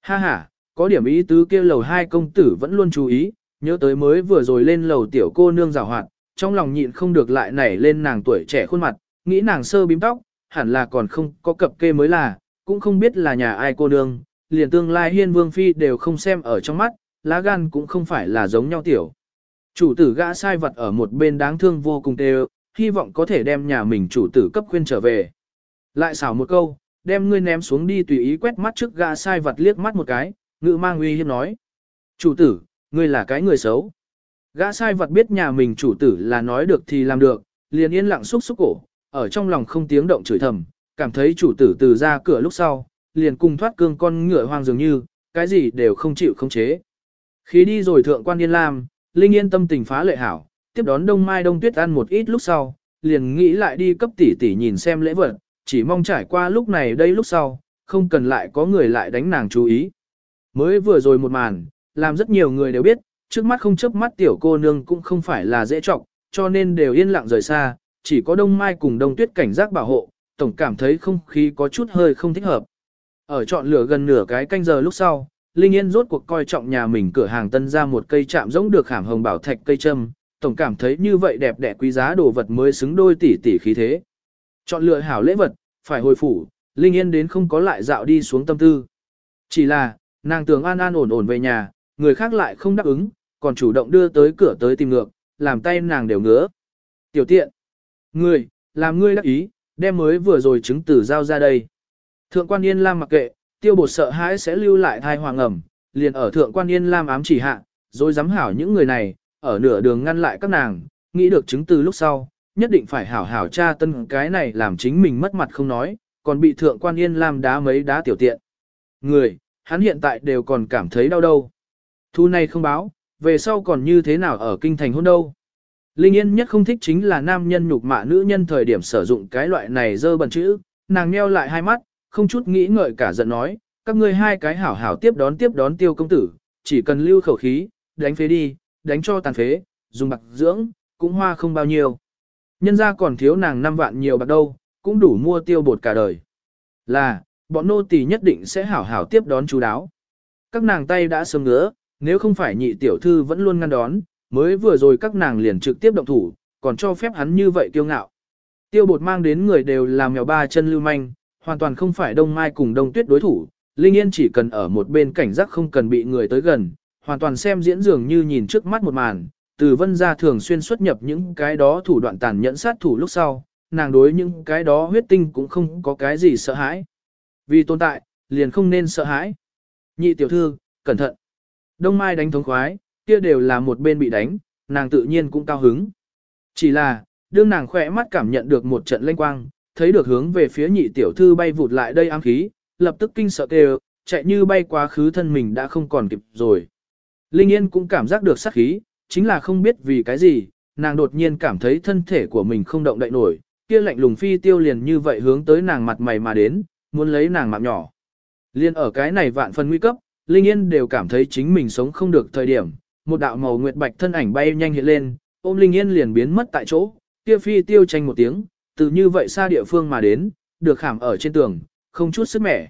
Speaker 1: Ha ha, có điểm ý tứ kia lầu hai công tử vẫn luôn chú ý, nhớ tới mới vừa rồi lên lầu tiểu cô nương rào hoạt, trong lòng nhịn không được lại nảy lên nàng tuổi trẻ khuôn mặt, nghĩ nàng sơ bím tóc, hẳn là còn không có cập kê mới là, cũng không biết là nhà ai cô nương, liền tương lai hiên vương phi đều không xem ở trong mắt, lá gan cũng không phải là giống nhau tiểu. Chủ tử gã sai vật ở một bên đáng thương vô cùng tê hy vọng có thể đem nhà mình chủ tử cấp khuyên trở về. Lại xảo một câu, đem ngươi ném xuống đi tùy ý quét mắt trước gã sai vật liếc mắt một cái, ngự mang uy hiếp nói. Chủ tử, ngươi là cái người xấu. Gã sai vật biết nhà mình chủ tử là nói được thì làm được, liền yên lặng xúc xúc cổ, ở trong lòng không tiếng động chửi thầm, cảm thấy chủ tử từ ra cửa lúc sau, liền cùng thoát cương con ngựa hoang dường như, cái gì đều không chịu không chế. Khi đi rồi thượng quan yên lam, Linh Yên tâm tình phá lệ hảo, tiếp đón Đông Mai Đông Tuyết ăn một ít lúc sau, liền nghĩ lại đi cấp tỷ tỷ nhìn xem lễ vật, chỉ mong trải qua lúc này đây lúc sau, không cần lại có người lại đánh nàng chú ý. Mới vừa rồi một màn, làm rất nhiều người đều biết, trước mắt không chớp mắt tiểu cô nương cũng không phải là dễ trọng, cho nên đều yên lặng rời xa, chỉ có Đông Mai cùng Đông Tuyết cảnh giác bảo hộ, tổng cảm thấy không khí có chút hơi không thích hợp. Ở chọn lửa gần nửa cái canh giờ lúc sau, Linh Yên rốt cuộc coi trọng nhà mình cửa hàng tân ra một cây chạm giống được khảm hồng bảo thạch cây châm, tổng cảm thấy như vậy đẹp đẽ quý giá đồ vật mới xứng đôi tỷ tỷ khí thế. Chọn lựa hảo lễ vật, phải hồi phủ, Linh Yên đến không có lại dạo đi xuống tâm tư. Chỉ là, nàng tưởng an an ổn ổn về nhà, người khác lại không đáp ứng, còn chủ động đưa tới cửa tới tìm ngược, làm tay nàng đều ngứa. Tiểu tiện, ngươi, làm ngươi đắc ý, đem mới vừa rồi chứng từ giao ra đây. Thượng quan Yên Lam mặc kệ, tiêu bột sợ hãi sẽ lưu lại thai hoàng ẩm, liền ở thượng quan Yên Lam ám chỉ hạ, rồi dám hảo những người này, ở nửa đường ngăn lại các nàng, nghĩ được chứng từ lúc sau, nhất định phải hảo hảo tra tân cái này làm chính mình mất mặt không nói, còn bị thượng quan Yên Lam đá mấy đá tiểu tiện. Người, hắn hiện tại đều còn cảm thấy đau đâu. Thu này không báo, về sau còn như thế nào ở kinh thành hôn đâu. Linh Yên nhất không thích chính là nam nhân nhục mạ nữ nhân thời điểm sử dụng cái loại này dơ bẩn chữ, nàng nheo lại hai mắt, không chút nghĩ ngợi cả giận nói, các ngươi hai cái hảo hảo tiếp đón tiếp đón tiêu công tử, chỉ cần lưu khẩu khí, đánh phế đi, đánh cho tàn phế, dùng bạc dưỡng, cũng hoa không bao nhiêu. Nhân ra còn thiếu nàng năm vạn nhiều bạc đâu, cũng đủ mua tiêu bột cả đời. Là, bọn nô tỳ nhất định sẽ hảo hảo tiếp đón chú đáo. Các nàng tay đã sớm ngứa, nếu không phải nhị tiểu thư vẫn luôn ngăn đón, mới vừa rồi các nàng liền trực tiếp động thủ, còn cho phép hắn như vậy kiêu ngạo. Tiêu bột mang đến người đều là mèo ba chân lưu manh, hoàn toàn không phải đông mai cùng đông tuyết đối thủ, Linh Yên chỉ cần ở một bên cảnh giác không cần bị người tới gần, hoàn toàn xem diễn dường như nhìn trước mắt một màn, từ vân gia thường xuyên xuất nhập những cái đó thủ đoạn tàn nhẫn sát thủ lúc sau, nàng đối những cái đó huyết tinh cũng không có cái gì sợ hãi. Vì tồn tại, liền không nên sợ hãi. Nhị tiểu thư, cẩn thận. Đông Mai đánh thống khoái, kia đều là một bên bị đánh, nàng tự nhiên cũng cao hứng. Chỉ là, đương nàng khỏe mắt cảm nhận được một trận lanh quang, thấy được hướng về phía nhị tiểu thư bay vụt lại đây ám khí, lập tức kinh sợ kêu, chạy như bay quá khứ thân mình đã không còn kịp rồi. Linh Yên cũng cảm giác được sát khí, chính là không biết vì cái gì, nàng đột nhiên cảm thấy thân thể của mình không động đậy nổi, kia lạnh lùng phi tiêu liền như vậy hướng tới nàng mặt mày mà đến, muốn lấy nàng mạng nhỏ. Liên ở cái này vạn phần nguy cấp, Linh Yên đều cảm thấy chính mình sống không được thời điểm, một đạo màu nguyệt bạch thân ảnh bay nhanh hiện lên, ôm Linh Yên liền biến mất tại chỗ, kia phi tiêu tranh một tiếng, từ như vậy xa địa phương mà đến, được khảm ở trên tường, không chút sức mẻ.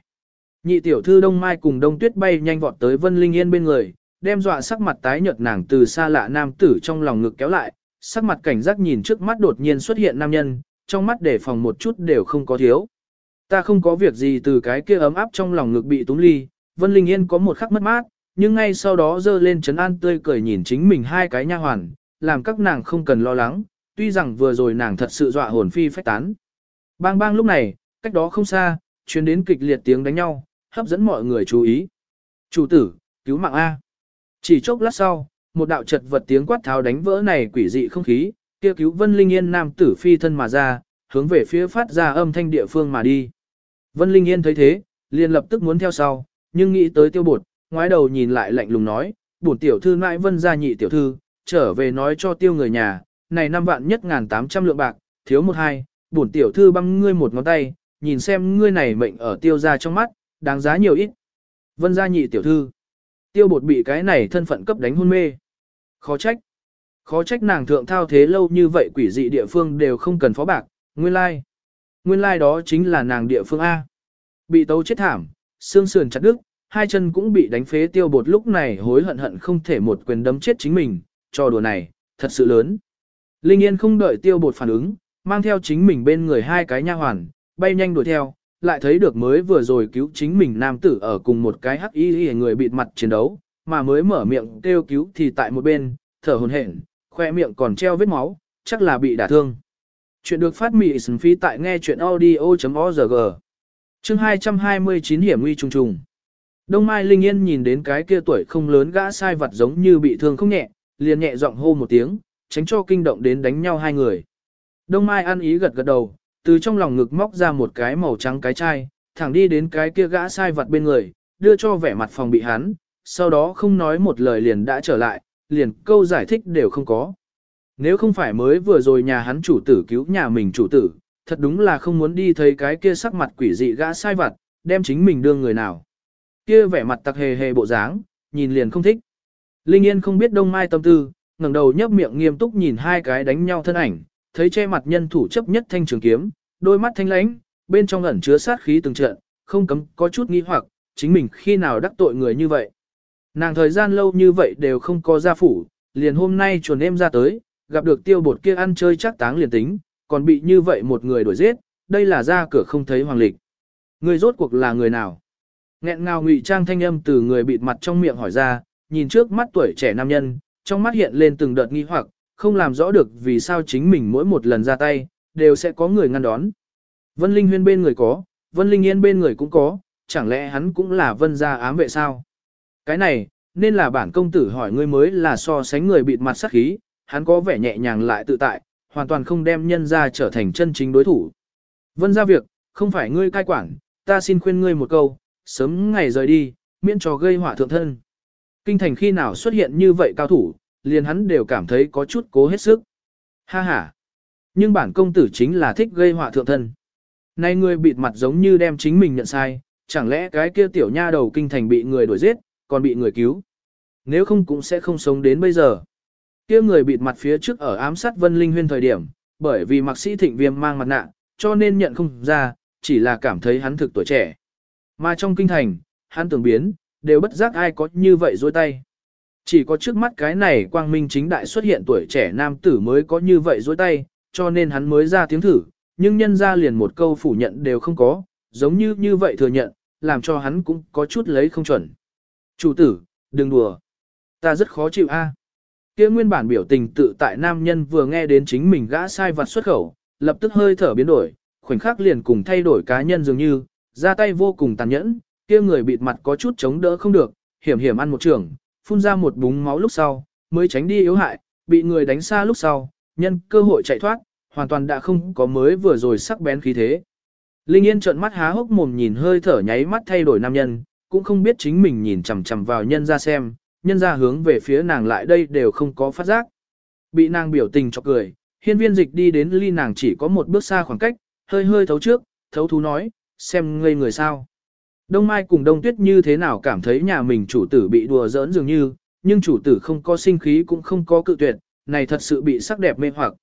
Speaker 1: Nhị tiểu thư Đông Mai cùng Đông Tuyết bay nhanh vọt tới Vân Linh Yên bên người, đem dọa sắc mặt tái nhợt nàng từ xa lạ nam tử trong lòng ngực kéo lại, sắc mặt cảnh giác nhìn trước mắt đột nhiên xuất hiện nam nhân, trong mắt để phòng một chút đều không có thiếu. Ta không có việc gì từ cái kia ấm áp trong lòng ngực bị túng ly, Vân Linh Yên có một khắc mất mát, nhưng ngay sau đó dơ lên trấn an tươi cười nhìn chính mình hai cái nha hoàn, làm các nàng không cần lo lắng, tuy rằng vừa rồi nàng thật sự dọa hồn phi phách tán. Bang bang lúc này, cách đó không xa, truyền đến kịch liệt tiếng đánh nhau, hấp dẫn mọi người chú ý. Chủ tử, cứu mạng A. Chỉ chốc lát sau, một đạo chật vật tiếng quát tháo đánh vỡ này quỷ dị không khí, kia cứu Vân Linh Yên nam tử phi thân mà ra, hướng về phía phát ra âm thanh địa phương mà đi. Vân Linh Yên thấy thế, liền lập tức muốn theo sau, nhưng nghĩ tới tiêu bột, ngoái đầu nhìn lại lạnh lùng nói, bổn tiểu thư mãi vân gia nhị tiểu thư, trở về nói cho tiêu người nhà, này năm vạn nhất ngàn tám trăm lượng bạc, thiếu một hai, bổn tiểu thư băng ngươi một ngón tay, nhìn xem ngươi này mệnh ở tiêu gia trong mắt, đáng giá nhiều ít. Vân gia nhị tiểu thư, tiêu bột bị cái này thân phận cấp đánh hôn mê. Khó trách. Khó trách nàng thượng thao thế lâu như vậy quỷ dị địa phương đều không cần phó bạc, nguyên lai. Like. Nguyên lai like đó chính là nàng địa phương A. Bị tấu chết thảm, xương sườn chặt đứt, hai chân cũng bị đánh phế tiêu bột lúc này hối hận hận không thể một quyền đấm chết chính mình, cho đùa này, thật sự lớn. Linh Yên không đợi tiêu bột phản ứng, mang theo chính mình bên người hai cái nha hoàn, bay nhanh đuổi theo, lại thấy được mới vừa rồi cứu chính mình nam tử ở cùng một cái hắc y y người bịt mặt chiến đấu, mà mới mở miệng kêu cứu thì tại một bên, thở hồn hển, khoe miệng còn treo vết máu, chắc là bị đả thương. Chuyện được phát mị phí tại nghe chuyện audio.org. Chương 229 hiểm nguy trùng trùng. Đông Mai Linh Yên nhìn đến cái kia tuổi không lớn gã sai vật giống như bị thương không nhẹ, liền nhẹ giọng hô một tiếng, tránh cho kinh động đến đánh nhau hai người. Đông Mai ăn ý gật gật đầu, từ trong lòng ngực móc ra một cái màu trắng cái chai, thẳng đi đến cái kia gã sai vật bên người, đưa cho vẻ mặt phòng bị hắn, sau đó không nói một lời liền đã trở lại, liền câu giải thích đều không có. Nếu không phải mới vừa rồi nhà hắn chủ tử cứu nhà mình chủ tử, thật đúng là không muốn đi thấy cái kia sắc mặt quỷ dị gã sai vật, đem chính mình đưa người nào. Kia vẻ mặt tặc hề hề bộ dáng, nhìn liền không thích. Linh Yên không biết đông mai tâm tư, ngẩng đầu nhấp miệng nghiêm túc nhìn hai cái đánh nhau thân ảnh, thấy che mặt nhân thủ chấp nhất thanh trường kiếm, đôi mắt thanh lãnh, bên trong ẩn chứa sát khí từng trận, không cấm có chút nghi hoặc, chính mình khi nào đắc tội người như vậy. Nàng thời gian lâu như vậy đều không có gia phủ, liền hôm nay chuồn em ra tới, gặp được tiêu bột kia ăn chơi chắc táng liền tính, còn bị như vậy một người đuổi giết, đây là ra cửa không thấy hoàng lịch. Người rốt cuộc là người nào? Nghẹn ngào ngụy trang thanh âm từ người bịt mặt trong miệng hỏi ra, nhìn trước mắt tuổi trẻ nam nhân, trong mắt hiện lên từng đợt nghi hoặc, không làm rõ được vì sao chính mình mỗi một lần ra tay, đều sẽ có người ngăn đón. Vân Linh Huyên bên người có, Vân Linh Yên bên người cũng có, chẳng lẽ hắn cũng là vân gia ám vệ sao? Cái này, nên là bản công tử hỏi ngươi mới là so sánh người bịt mặt sắc khí, hắn có vẻ nhẹ nhàng lại tự tại, hoàn toàn không đem nhân ra trở thành chân chính đối thủ. Vân ra việc, không phải ngươi cai quản, ta xin khuyên ngươi một câu, sớm ngày rời đi, miễn cho gây họa thượng thân. Kinh thành khi nào xuất hiện như vậy cao thủ, liền hắn đều cảm thấy có chút cố hết sức. Ha ha. Nhưng bản công tử chính là thích gây họa thượng thân. Nay ngươi bịt mặt giống như đem chính mình nhận sai, chẳng lẽ cái kia tiểu nha đầu kinh thành bị người đuổi giết, còn bị người cứu. Nếu không cũng sẽ không sống đến bây giờ. Kia người bịt mặt phía trước ở ám sát Vân Linh Huyên thời điểm, bởi vì mạc sĩ thịnh viêm mang mặt nạ, cho nên nhận không ra, chỉ là cảm thấy hắn thực tuổi trẻ. Mà trong kinh thành, hắn tưởng biến, đều bất giác ai có như vậy dôi tay. Chỉ có trước mắt cái này quang minh chính đại xuất hiện tuổi trẻ nam tử mới có như vậy dối tay, cho nên hắn mới ra tiếng thử, nhưng nhân ra liền một câu phủ nhận đều không có, giống như như vậy thừa nhận, làm cho hắn cũng có chút lấy không chuẩn. Chủ tử, đừng đùa. Ta rất khó chịu a. Kia nguyên bản biểu tình tự tại nam nhân vừa nghe đến chính mình gã sai vặt xuất khẩu, lập tức hơi thở biến đổi, khoảnh khắc liền cùng thay đổi cá nhân dường như, ra tay vô cùng tàn nhẫn, kia người bịt mặt có chút chống đỡ không được, hiểm hiểm ăn một trường, phun ra một búng máu lúc sau, mới tránh đi yếu hại, bị người đánh xa lúc sau, nhân cơ hội chạy thoát, hoàn toàn đã không có mới vừa rồi sắc bén khí thế. Linh Yên trợn mắt há hốc mồm nhìn hơi thở nháy mắt thay đổi nam nhân, cũng không biết chính mình nhìn chằm chằm vào nhân ra xem, nhân ra hướng về phía nàng lại đây đều không có phát giác. Bị nàng biểu tình cho cười, hiên viên dịch đi đến ly nàng chỉ có một bước xa khoảng cách, hơi hơi thấu trước, thấu thú nói, xem ngây người sao. Đông Mai cùng Đông Tuyết như thế nào cảm thấy nhà mình chủ tử bị đùa giỡn dường như, nhưng chủ tử không có sinh khí cũng không có cự tuyệt, này thật sự bị sắc đẹp mê hoặc.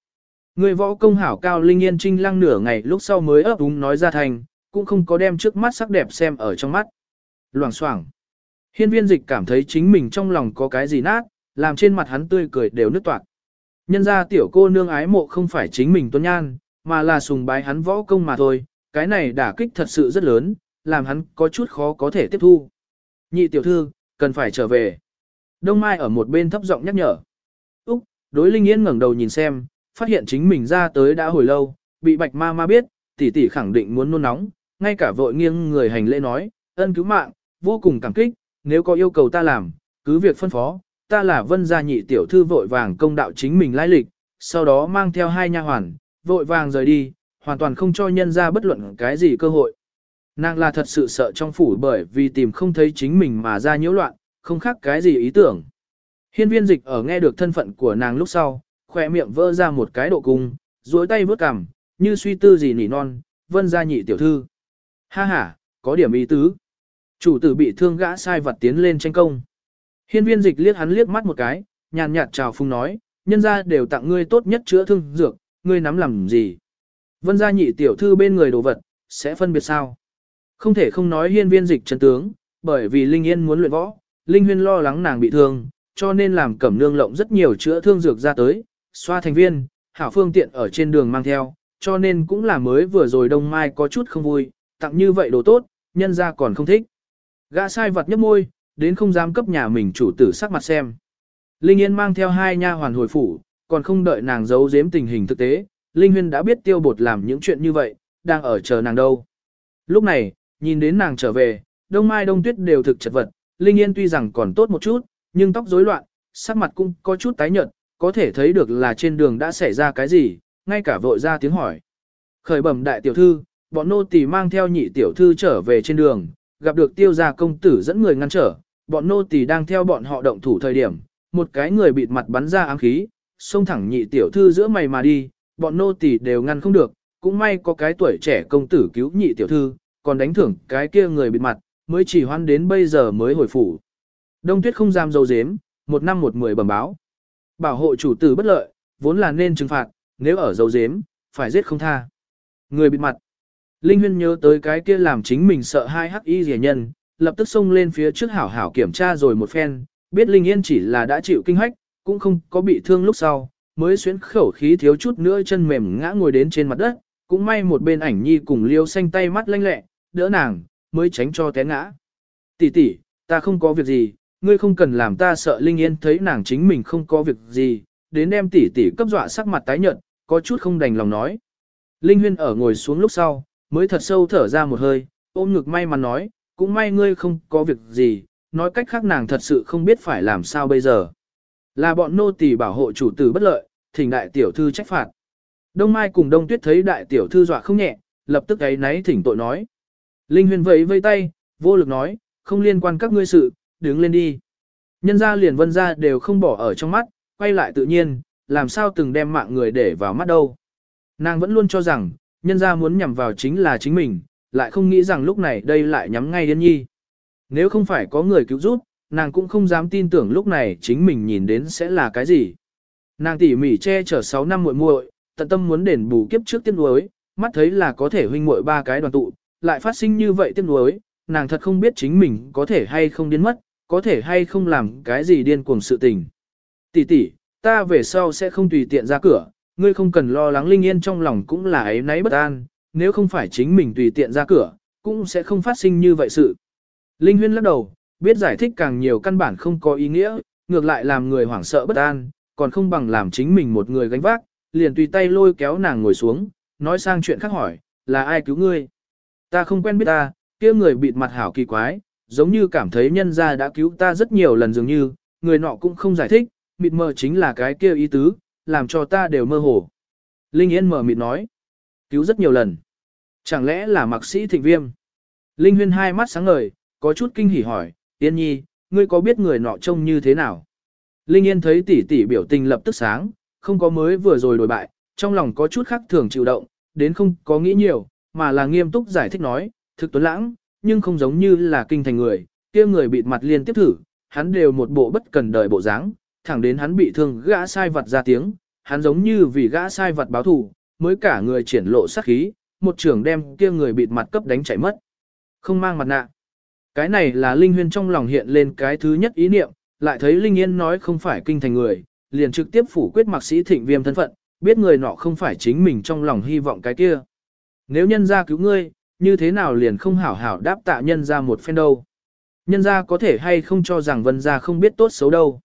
Speaker 1: Người võ công hảo cao linh yên trinh lăng nửa ngày lúc sau mới ấp úng nói ra thành, cũng không có đem trước mắt sắc đẹp xem ở trong mắt. Loảng xoảng. Hiên viên dịch cảm thấy chính mình trong lòng có cái gì nát, làm trên mặt hắn tươi cười đều nứt toạc. Nhân ra tiểu cô nương ái mộ không phải chính mình tuân nhan, mà là sùng bái hắn võ công mà thôi, cái này đả kích thật sự rất lớn, làm hắn có chút khó có thể tiếp thu. Nhị tiểu thư, cần phải trở về. Đông Mai ở một bên thấp giọng nhắc nhở. Úc, đối Linh Yên ngẩng đầu nhìn xem, phát hiện chính mình ra tới đã hồi lâu, bị bạch ma ma biết, tỷ tỷ khẳng định muốn nôn nóng, ngay cả vội nghiêng người hành lễ nói, ân cứu mạng, vô cùng cảm kích, nếu có yêu cầu ta làm, cứ việc phân phó, ta là vân gia nhị tiểu thư vội vàng công đạo chính mình lai lịch, sau đó mang theo hai nha hoàn, vội vàng rời đi, hoàn toàn không cho nhân ra bất luận cái gì cơ hội. Nàng là thật sự sợ trong phủ bởi vì tìm không thấy chính mình mà ra nhiễu loạn, không khác cái gì ý tưởng. Hiên viên dịch ở nghe được thân phận của nàng lúc sau, khỏe miệng vỡ ra một cái độ cung, duỗi tay vớt cằm, như suy tư gì nỉ non, vân gia nhị tiểu thư. Ha ha, có điểm ý tứ. Chủ tử bị thương gã sai vật tiến lên tranh công. Hiên viên dịch liếc hắn liếc mắt một cái, nhàn nhạt chào phung nói, nhân gia đều tặng ngươi tốt nhất chữa thương dược, ngươi nắm làm gì. Vân gia nhị tiểu thư bên người đồ vật, sẽ phân biệt sao. Không thể không nói hiên viên dịch chân tướng, bởi vì Linh Yên muốn luyện võ, Linh Huyên lo lắng nàng bị thương, cho nên làm cẩm nương lộng rất nhiều chữa thương dược ra tới, xoa thành viên, hảo phương tiện ở trên đường mang theo, cho nên cũng là mới vừa rồi đông mai có chút không vui, tặng như vậy đồ tốt, nhân ra còn không thích. Gã sai vật nhấp môi, đến không dám cấp nhà mình chủ tử sắc mặt xem. Linh Yên mang theo hai nha hoàn hồi phủ, còn không đợi nàng giấu giếm tình hình thực tế, Linh Huyên đã biết tiêu bột làm những chuyện như vậy, đang ở chờ nàng đâu. Lúc này, nhìn đến nàng trở về, đông mai đông tuyết đều thực chật vật, Linh Yên tuy rằng còn tốt một chút, nhưng tóc rối loạn, sắc mặt cũng có chút tái nhợt, có thể thấy được là trên đường đã xảy ra cái gì, ngay cả vội ra tiếng hỏi. Khởi bẩm đại tiểu thư, bọn nô tỳ mang theo nhị tiểu thư trở về trên đường, gặp được tiêu gia công tử dẫn người ngăn trở, bọn nô tỳ đang theo bọn họ động thủ thời điểm, một cái người bịt mặt bắn ra ám khí, xông thẳng nhị tiểu thư giữa mày mà đi, bọn nô tỳ đều ngăn không được, cũng may có cái tuổi trẻ công tử cứu nhị tiểu thư, còn đánh thưởng cái kia người bịt mặt, mới chỉ hoan đến bây giờ mới hồi phủ. Đông tuyết không dám dâu dếm, một năm một mười bẩm báo. Bảo hộ chủ tử bất lợi, vốn là nên trừng phạt, nếu ở dâu dếm, phải giết không tha. Người bịt mặt. Linh Huyên nhớ tới cái kia làm chính mình sợ hai hắc y rẻ nhân, lập tức xông lên phía trước hảo hảo kiểm tra rồi một phen, biết Linh Yên chỉ là đã chịu kinh hách, cũng không có bị thương lúc sau, mới xuyến khẩu khí thiếu chút nữa chân mềm ngã ngồi đến trên mặt đất, cũng may một bên ảnh nhi cùng liêu xanh tay mắt lanh lẹ, đỡ nàng, mới tránh cho té ngã. Tỷ tỷ, ta không có việc gì, ngươi không cần làm ta sợ Linh Yên thấy nàng chính mình không có việc gì, đến đem tỷ tỷ cấp dọa sắc mặt tái nhợt, có chút không đành lòng nói. Linh Huyên ở ngồi xuống lúc sau, mới thật sâu thở ra một hơi, ôm ngực may mắn nói, cũng may ngươi không có việc gì, nói cách khác nàng thật sự không biết phải làm sao bây giờ. Là bọn nô tỳ bảo hộ chủ tử bất lợi, thỉnh đại tiểu thư trách phạt. Đông Mai cùng Đông Tuyết thấy đại tiểu thư dọa không nhẹ, lập tức ấy náy thỉnh tội nói. Linh huyền vẫy vây tay, vô lực nói, không liên quan các ngươi sự, đứng lên đi. Nhân gia liền vân gia đều không bỏ ở trong mắt, quay lại tự nhiên, làm sao từng đem mạng người để vào mắt đâu. Nàng vẫn luôn cho rằng, nhân ra muốn nhằm vào chính là chính mình, lại không nghĩ rằng lúc này đây lại nhắm ngay Yến Nhi. Nếu không phải có người cứu giúp, nàng cũng không dám tin tưởng lúc này chính mình nhìn đến sẽ là cái gì. Nàng tỉ mỉ che chở 6 năm muội muội, tận tâm muốn đền bù kiếp trước tiếc nuối, mắt thấy là có thể huynh muội ba cái đoàn tụ, lại phát sinh như vậy tiếc nuối, nàng thật không biết chính mình có thể hay không điên mất, có thể hay không làm cái gì điên cuồng sự tình. Tỷ tỷ, ta về sau sẽ không tùy tiện ra cửa, ngươi không cần lo lắng Linh Yên trong lòng cũng là ấy nấy bất an, nếu không phải chính mình tùy tiện ra cửa, cũng sẽ không phát sinh như vậy sự. Linh Huyên lắc đầu, biết giải thích càng nhiều căn bản không có ý nghĩa, ngược lại làm người hoảng sợ bất an, còn không bằng làm chính mình một người gánh vác, liền tùy tay lôi kéo nàng ngồi xuống, nói sang chuyện khác hỏi, là ai cứu ngươi? Ta không quen biết ta, kia người bịt mặt hảo kỳ quái, giống như cảm thấy nhân gia đã cứu ta rất nhiều lần dường như, người nọ cũng không giải thích, mịt mờ chính là cái kia ý tứ, làm cho ta đều mơ hồ. Linh Yên mở mịt nói, cứu rất nhiều lần. Chẳng lẽ là mạc sĩ thịnh viêm? Linh Huyên hai mắt sáng ngời, có chút kinh hỉ hỏi, Yên Nhi, ngươi có biết người nọ trông như thế nào? Linh Yên thấy tỷ tỷ biểu tình lập tức sáng, không có mới vừa rồi đổi bại, trong lòng có chút khác thường chịu động, đến không có nghĩ nhiều, mà là nghiêm túc giải thích nói, thực tuấn lãng, nhưng không giống như là kinh thành người, kia người bịt mặt liên tiếp thử, hắn đều một bộ bất cần đời bộ dáng, thẳng đến hắn bị thương gã sai vật ra tiếng, hắn giống như vì gã sai vật báo thù, mới cả người triển lộ sát khí, một trưởng đem kia người bịt mặt cấp đánh chạy mất. Không mang mặt nạ. Cái này là Linh Huyên trong lòng hiện lên cái thứ nhất ý niệm, lại thấy Linh Yên nói không phải kinh thành người, liền trực tiếp phủ quyết mạc sĩ thịnh viêm thân phận, biết người nọ không phải chính mình trong lòng hy vọng cái kia. Nếu nhân ra cứu ngươi, như thế nào liền không hảo hảo đáp tạ nhân ra một phen đâu. Nhân ra có thể hay không cho rằng vân ra không biết tốt xấu đâu.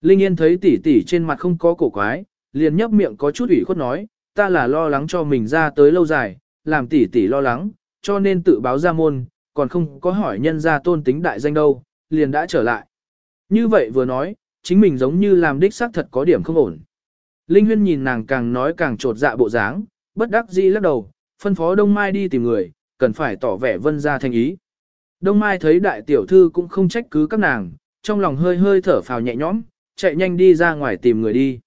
Speaker 1: Linh Yên thấy tỷ tỷ trên mặt không có cổ quái, liền nhấp miệng có chút ủy khuất nói, ta là lo lắng cho mình ra tới lâu dài, làm tỷ tỷ lo lắng, cho nên tự báo ra môn, còn không có hỏi nhân ra tôn tính đại danh đâu, liền đã trở lại. Như vậy vừa nói, chính mình giống như làm đích xác thật có điểm không ổn. Linh Huyên nhìn nàng càng nói càng trột dạ bộ dáng, bất đắc dĩ lắc đầu, phân phó Đông Mai đi tìm người, cần phải tỏ vẻ vân ra thành ý. Đông Mai thấy đại tiểu thư cũng không trách cứ các nàng, trong lòng hơi hơi thở phào nhẹ nhõm, chạy nhanh đi ra ngoài tìm người đi.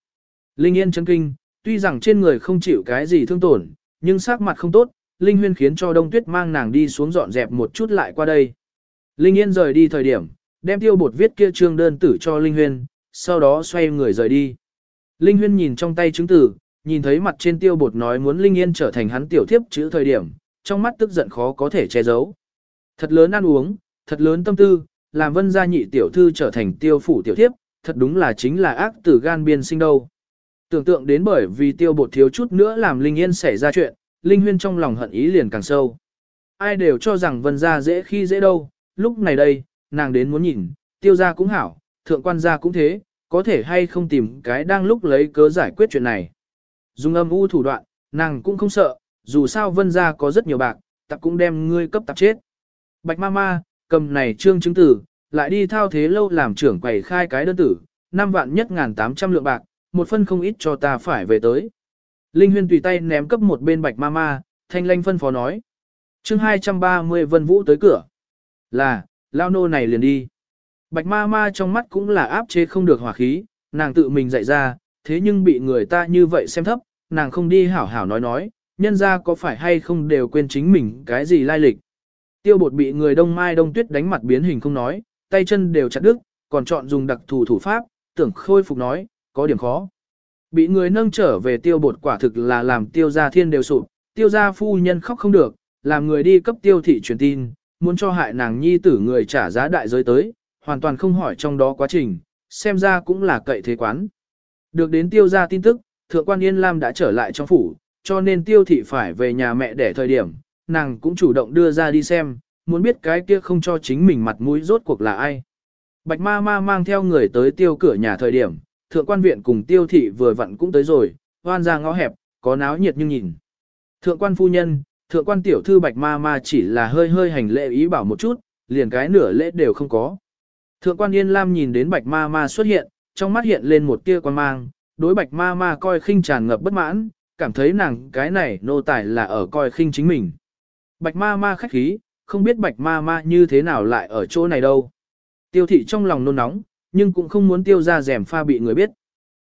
Speaker 1: Linh Yên chấn kinh, tuy rằng trên người không chịu cái gì thương tổn, nhưng sắc mặt không tốt, Linh Huyên khiến cho Đông Tuyết mang nàng đi xuống dọn dẹp một chút lại qua đây. Linh Yên rời đi thời điểm, đem tiêu bột viết kia trương đơn tử cho Linh Huyên, sau đó xoay người rời đi. Linh Huyên nhìn trong tay chứng tử, nhìn thấy mặt trên tiêu bột nói muốn Linh Yên trở thành hắn tiểu thiếp chữ thời điểm, trong mắt tức giận khó có thể che giấu. Thật lớn ăn uống, thật lớn tâm tư, làm vân gia nhị tiểu thư trở thành tiêu phủ tiểu thiếp, thật đúng là chính là ác tử gan biên sinh đâu. Tưởng tượng đến bởi vì tiêu bột thiếu chút nữa làm Linh Yên xảy ra chuyện, Linh Huyên trong lòng hận ý liền càng sâu. Ai đều cho rằng vân gia dễ khi dễ đâu, lúc này đây, nàng đến muốn nhìn, tiêu gia cũng hảo, thượng quan gia cũng thế, có thể hay không tìm cái đang lúc lấy cớ giải quyết chuyện này. Dùng âm u thủ đoạn, nàng cũng không sợ, dù sao vân gia có rất nhiều bạc, ta cũng đem ngươi cấp tạp chết. Bạch ma ma, cầm này trương chứng tử, lại đi thao thế lâu làm trưởng quầy khai cái đơn tử, năm vạn nhất ngàn tám trăm lượng bạc, một phân không ít cho ta phải về tới. Linh Huyên tùy tay ném cấp một bên bạch ma ma, thanh lanh phân phó nói. chương 230 vân vũ tới cửa. Là, lao nô này liền đi. Bạch ma ma trong mắt cũng là áp chế không được hỏa khí, nàng tự mình dạy ra, thế nhưng bị người ta như vậy xem thấp, nàng không đi hảo hảo nói nói, nhân ra có phải hay không đều quên chính mình cái gì lai lịch. Tiêu bột bị người đông mai đông tuyết đánh mặt biến hình không nói, tay chân đều chặt đứt, còn chọn dùng đặc thù thủ pháp, tưởng khôi phục nói, có điểm khó. Bị người nâng trở về tiêu bột quả thực là làm tiêu gia thiên đều sụp, tiêu gia phu nhân khóc không được, làm người đi cấp tiêu thị truyền tin, muốn cho hại nàng nhi tử người trả giá đại giới tới, hoàn toàn không hỏi trong đó quá trình, xem ra cũng là cậy thế quán. Được đến tiêu gia tin tức, thượng quan Yên Lam đã trở lại trong phủ, cho nên tiêu thị phải về nhà mẹ để thời điểm, nàng cũng chủ động đưa ra đi xem, muốn biết cái kia không cho chính mình mặt mũi rốt cuộc là ai. Bạch ma ma mang theo người tới tiêu cửa nhà thời điểm, thượng quan viện cùng tiêu thị vừa vặn cũng tới rồi, hoan ra ngõ hẹp, có náo nhiệt nhưng nhìn. Thượng quan phu nhân, Thượng quan tiểu thư bạch ma ma chỉ là hơi hơi hành lễ ý bảo một chút, liền cái nửa lễ đều không có. Thượng quan Yên Lam nhìn đến bạch ma ma xuất hiện, trong mắt hiện lên một tia quan mang, đối bạch ma ma coi khinh tràn ngập bất mãn, cảm thấy nàng cái này nô tài là ở coi khinh chính mình. Bạch ma ma khách khí, không biết bạch ma ma như thế nào lại ở chỗ này đâu. Tiêu thị trong lòng nôn nóng, nhưng cũng không muốn tiêu ra rèm pha bị người biết.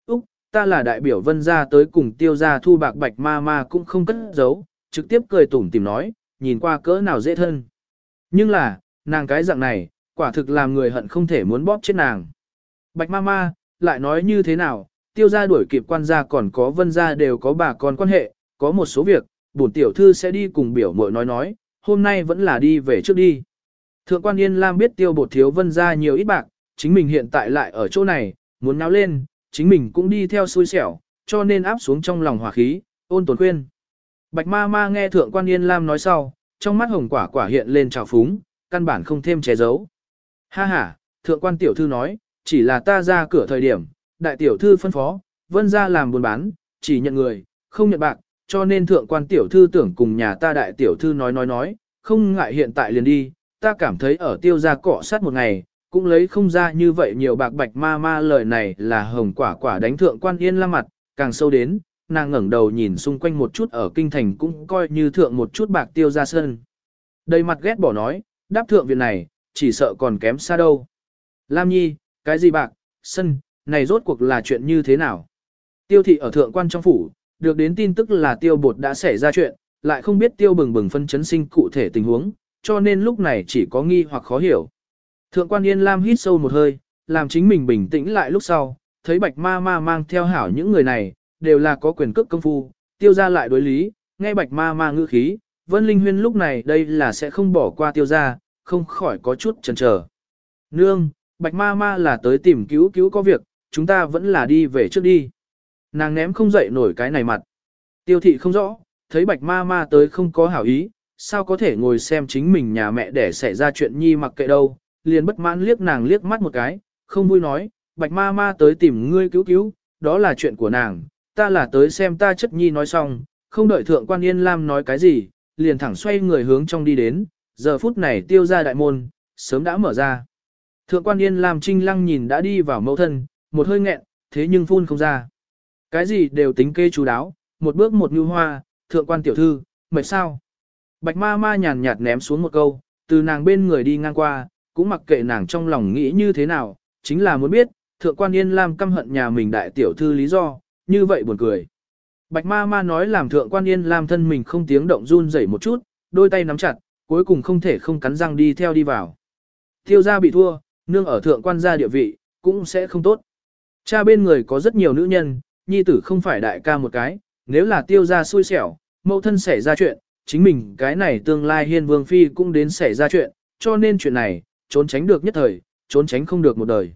Speaker 1: Úc, ta là đại biểu vân gia tới cùng tiêu ra thu bạc bạch ma ma cũng không cất giấu, trực tiếp cười tủm tìm nói, nhìn qua cỡ nào dễ thân. Nhưng là, nàng cái dạng này, quả thực làm người hận không thể muốn bóp chết nàng. Bạch ma ma, lại nói như thế nào, tiêu gia đuổi kịp quan gia còn có vân gia đều có bà con quan hệ, có một số việc, bổn tiểu thư sẽ đi cùng biểu mội nói nói, hôm nay vẫn là đi về trước đi. Thượng quan Yên Lam biết tiêu bột thiếu vân gia nhiều ít bạc, chính mình hiện tại lại ở chỗ này, muốn náo lên, chính mình cũng đi theo xui xẻo, cho nên áp xuống trong lòng hỏa khí, ôn tồn khuyên. Bạch ma ma nghe thượng quan Yên Lam nói sau, trong mắt hồng quả quả hiện lên trào phúng, căn bản không thêm che giấu. Ha ha, thượng quan tiểu thư nói, chỉ là ta ra cửa thời điểm, đại tiểu thư phân phó, vân ra làm buôn bán, chỉ nhận người, không nhận bạc, cho nên thượng quan tiểu thư tưởng cùng nhà ta đại tiểu thư nói nói nói, không ngại hiện tại liền đi, ta cảm thấy ở tiêu gia cọ sát một ngày, cũng lấy không ra như vậy nhiều bạc bạch ma ma lời này là hồng quả quả đánh thượng quan yên la mặt, càng sâu đến, nàng ngẩng đầu nhìn xung quanh một chút ở kinh thành cũng coi như thượng một chút bạc tiêu ra sơn. Đầy mặt ghét bỏ nói, đáp thượng viện này, chỉ sợ còn kém xa đâu. Lam Nhi, cái gì bạc, sân, này rốt cuộc là chuyện như thế nào? Tiêu thị ở thượng quan trong phủ, được đến tin tức là tiêu bột đã xảy ra chuyện, lại không biết tiêu bừng bừng phân chấn sinh cụ thể tình huống, cho nên lúc này chỉ có nghi hoặc khó hiểu. Thượng quan Yên Lam hít sâu một hơi, làm chính mình bình tĩnh lại lúc sau, thấy bạch ma ma mang theo hảo những người này, đều là có quyền cước công phu, tiêu ra lại đối lý, nghe bạch ma ma ngữ khí, Vân Linh Huyên lúc này đây là sẽ không bỏ qua tiêu ra, không khỏi có chút chần chờ. Nương, bạch ma ma là tới tìm cứu cứu có việc, chúng ta vẫn là đi về trước đi. Nàng ném không dậy nổi cái này mặt. Tiêu thị không rõ, thấy bạch ma ma tới không có hảo ý, sao có thể ngồi xem chính mình nhà mẹ để xảy ra chuyện nhi mặc kệ đâu, liền bất mãn liếc nàng liếc mắt một cái, không vui nói, bạch ma ma tới tìm ngươi cứu cứu, đó là chuyện của nàng, ta là tới xem ta chất nhi nói xong, không đợi thượng quan yên lam nói cái gì, liền thẳng xoay người hướng trong đi đến, giờ phút này tiêu ra đại môn, sớm đã mở ra. Thượng quan yên lam trinh lăng nhìn đã đi vào mẫu thân, một hơi nghẹn, thế nhưng phun không ra. Cái gì đều tính kê chú đáo, một bước một như hoa, thượng quan tiểu thư, mệt sao? Bạch ma ma nhàn nhạt ném xuống một câu, từ nàng bên người đi ngang qua, cũng mặc kệ nàng trong lòng nghĩ như thế nào, chính là muốn biết, thượng quan yên lam căm hận nhà mình đại tiểu thư lý do, như vậy buồn cười. Bạch ma ma nói làm thượng quan yên lam thân mình không tiếng động run rẩy một chút, đôi tay nắm chặt, cuối cùng không thể không cắn răng đi theo đi vào. Tiêu gia bị thua, nương ở thượng quan gia địa vị, cũng sẽ không tốt. Cha bên người có rất nhiều nữ nhân, nhi tử không phải đại ca một cái, nếu là tiêu gia xui xẻo, mẫu thân xảy ra chuyện, chính mình cái này tương lai hiên vương phi cũng đến xảy ra chuyện, cho nên chuyện này, trốn tránh được nhất thời, trốn tránh không được một đời.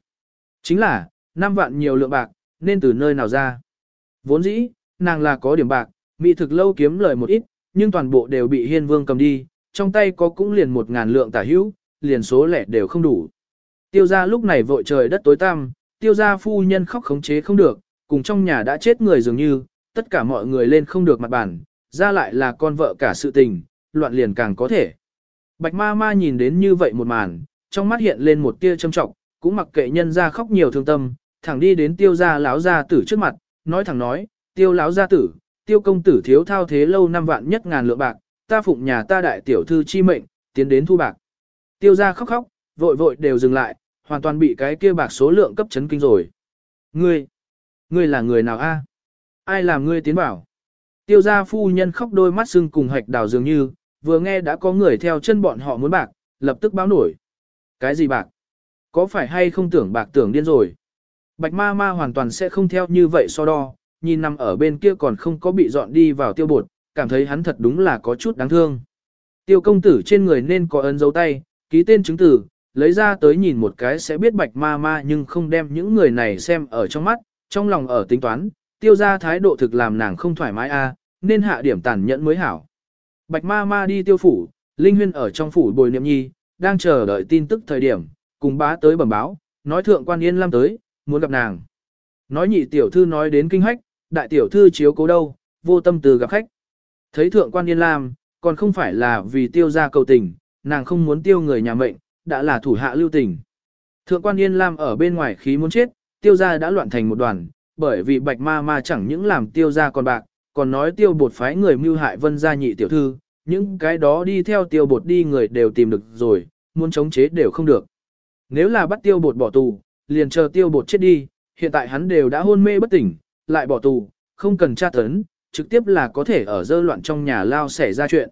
Speaker 1: Chính là, năm vạn nhiều lượng bạc, nên từ nơi nào ra. Vốn dĩ, nàng là có điểm bạc, mỹ thực lâu kiếm lời một ít, nhưng toàn bộ đều bị hiên vương cầm đi, trong tay có cũng liền một ngàn lượng tả hữu, liền số lẻ đều không đủ. Tiêu gia lúc này vội trời đất tối tăm, tiêu gia phu nhân khóc khống chế không được, cùng trong nhà đã chết người dường như, tất cả mọi người lên không được mặt bản, ra lại là con vợ cả sự tình, loạn liền càng có thể. Bạch ma ma nhìn đến như vậy một màn, trong mắt hiện lên một tia châm trọng, cũng mặc kệ nhân ra khóc nhiều thương tâm, thẳng đi đến tiêu gia lão gia tử trước mặt, nói thẳng nói, tiêu lão gia tử, tiêu công tử thiếu thao thế lâu năm vạn nhất ngàn lượng bạc, ta phụng nhà ta đại tiểu thư chi mệnh, tiến đến thu bạc. Tiêu gia khóc khóc, vội vội đều dừng lại, hoàn toàn bị cái kia bạc số lượng cấp chấn kinh rồi. Ngươi, ngươi là người nào a? Ai làm ngươi tiến bảo? Tiêu gia phu nhân khóc đôi mắt sưng cùng hạch đào dường như, vừa nghe đã có người theo chân bọn họ muốn bạc, lập tức báo nổi. Cái gì bạc? Có phải hay không tưởng bạc tưởng điên rồi? Bạch ma ma hoàn toàn sẽ không theo như vậy so đo, nhìn nằm ở bên kia còn không có bị dọn đi vào tiêu bột, cảm thấy hắn thật đúng là có chút đáng thương. Tiêu công tử trên người nên có ấn dấu tay, ký tên chứng tử, lấy ra tới nhìn một cái sẽ biết bạch ma ma nhưng không đem những người này xem ở trong mắt, trong lòng ở tính toán, tiêu ra thái độ thực làm nàng không thoải mái a, nên hạ điểm tàn nhẫn mới hảo. Bạch ma ma đi tiêu phủ, Linh Huyên ở trong phủ bồi niệm nhi, đang chờ đợi tin tức thời điểm, cùng bá tới bẩm báo, nói thượng quan yên lam tới, muốn gặp nàng. Nói nhị tiểu thư nói đến kinh hách, đại tiểu thư chiếu cố đâu, vô tâm từ gặp khách. Thấy thượng quan yên lam, còn không phải là vì tiêu gia cầu tình, nàng không muốn tiêu người nhà mệnh, đã là thủ hạ lưu tình. Thượng quan Yên Lam ở bên ngoài khí muốn chết, tiêu gia đã loạn thành một đoàn, bởi vì bạch ma ma chẳng những làm tiêu gia còn bạc, còn nói tiêu bột phái người mưu hại vân gia nhị tiểu thư, những cái đó đi theo tiêu bột đi người đều tìm được rồi, muốn chống chế đều không được. Nếu là bắt tiêu bột bỏ tù, liền chờ tiêu bột chết đi, hiện tại hắn đều đã hôn mê bất tỉnh, lại bỏ tù, không cần tra tấn, trực tiếp là có thể ở dơ loạn trong nhà lao xảy ra chuyện.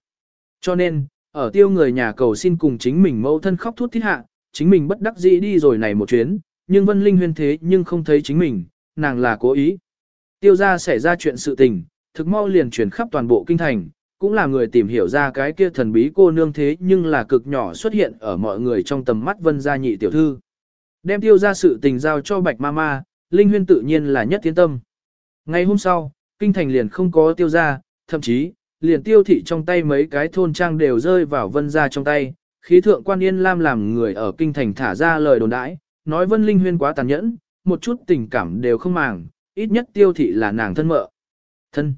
Speaker 1: Cho nên, ở tiêu người nhà cầu xin cùng chính mình mẫu thân khóc thút thiết hạ, chính mình bất đắc dĩ đi rồi này một chuyến, nhưng Vân Linh huyên thế nhưng không thấy chính mình, nàng là cố ý. Tiêu gia xảy ra chuyện sự tình, thực mau liền chuyển khắp toàn bộ kinh thành, cũng là người tìm hiểu ra cái kia thần bí cô nương thế nhưng là cực nhỏ xuất hiện ở mọi người trong tầm mắt vân gia nhị tiểu thư. Đem tiêu gia sự tình giao cho bạch ma ma, Linh huyên tự nhiên là nhất tiến tâm. Ngày hôm sau, kinh thành liền không có tiêu gia thậm chí, liền tiêu thị trong tay mấy cái thôn trang đều rơi vào vân gia trong tay, khí thượng quan yên lam làm người ở kinh thành thả ra lời đồn đãi, nói vân linh huyên quá tàn nhẫn, một chút tình cảm đều không màng, ít nhất tiêu thị là nàng thân mợ. Thân.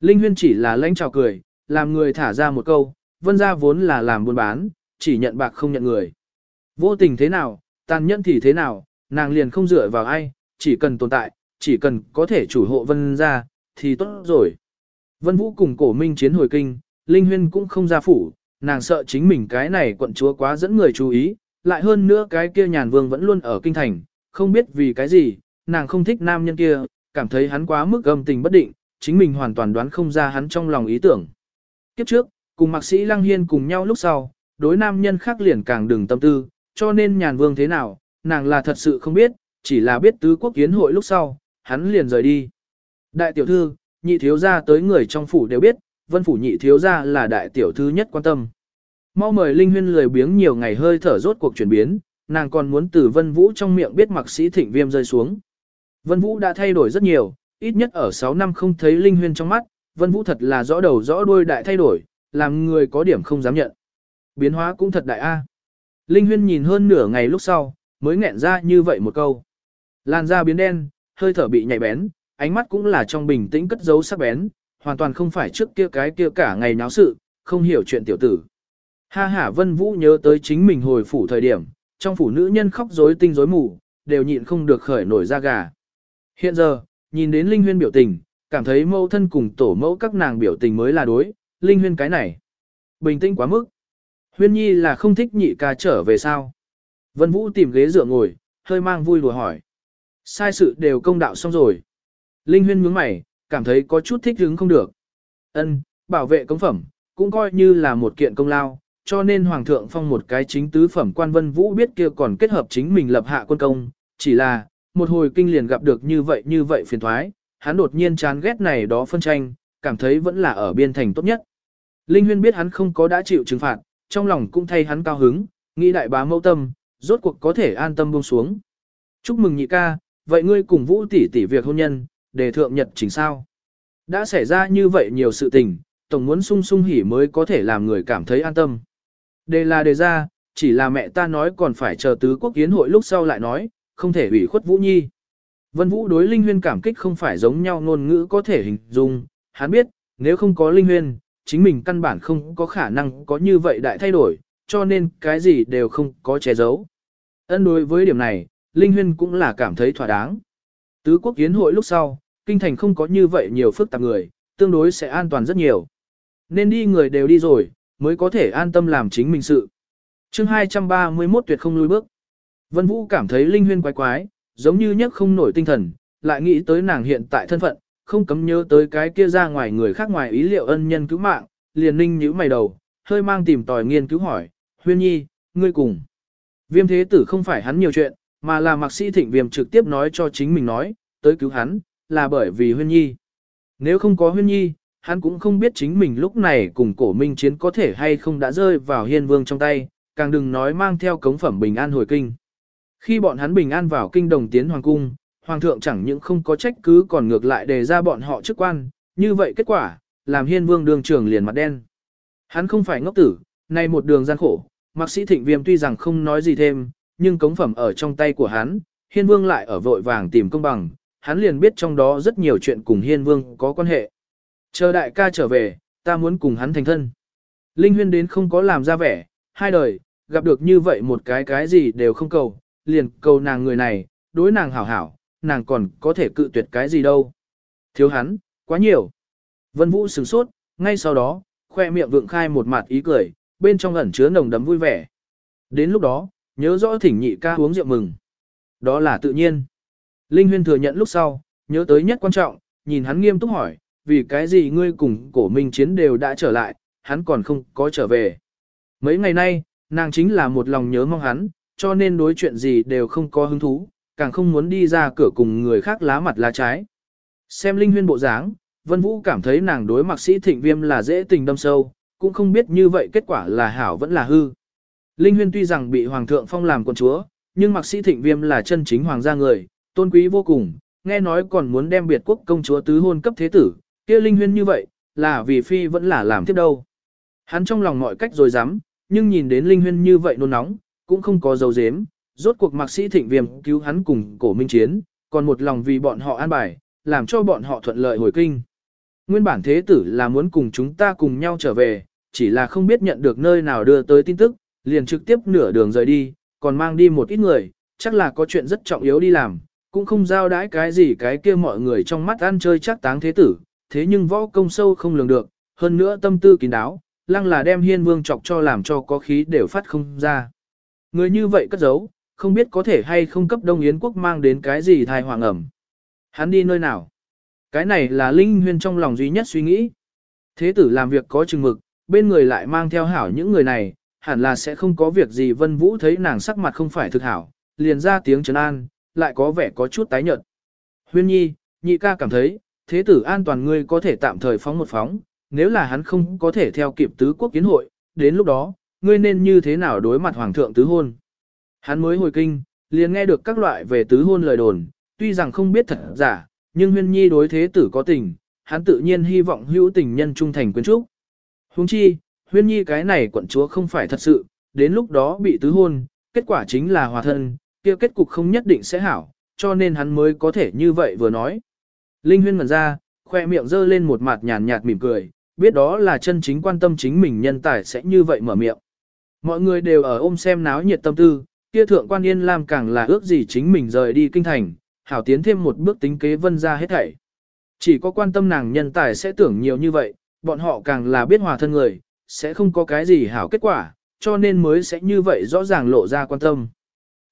Speaker 1: Linh huyên chỉ là lãnh chào cười, làm người thả ra một câu, vân gia vốn là làm buôn bán, chỉ nhận bạc không nhận người. Vô tình thế nào, tàn nhẫn thì thế nào, nàng liền không dựa vào ai, chỉ cần tồn tại, chỉ cần có thể chủ hộ vân gia, thì tốt rồi. Vân Vũ cùng cổ minh chiến hồi kinh, Linh Huyên cũng không ra phủ, nàng sợ chính mình cái này quận chúa quá dẫn người chú ý, lại hơn nữa cái kia nhàn vương vẫn luôn ở kinh thành, không biết vì cái gì, nàng không thích nam nhân kia, cảm thấy hắn quá mức âm tình bất định, chính mình hoàn toàn đoán không ra hắn trong lòng ý tưởng. Kiếp trước, cùng mạc sĩ Lăng Hiên cùng nhau lúc sau, đối nam nhân khác liền càng đừng tâm tư, cho nên nhàn vương thế nào, nàng là thật sự không biết, chỉ là biết tứ quốc kiến hội lúc sau, hắn liền rời đi. Đại tiểu thư, nhị thiếu gia tới người trong phủ đều biết, vân phủ nhị thiếu gia là đại tiểu thư nhất quan tâm. Mau mời Linh Huyên lười biếng nhiều ngày hơi thở rốt cuộc chuyển biến, nàng còn muốn từ Vân Vũ trong miệng biết mặc sĩ thịnh viêm rơi xuống. Vân Vũ đã thay đổi rất nhiều, ít nhất ở 6 năm không thấy Linh Huyên trong mắt, Vân Vũ thật là rõ đầu rõ đuôi đại thay đổi, làm người có điểm không dám nhận. Biến hóa cũng thật đại a. Linh Huyên nhìn hơn nửa ngày lúc sau, mới nghẹn ra như vậy một câu. Làn da biến đen, hơi thở bị nhạy bén, ánh mắt cũng là trong bình tĩnh cất giấu sắc bén, hoàn toàn không phải trước kia cái kia cả ngày náo sự, không hiểu chuyện tiểu tử. Ha ha Vân Vũ nhớ tới chính mình hồi phủ thời điểm, trong phủ nữ nhân khóc rối tinh rối mù, đều nhịn không được khởi nổi da gà. Hiện giờ, nhìn đến Linh Huyên biểu tình, cảm thấy mẫu thân cùng tổ mẫu các nàng biểu tình mới là đối, Linh Huyên cái này. Bình tĩnh quá mức. Huyên Nhi là không thích nhị ca trở về sao. Vân Vũ tìm ghế dựa ngồi, hơi mang vui đùa hỏi. Sai sự đều công đạo xong rồi. Linh Huyên nhướng mày, cảm thấy có chút thích hứng không được. Ân, bảo vệ công phẩm, cũng coi như là một kiện công lao, cho nên Hoàng thượng phong một cái chính tứ phẩm quan vân vũ biết kia còn kết hợp chính mình lập hạ quân công, chỉ là, một hồi kinh liền gặp được như vậy như vậy phiền thoái, hắn đột nhiên chán ghét này đó phân tranh, cảm thấy vẫn là ở biên thành tốt nhất. Linh Huyên biết hắn không có đã chịu trừng phạt, trong lòng cũng thay hắn cao hứng, nghĩ đại bá mẫu tâm, rốt cuộc có thể an tâm buông xuống. Chúc mừng nhị ca, vậy ngươi cùng Vũ tỷ tỷ việc hôn nhân, đề thượng nhật chính sao? Đã xảy ra như vậy nhiều sự tình, tổng muốn sung sung hỉ mới có thể làm người cảm thấy an tâm. Đề là đề ra, chỉ là mẹ ta nói còn phải chờ tứ quốc kiến hội lúc sau lại nói, không thể ủy khuất Vũ Nhi. Vân Vũ đối Linh Huyên cảm kích không phải giống nhau ngôn ngữ có thể hình dung, hắn biết, nếu không có Linh Huyên, chính mình căn bản không có khả năng có như vậy đại thay đổi, cho nên cái gì đều không có che giấu. Ân đối với điểm này, Linh Huyên cũng là cảm thấy thỏa đáng. Tứ quốc kiến hội lúc sau, kinh thành không có như vậy nhiều phức tạp người, tương đối sẽ an toàn rất nhiều. Nên đi người đều đi rồi, mới có thể an tâm làm chính mình sự. chương 231 tuyệt không lùi bước. Vân Vũ cảm thấy Linh Huyên quái quái, giống như nhất không nổi tinh thần, lại nghĩ tới nàng hiện tại thân phận, không cấm nhớ tới cái kia ra ngoài người khác ngoài ý liệu ân nhân cứu mạng, liền ninh nhíu mày đầu, hơi mang tìm tòi nghiên cứu hỏi, Huyên Nhi, ngươi cùng. Viêm thế tử không phải hắn nhiều chuyện, mà là mạc sĩ thịnh viêm trực tiếp nói cho chính mình nói, tới cứu hắn, là bởi vì Huyên Nhi. Nếu không có Huyên Nhi, hắn cũng không biết chính mình lúc này cùng cổ minh chiến có thể hay không đã rơi vào hiên vương trong tay, càng đừng nói mang theo cống phẩm bình an hồi kinh. Khi bọn hắn bình an vào kinh đồng tiến hoàng cung, hoàng thượng chẳng những không có trách cứ còn ngược lại đề ra bọn họ chức quan, như vậy kết quả, làm hiên vương đường trưởng liền mặt đen. Hắn không phải ngốc tử, nay một đường gian khổ, mạc sĩ thịnh viêm tuy rằng không nói gì thêm, nhưng cống phẩm ở trong tay của hắn, hiên vương lại ở vội vàng tìm công bằng, hắn liền biết trong đó rất nhiều chuyện cùng hiên vương có quan hệ. Chờ đại ca trở về, ta muốn cùng hắn thành thân. Linh huyên đến không có làm ra vẻ, hai đời, gặp được như vậy một cái cái gì đều không cầu, liền cầu nàng người này, đối nàng hảo hảo, nàng còn có thể cự tuyệt cái gì đâu. Thiếu hắn, quá nhiều. Vân Vũ sửng sốt, ngay sau đó, khoe miệng vượng khai một mặt ý cười, bên trong ẩn chứa nồng đấm vui vẻ. Đến lúc đó, nhớ rõ thỉnh nhị ca uống rượu mừng. Đó là tự nhiên. Linh Huyên thừa nhận lúc sau, nhớ tới nhất quan trọng, nhìn hắn nghiêm túc hỏi, vì cái gì ngươi cùng cổ minh chiến đều đã trở lại, hắn còn không có trở về. Mấy ngày nay, nàng chính là một lòng nhớ mong hắn, cho nên đối chuyện gì đều không có hứng thú, càng không muốn đi ra cửa cùng người khác lá mặt lá trái. Xem Linh Huyên bộ dáng, Vân Vũ cảm thấy nàng đối mặc sĩ thịnh viêm là dễ tình đâm sâu, cũng không biết như vậy kết quả là hảo vẫn là hư. Linh Huyên tuy rằng bị Hoàng thượng phong làm quận chúa, nhưng mặc sĩ thịnh viêm là chân chính hoàng gia người, tôn quý vô cùng, nghe nói còn muốn đem biệt quốc công chúa tứ hôn cấp thế tử, kia Linh Huyên như vậy, là vì phi vẫn là làm tiếp đâu. Hắn trong lòng mọi cách rồi dám, nhưng nhìn đến Linh Huyên như vậy nôn nóng, cũng không có dấu dếm, rốt cuộc mạc sĩ thịnh viêm cứu hắn cùng cổ minh chiến, còn một lòng vì bọn họ an bài, làm cho bọn họ thuận lợi hồi kinh. Nguyên bản thế tử là muốn cùng chúng ta cùng nhau trở về, chỉ là không biết nhận được nơi nào đưa tới tin tức, liền trực tiếp nửa đường rời đi, còn mang đi một ít người, chắc là có chuyện rất trọng yếu đi làm, cũng không giao đãi cái gì cái kia mọi người trong mắt ăn chơi chắc táng thế tử, thế nhưng võ công sâu không lường được, hơn nữa tâm tư kín đáo, lăng là đem hiên vương chọc cho làm cho có khí đều phát không ra. Người như vậy cất giấu, không biết có thể hay không cấp Đông Yến quốc mang đến cái gì thai hoàng ẩm. Hắn đi nơi nào? Cái này là Linh Huyên trong lòng duy nhất suy nghĩ. Thế tử làm việc có chừng mực, bên người lại mang theo hảo những người này, hẳn là sẽ không có việc gì Vân Vũ thấy nàng sắc mặt không phải thực hảo, liền ra tiếng trấn an, lại có vẻ có chút tái nhợt. Huyên nhi, nhị ca cảm thấy, thế tử an toàn ngươi có thể tạm thời phóng một phóng, nếu là hắn không có thể theo kịp tứ quốc kiến hội, đến lúc đó, ngươi nên như thế nào đối mặt hoàng thượng tứ hôn. Hắn mới hồi kinh, liền nghe được các loại về tứ hôn lời đồn, tuy rằng không biết thật giả, nhưng huyên nhi đối thế tử có tình, hắn tự nhiên hy vọng hữu tình nhân trung thành quyến trúc. Huống chi, huyên nhi cái này quận chúa không phải thật sự, đến lúc đó bị tứ hôn, kết quả chính là hòa thân, kia kết cục không nhất định sẽ hảo, cho nên hắn mới có thể như vậy vừa nói. Linh huyên ngẩn ra, khoe miệng dơ lên một mặt nhàn nhạt mỉm cười, biết đó là chân chính quan tâm chính mình nhân tài sẽ như vậy mở miệng. Mọi người đều ở ôm xem náo nhiệt tâm tư, kia thượng quan yên lam càng là ước gì chính mình rời đi kinh thành, hảo tiến thêm một bước tính kế vân ra hết thảy. Chỉ có quan tâm nàng nhân tài sẽ tưởng nhiều như vậy, bọn họ càng là biết hòa thân người, sẽ không có cái gì hảo kết quả, cho nên mới sẽ như vậy rõ ràng lộ ra quan tâm.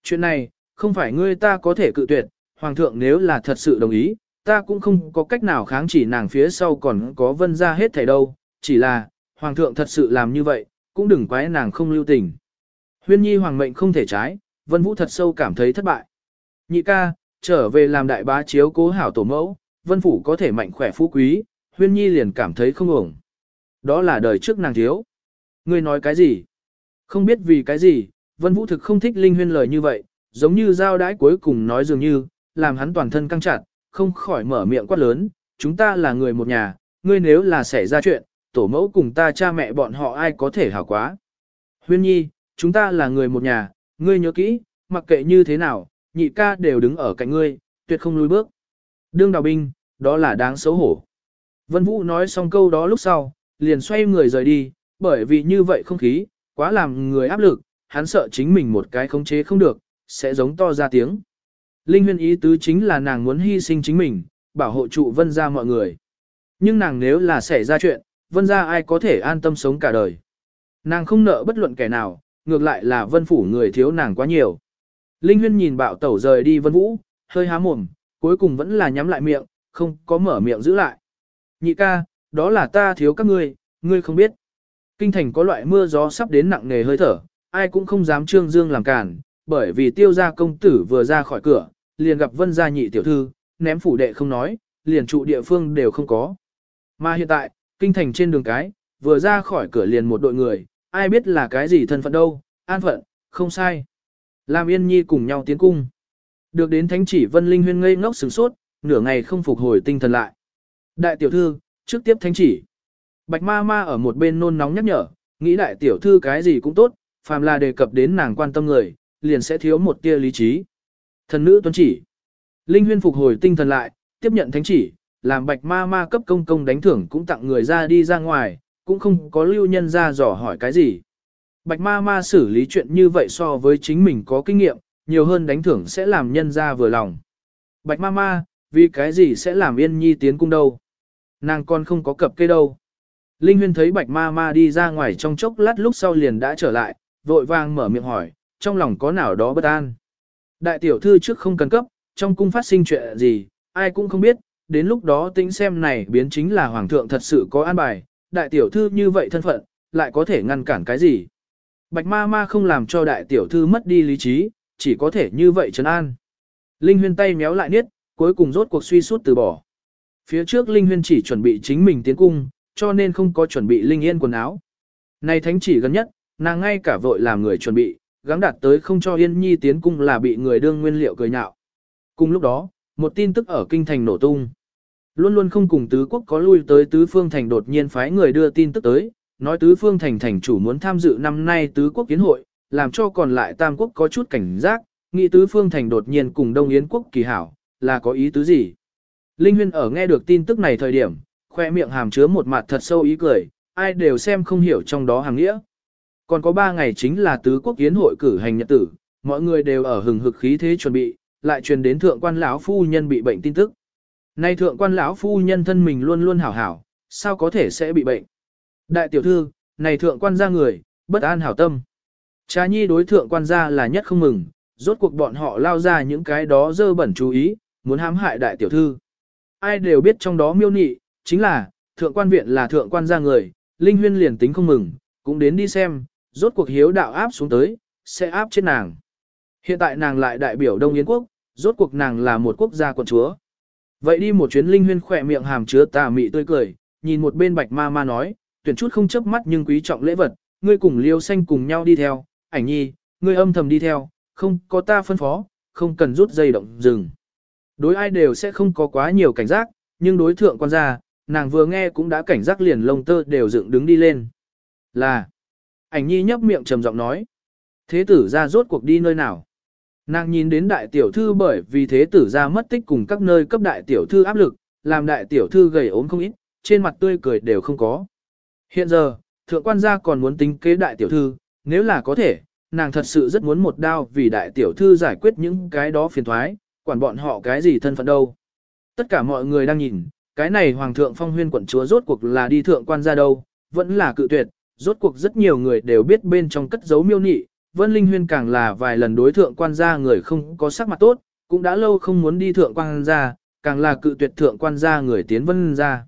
Speaker 1: Chuyện này, không phải ngươi ta có thể cự tuyệt, hoàng thượng nếu là thật sự đồng ý, ta cũng không có cách nào kháng chỉ nàng phía sau còn có vân ra hết thảy đâu, chỉ là, hoàng thượng thật sự làm như vậy, cũng đừng quái nàng không lưu tình. Huyên nhi hoàng mệnh không thể trái, vân vũ thật sâu cảm thấy thất bại. Nhị ca, trở về làm đại bá chiếu cố hảo tổ mẫu, vân phủ có thể mạnh khỏe phú quý, huyên nhi liền cảm thấy không ổn. Đó là đời trước nàng thiếu. Ngươi nói cái gì? Không biết vì cái gì, vân vũ thực không thích linh huyên lời như vậy, giống như giao đãi cuối cùng nói dường như, làm hắn toàn thân căng chặt, không khỏi mở miệng quát lớn, chúng ta là người một nhà, ngươi nếu là xảy ra chuyện, tổ mẫu cùng ta cha mẹ bọn họ ai có thể hảo quá. Huyên nhi, chúng ta là người một nhà, ngươi nhớ kỹ, mặc kệ như thế nào, nhị ca đều đứng ở cạnh ngươi, tuyệt không lùi bước. Đương đào binh, đó là đáng xấu hổ. Vân Vũ nói xong câu đó lúc sau, liền xoay người rời đi, bởi vì như vậy không khí, quá làm người áp lực, hắn sợ chính mình một cái khống chế không được, sẽ giống to ra tiếng. Linh huyên ý tứ chính là nàng muốn hy sinh chính mình, bảo hộ trụ vân ra mọi người. Nhưng nàng nếu là xảy ra chuyện, vân ra ai có thể an tâm sống cả đời. Nàng không nợ bất luận kẻ nào, ngược lại là vân phủ người thiếu nàng quá nhiều. Linh huyên nhìn bạo tẩu rời đi vân vũ, hơi há mồm, cuối cùng vẫn là nhắm lại miệng, không có mở miệng giữ lại. Nhị ca, đó là ta thiếu các ngươi, ngươi không biết. Kinh thành có loại mưa gió sắp đến nặng nề hơi thở, ai cũng không dám trương dương làm cản, bởi vì tiêu gia công tử vừa ra khỏi cửa, liền gặp vân gia nhị tiểu thư, ném phủ đệ không nói, liền trụ địa phương đều không có. Mà hiện tại, kinh thành trên đường cái, vừa ra khỏi cửa liền một đội người, ai biết là cái gì thân phận đâu, an phận, không sai. Lam Yên Nhi cùng nhau tiến cung. Được đến thánh chỉ Vân Linh Huyên ngây ngốc sửng sốt, nửa ngày không phục hồi tinh thần lại. Đại tiểu thư, trước tiếp thánh chỉ. Bạch ma ma ở một bên nôn nóng nhắc nhở, nghĩ đại tiểu thư cái gì cũng tốt, phàm là đề cập đến nàng quan tâm người, liền sẽ thiếu một tia lý trí. Thần nữ tuân chỉ. Linh Huyên phục hồi tinh thần lại, tiếp nhận thánh chỉ, làm bạch ma ma cấp công công đánh thưởng cũng tặng người ra đi ra ngoài, cũng không có lưu nhân ra dò hỏi cái gì. Bạch ma ma xử lý chuyện như vậy so với chính mình có kinh nghiệm, nhiều hơn đánh thưởng sẽ làm nhân ra vừa lòng. Bạch ma ma, vì cái gì sẽ làm yên nhi tiến cung đâu? Nàng con không có cập cây đâu. Linh Huyên thấy bạch ma ma đi ra ngoài trong chốc lát lúc sau liền đã trở lại, vội vàng mở miệng hỏi, trong lòng có nào đó bất an. Đại tiểu thư trước không cần cấp, trong cung phát sinh chuyện gì, ai cũng không biết, đến lúc đó tính xem này biến chính là hoàng thượng thật sự có an bài, đại tiểu thư như vậy thân phận, lại có thể ngăn cản cái gì. Bạch ma ma không làm cho đại tiểu thư mất đi lý trí, chỉ có thể như vậy trấn an. Linh huyên tay méo lại niết, cuối cùng rốt cuộc suy suốt từ bỏ. Phía trước Linh huyên chỉ chuẩn bị chính mình tiến cung, cho nên không có chuẩn bị Linh yên quần áo. Này thánh chỉ gần nhất, nàng ngay cả vội làm người chuẩn bị, gắng đạt tới không cho Yên Nhi tiến cung là bị người đương nguyên liệu cười nhạo. Cùng lúc đó, một tin tức ở kinh thành nổ tung. Luôn luôn không cùng tứ quốc có lui tới tứ phương thành đột nhiên phái người đưa tin tức tới, nói tứ phương thành thành chủ muốn tham dự năm nay tứ quốc kiến hội, làm cho còn lại tam quốc có chút cảnh giác, nghĩ tứ phương thành đột nhiên cùng đông yến quốc kỳ hảo, là có ý tứ gì. Linh huyên ở nghe được tin tức này thời điểm, khoe miệng hàm chứa một mặt thật sâu ý cười, ai đều xem không hiểu trong đó hàng nghĩa. Còn có ba ngày chính là tứ quốc kiến hội cử hành nhật tử, mọi người đều ở hừng hực khí thế chuẩn bị, lại truyền đến thượng quan lão phu nhân bị bệnh tin tức. Nay thượng quan lão phu nhân thân mình luôn luôn hảo hảo, sao có thể sẽ bị bệnh? Đại tiểu thư, này thượng quan gia người, bất an hảo tâm. Cha nhi đối thượng quan gia là nhất không mừng, rốt cuộc bọn họ lao ra những cái đó dơ bẩn chú ý, muốn hãm hại đại tiểu thư. Ai đều biết trong đó miêu nị, chính là, thượng quan viện là thượng quan gia người, Linh Huyên liền tính không mừng, cũng đến đi xem, rốt cuộc hiếu đạo áp xuống tới, sẽ áp trên nàng. Hiện tại nàng lại đại biểu Đông Yến quốc, rốt cuộc nàng là một quốc gia quận chúa. Vậy đi một chuyến linh huyên khỏe miệng hàm chứa tà mị tươi cười, nhìn một bên bạch ma ma nói, tuyển chút không chấp mắt nhưng quý trọng lễ vật, ngươi cùng liêu xanh cùng nhau đi theo, ảnh nhi, ngươi âm thầm đi theo, không có ta phân phó, không cần rút dây động dừng. Đối ai đều sẽ không có quá nhiều cảnh giác, nhưng đối thượng quan gia, nàng vừa nghe cũng đã cảnh giác liền lông tơ đều dựng đứng đi lên. Là, ảnh nhi nhấp miệng trầm giọng nói, thế tử ra rốt cuộc đi nơi nào? Nàng nhìn đến đại tiểu thư bởi vì thế tử ra mất tích cùng các nơi cấp đại tiểu thư áp lực, làm đại tiểu thư gầy ốm không ít, trên mặt tươi cười đều không có. Hiện giờ, thượng quan gia còn muốn tính kế đại tiểu thư, nếu là có thể, nàng thật sự rất muốn một đao vì đại tiểu thư giải quyết những cái đó phiền thoái, quản bọn họ cái gì thân phận đâu. Tất cả mọi người đang nhìn, cái này hoàng thượng phong huyên quận chúa rốt cuộc là đi thượng quan gia đâu, vẫn là cự tuyệt, rốt cuộc rất nhiều người đều biết bên trong cất giấu miêu nị, Vân Linh Huyên càng là vài lần đối thượng quan gia người không có sắc mặt tốt, cũng đã lâu không muốn đi thượng quan gia, càng là cự tuyệt thượng quan gia người tiến vân gia.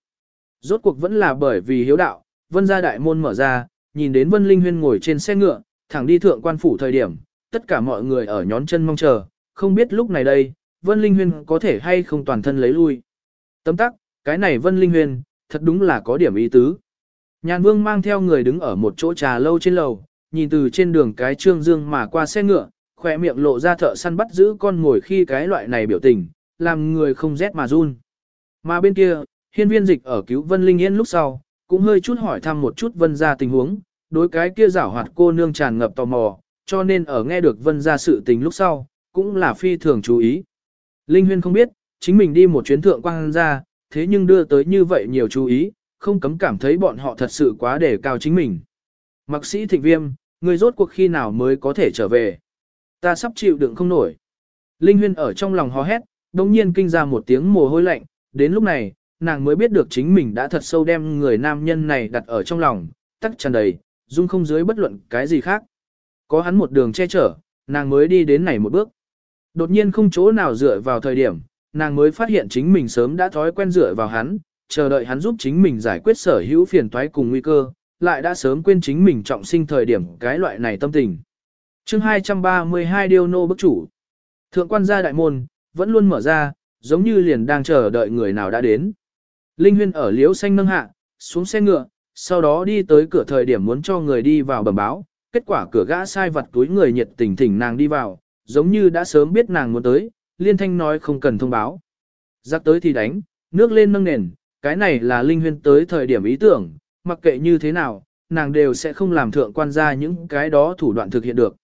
Speaker 1: Rốt cuộc vẫn là bởi vì hiếu đạo, vân gia đại môn mở ra, nhìn đến Vân Linh Huyên ngồi trên xe ngựa, thẳng đi thượng quan phủ thời điểm, tất cả mọi người ở nhón chân mong chờ, không biết lúc này đây, Vân Linh Huyên có thể hay không toàn thân lấy lui. Tấm tắc, cái này Vân Linh Huyên, thật đúng là có điểm ý tứ. Nhàn Vương mang theo người đứng ở một chỗ trà lâu trên lầu, nhìn từ trên đường cái trương dương mà qua xe ngựa, khỏe miệng lộ ra thợ săn bắt giữ con ngồi khi cái loại này biểu tình, làm người không rét mà run. Mà bên kia, hiên viên dịch ở cứu Vân Linh Yên lúc sau, cũng hơi chút hỏi thăm một chút Vân ra tình huống, đối cái kia giảo hoạt cô nương tràn ngập tò mò, cho nên ở nghe được Vân ra sự tình lúc sau, cũng là phi thường chú ý. Linh Huyên không biết, chính mình đi một chuyến thượng quang ra, thế nhưng đưa tới như vậy nhiều chú ý, không cấm cảm thấy bọn họ thật sự quá đề cao chính mình. Mặc sĩ thịnh viêm, người rốt cuộc khi nào mới có thể trở về. Ta sắp chịu đựng không nổi. Linh Huyên ở trong lòng hò hét, đồng nhiên kinh ra một tiếng mồ hôi lạnh, đến lúc này, nàng mới biết được chính mình đã thật sâu đem người nam nhân này đặt ở trong lòng, tắc tràn đầy, dung không dưới bất luận cái gì khác. Có hắn một đường che chở, nàng mới đi đến này một bước. Đột nhiên không chỗ nào dựa vào thời điểm, nàng mới phát hiện chính mình sớm đã thói quen dựa vào hắn, chờ đợi hắn giúp chính mình giải quyết sở hữu phiền toái cùng nguy cơ, lại đã sớm quên chính mình trọng sinh thời điểm cái loại này tâm tình. chương 232 Điêu Nô bức chủ. Thượng quan gia đại môn, vẫn luôn mở ra, giống như liền đang chờ đợi người nào đã đến. Linh Huyên ở liễu xanh nâng hạ, xuống xe ngựa, sau đó đi tới cửa thời điểm muốn cho người đi vào bẩm báo, kết quả cửa gã sai vặt túi người nhiệt tình thỉnh nàng đi vào, giống như đã sớm biết nàng muốn tới, liên thanh nói không cần thông báo. Giặc tới thì đánh, nước lên nâng nền, cái này là Linh Huyên tới thời điểm ý tưởng, mặc kệ như thế nào, nàng đều sẽ không làm thượng quan ra những cái đó thủ đoạn thực hiện được.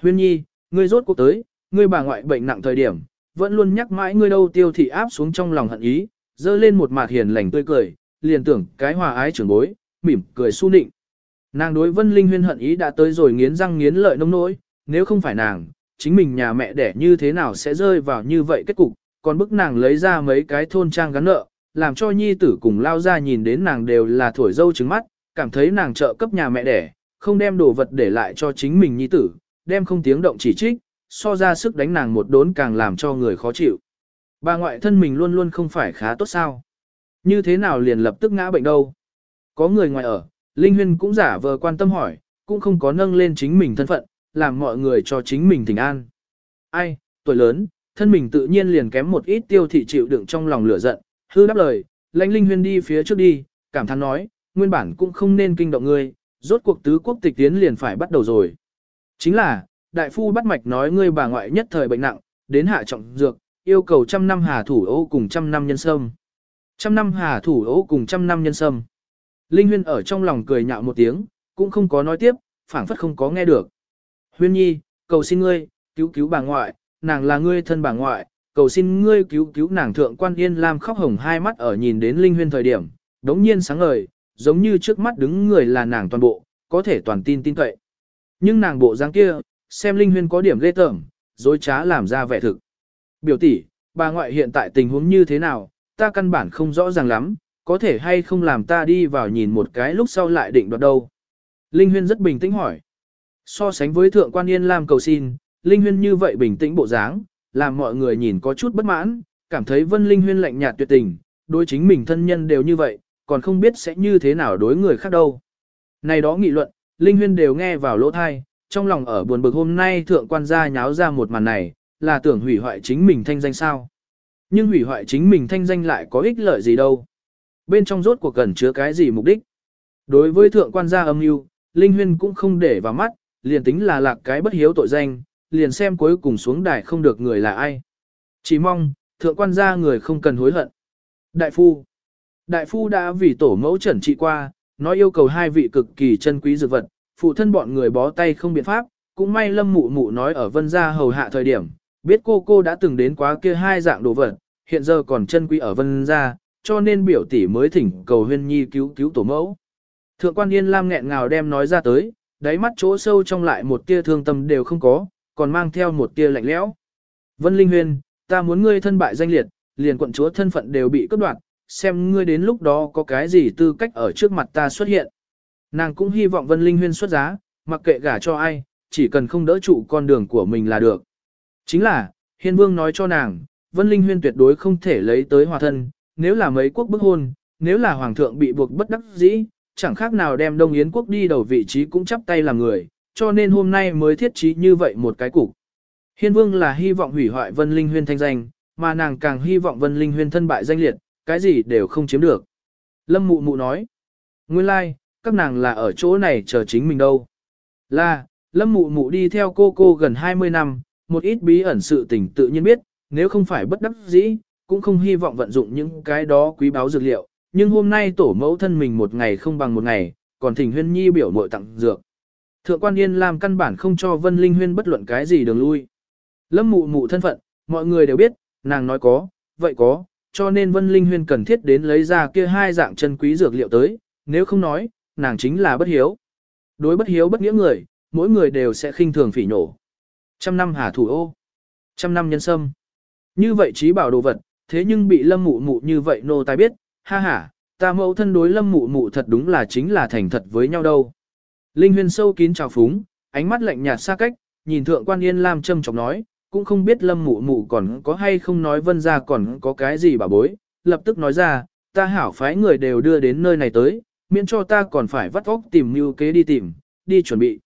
Speaker 1: Huyên nhi, ngươi rốt cuộc tới, ngươi bà ngoại bệnh nặng thời điểm, vẫn luôn nhắc mãi ngươi đâu tiêu thị áp xuống trong lòng hận ý, dơ lên một mặt hiền lành tươi cười, liền tưởng cái hòa ái trưởng bối, mỉm cười su nịnh. Nàng đối Vân Linh Huyên hận ý đã tới rồi nghiến răng nghiến lợi nông nỗi, nếu không phải nàng, chính mình nhà mẹ đẻ như thế nào sẽ rơi vào như vậy kết cục, còn bức nàng lấy ra mấy cái thôn trang gắn nợ, làm cho nhi tử cùng lao ra nhìn đến nàng đều là thổi dâu trứng mắt, cảm thấy nàng trợ cấp nhà mẹ đẻ, không đem đồ vật để lại cho chính mình nhi tử, đem không tiếng động chỉ trích, so ra sức đánh nàng một đốn càng làm cho người khó chịu. Bà ngoại thân mình luôn luôn không phải khá tốt sao. Như thế nào liền lập tức ngã bệnh đâu. Có người ngoài ở, Linh Huyên cũng giả vờ quan tâm hỏi, cũng không có nâng lên chính mình thân phận, làm mọi người cho chính mình thỉnh an. Ai, tuổi lớn, thân mình tự nhiên liền kém một ít tiêu thị chịu đựng trong lòng lửa giận, hư đáp lời, lãnh Linh Huyên đi phía trước đi, cảm thán nói, nguyên bản cũng không nên kinh động ngươi, rốt cuộc tứ quốc tịch tiến liền phải bắt đầu rồi. Chính là, đại phu bắt mạch nói ngươi bà ngoại nhất thời bệnh nặng, đến hạ trọng dược, yêu cầu trăm năm hà thủ ô cùng trăm năm nhân sâm. Trăm năm hà thủ ô cùng trăm năm nhân sâm. Linh Huyên ở trong lòng cười nhạo một tiếng, cũng không có nói tiếp, phảng phất không có nghe được. Huyên nhi, cầu xin ngươi, cứu cứu bà ngoại, nàng là ngươi thân bà ngoại, cầu xin ngươi cứu cứu nàng thượng quan yên lam khóc hồng hai mắt ở nhìn đến Linh Huyên thời điểm, đống nhiên sáng ngời, giống như trước mắt đứng người là nàng toàn bộ, có thể toàn tin tin cậy. Nhưng nàng bộ dáng kia, xem Linh Huyên có điểm ghê tởm, dối trá làm ra vẻ thực. Biểu tỷ, bà ngoại hiện tại tình huống như thế nào, ta căn bản không rõ ràng lắm, có thể hay không làm ta đi vào nhìn một cái lúc sau lại định đoạt đâu. Linh Huyên rất bình tĩnh hỏi. So sánh với thượng quan yên lam cầu xin, Linh Huyên như vậy bình tĩnh bộ dáng, làm mọi người nhìn có chút bất mãn, cảm thấy Vân Linh Huyên lạnh nhạt tuyệt tình, đối chính mình thân nhân đều như vậy, còn không biết sẽ như thế nào đối người khác đâu. Này đó nghị luận, Linh Huyên đều nghe vào lỗ thai, trong lòng ở buồn bực hôm nay thượng quan gia nháo ra một màn này, là tưởng hủy hoại chính mình thanh danh sao. Nhưng hủy hoại chính mình thanh danh lại có ích lợi gì đâu. Bên trong rốt cuộc cần chứa cái gì mục đích. Đối với thượng quan gia âm mưu, Linh Huyên cũng không để vào mắt, liền tính là lạc cái bất hiếu tội danh, liền xem cuối cùng xuống đài không được người là ai. Chỉ mong, thượng quan gia người không cần hối hận. Đại phu Đại phu đã vì tổ mẫu trần trị qua, nói yêu cầu hai vị cực kỳ chân quý dược vật, phụ thân bọn người bó tay không biện pháp, cũng may lâm mụ mụ nói ở vân gia hầu hạ thời điểm, biết cô cô đã từng đến quá kia hai dạng đồ vật, hiện giờ còn chân quý ở vân gia, cho nên biểu tỷ mới thỉnh cầu huyên nhi cứu cứu tổ mẫu. Thượng quan Yên Lam nghẹn ngào đem nói ra tới, đáy mắt chỗ sâu trong lại một tia thương tâm đều không có, còn mang theo một tia lạnh lẽo. Vân Linh Huyên, ta muốn ngươi thân bại danh liệt, liền quận chúa thân phận đều bị cướp đoạt, xem ngươi đến lúc đó có cái gì tư cách ở trước mặt ta xuất hiện. Nàng cũng hy vọng Vân Linh Huyên xuất giá, mặc kệ gả cho ai, chỉ cần không đỡ trụ con đường của mình là được. Chính là, Hiên Vương nói cho nàng, Vân Linh Huyên tuyệt đối không thể lấy tới hòa thân, nếu là mấy quốc bức hôn, nếu là Hoàng thượng bị buộc bất đắc dĩ, chẳng khác nào đem Đông Yến quốc đi đầu vị trí cũng chắp tay làm người, cho nên hôm nay mới thiết trí như vậy một cái cục. Hiên Vương là hy vọng hủy hoại Vân Linh Huyên thanh danh, mà nàng càng hy vọng Vân Linh Huyên thân bại danh liệt, cái gì đều không chiếm được. Lâm Mụ Mụ nói, nguyên lai, like, các nàng là ở chỗ này chờ chính mình đâu. Là, Lâm Mụ Mụ đi theo cô cô gần 20 năm, một ít bí ẩn sự tình tự nhiên biết, nếu không phải bất đắc dĩ, cũng không hy vọng vận dụng những cái đó quý báu dược liệu, nhưng hôm nay tổ mẫu thân mình một ngày không bằng một ngày, còn thỉnh huyên nhi biểu mội tặng dược. Thượng quan Yên làm căn bản không cho Vân Linh Huyên bất luận cái gì đường lui. Lâm mụ mụ thân phận, mọi người đều biết, nàng nói có, vậy có, cho nên Vân Linh Huyên cần thiết đến lấy ra kia hai dạng chân quý dược liệu tới, nếu không nói, nàng chính là bất hiếu. Đối bất hiếu bất nghĩa người, mỗi người đều sẽ khinh thường phỉ nổ. Trăm năm hà thủ ô, trăm năm nhân sâm. Như vậy trí bảo đồ vật, thế nhưng bị lâm mụ mụ như vậy nô tài biết, ha ha, ta mẫu thân đối lâm mụ mụ thật đúng là chính là thành thật với nhau đâu. Linh huyên sâu kín trào phúng, ánh mắt lạnh nhạt xa cách, nhìn thượng quan yên lam châm chọc nói, cũng không biết lâm mụ mụ còn có hay không nói vân ra còn có cái gì bà bối, lập tức nói ra, ta hảo phái người đều đưa đến nơi này tới, miễn cho ta còn phải vắt óc tìm mưu kế đi tìm, đi chuẩn bị.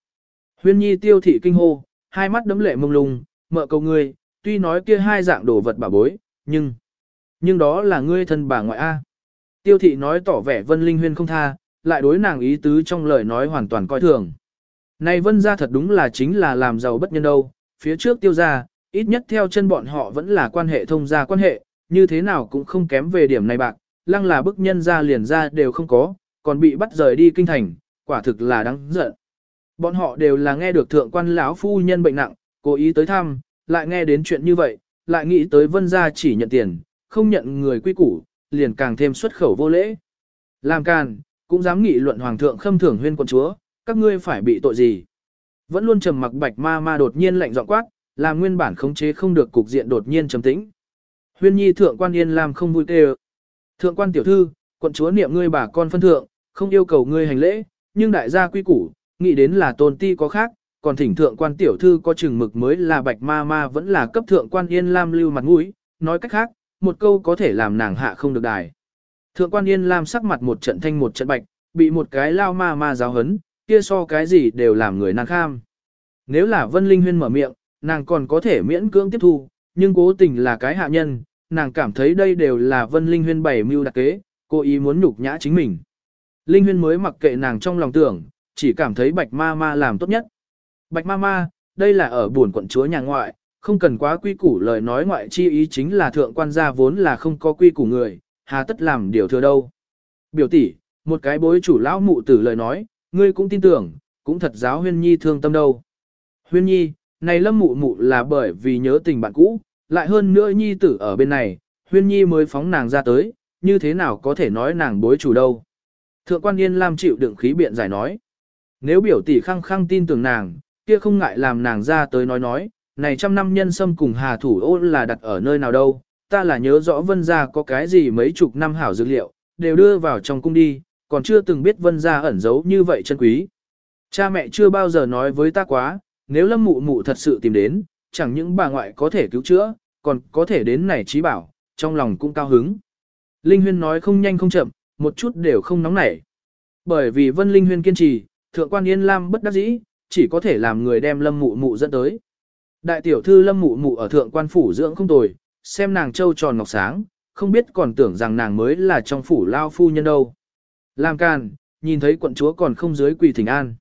Speaker 1: Huyên nhi tiêu thị kinh hô, hai mắt đấm lệ mông lung, mợ cầu ngươi, tuy nói kia hai dạng đồ vật bà bối, nhưng, nhưng đó là ngươi thân bà ngoại A. Tiêu thị nói tỏ vẻ vân linh huyên không tha, lại đối nàng ý tứ trong lời nói hoàn toàn coi thường. Này vân ra thật đúng là chính là làm giàu bất nhân đâu, phía trước tiêu ra, ít nhất theo chân bọn họ vẫn là quan hệ thông gia quan hệ, như thế nào cũng không kém về điểm này bạc, lăng là bức nhân ra liền ra đều không có, còn bị bắt rời đi kinh thành, quả thực là đáng giận. Bọn họ đều là nghe được thượng quan lão phu nhân bệnh nặng, cố ý tới thăm, lại nghe đến chuyện như vậy, lại nghĩ tới vân gia chỉ nhận tiền, không nhận người quy củ, liền càng thêm xuất khẩu vô lễ. Làm càn, cũng dám nghị luận hoàng thượng khâm thưởng huyên quận chúa, các ngươi phải bị tội gì? Vẫn luôn trầm mặc bạch ma ma đột nhiên lạnh giọng quát, làm nguyên bản khống chế không được cục diện đột nhiên trầm tĩnh. Huyên nhi thượng quan yên làm không vui tê Thượng quan tiểu thư, quận chúa niệm ngươi bà con phân thượng, không yêu cầu ngươi hành lễ, nhưng đại gia quy củ, nghĩ đến là tôn ti có khác, còn thỉnh thượng quan tiểu thư có chừng mực mới là bạch ma ma vẫn là cấp thượng quan yên lam lưu mặt mũi, nói cách khác, một câu có thể làm nàng hạ không được đài. Thượng quan yên lam sắc mặt một trận thanh một trận bạch, bị một cái lao ma ma giáo hấn, kia so cái gì đều làm người nàng kham. Nếu là vân linh huyên mở miệng, nàng còn có thể miễn cưỡng tiếp thu, nhưng cố tình là cái hạ nhân, nàng cảm thấy đây đều là vân linh huyên bày mưu đặc kế, cô ý muốn nhục nhã chính mình. Linh huyên mới mặc kệ nàng trong lòng tưởng, chỉ cảm thấy bạch ma ma làm tốt nhất. Bạch ma ma, đây là ở buồn quận chúa nhà ngoại, không cần quá quy củ lời nói ngoại chi ý chính là thượng quan gia vốn là không có quy củ người, hà tất làm điều thừa đâu. Biểu tỷ, một cái bối chủ lão mụ tử lời nói, ngươi cũng tin tưởng, cũng thật giáo huyên nhi thương tâm đâu. Huyên nhi, này lâm mụ mụ là bởi vì nhớ tình bạn cũ, lại hơn nữa nhi tử ở bên này, huyên nhi mới phóng nàng ra tới, như thế nào có thể nói nàng bối chủ đâu. Thượng quan Yên Lam chịu đựng khí biện giải nói. Nếu biểu tỷ khăng khăng tin tưởng nàng, kia không ngại làm nàng ra tới nói nói, này trăm năm nhân sâm cùng hà thủ ô là đặt ở nơi nào đâu, ta là nhớ rõ vân gia có cái gì mấy chục năm hảo dược liệu, đều đưa vào trong cung đi, còn chưa từng biết vân gia ẩn giấu như vậy chân quý. Cha mẹ chưa bao giờ nói với ta quá, nếu lâm mụ mụ thật sự tìm đến, chẳng những bà ngoại có thể cứu chữa, còn có thể đến này trí bảo, trong lòng cũng cao hứng. Linh Huyên nói không nhanh không chậm, một chút đều không nóng nảy. Bởi vì Vân Linh Huyên kiên trì, Thượng quan Yên Lam bất đắc dĩ, chỉ có thể làm người đem Lâm Mụ Mụ dẫn tới. Đại tiểu thư Lâm Mụ Mụ ở Thượng quan phủ dưỡng không tồi, xem nàng trâu tròn ngọc sáng, không biết còn tưởng rằng nàng mới là trong phủ lao phu nhân đâu. Làm càn, nhìn thấy quận chúa còn không dưới quỳ thỉnh an.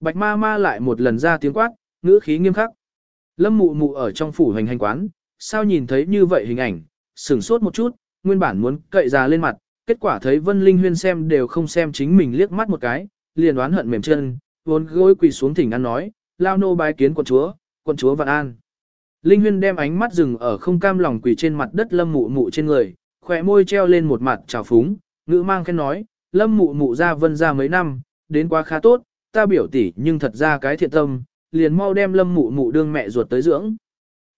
Speaker 1: Bạch ma ma lại một lần ra tiếng quát, ngữ khí nghiêm khắc. Lâm mụ mụ ở trong phủ hành hành quán, sao nhìn thấy như vậy hình ảnh, sửng sốt một chút, nguyên bản muốn cậy ra lên mặt, kết quả thấy Vân Linh Huyên xem đều không xem chính mình liếc mắt một cái, liền đoán hận mềm chân, vốn gối quỳ xuống thỉnh an nói, lao nô bái kiến quận chúa, quận chúa vạn an. Linh Huyên đem ánh mắt dừng ở không cam lòng quỳ trên mặt đất lâm mụ mụ trên người, khỏe môi treo lên một mặt trào phúng, ngữ mang khen nói, lâm mụ mụ ra vân ra mấy năm, đến quá khá tốt, ta biểu tỷ nhưng thật ra cái thiện tâm, liền mau đem lâm mụ mụ đương mẹ ruột tới dưỡng.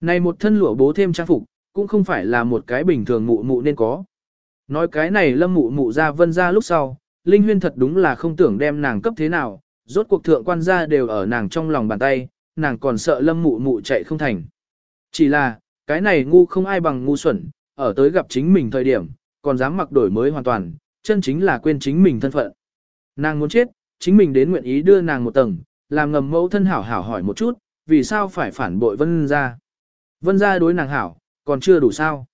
Speaker 1: Này một thân lụa bố thêm trang phục, cũng không phải là một cái bình thường mụ mụ nên có. Nói cái này lâm mụ mụ ra vân ra lúc sau, Linh Huyên thật đúng là không tưởng đem nàng cấp thế nào, rốt cuộc thượng quan gia đều ở nàng trong lòng bàn tay, nàng còn sợ lâm mụ mụ chạy không thành. Chỉ là, cái này ngu không ai bằng ngu xuẩn, ở tới gặp chính mình thời điểm, còn dám mặc đổi mới hoàn toàn, chân chính là quên chính mình thân phận. Nàng muốn chết, chính mình đến nguyện ý đưa nàng một tầng, làm ngầm mẫu thân hảo hảo hỏi một chút, vì sao phải phản bội vân gia. Vân gia đối nàng hảo, còn chưa đủ sao.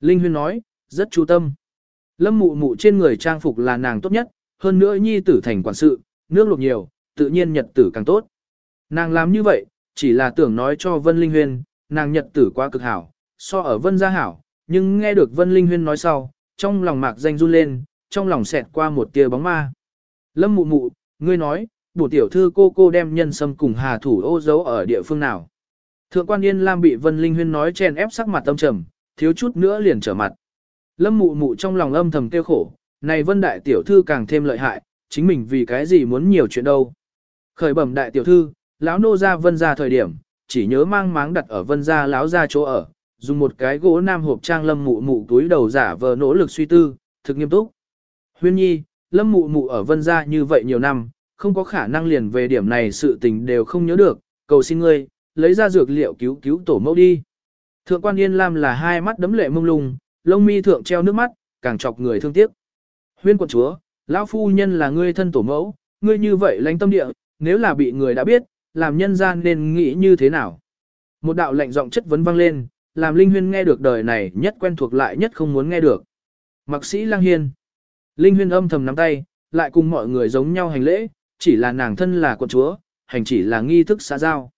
Speaker 1: Linh Huyên nói, rất chú tâm. Lâm mụ mụ trên người trang phục là nàng tốt nhất, hơn nữa nhi tử thành quản sự, nước luộc nhiều, tự nhiên nhật tử càng tốt. Nàng làm như vậy, chỉ là tưởng nói cho Vân Linh Huyên, nàng nhật tử quá cực hảo, so ở Vân gia hảo, nhưng nghe được Vân Linh Huyên nói sau, trong lòng mạc danh run lên, trong lòng xẹt qua một tia bóng ma. Lâm mụ mụ, ngươi nói, bổ tiểu thư cô cô đem nhân sâm cùng hà thủ ô giấu ở địa phương nào. Thượng quan Yên Lam bị Vân Linh Huyên nói chèn ép sắc mặt tâm trầm, thiếu chút nữa liền trở mặt. Lâm mụ mụ trong lòng âm thầm kêu khổ, này Vân đại tiểu thư càng thêm lợi hại, chính mình vì cái gì muốn nhiều chuyện đâu. Khởi bẩm đại tiểu thư, lão nô ra Vân ra thời điểm, chỉ nhớ mang máng đặt ở Vân gia lão ra chỗ ở, dùng một cái gỗ nam hộp trang lâm mụ mụ túi đầu giả vờ nỗ lực suy tư, thực nghiêm túc. Huyên nhi, lâm mụ mụ ở Vân gia như vậy nhiều năm, không có khả năng liền về điểm này sự tình đều không nhớ được, cầu xin ngươi, lấy ra dược liệu cứu cứu tổ mẫu đi. Thượng quan Yên Lam là hai mắt đấm lệ mông lung, lông mi thượng treo nước mắt, càng chọc người thương tiếc. Huyên quận chúa, lão phu nhân là ngươi thân tổ mẫu, ngươi như vậy lãnh tâm địa, nếu là bị người đã biết, làm nhân gian nên nghĩ như thế nào? Một đạo lệnh giọng chất vấn vang lên, làm Linh Huyên nghe được đời này nhất quen thuộc lại nhất không muốn nghe được. Mặc sĩ Lang Hiên. Linh Huyên âm thầm nắm tay, lại cùng mọi người giống nhau hành lễ, chỉ là nàng thân là quận chúa, hành chỉ là nghi thức xã giao.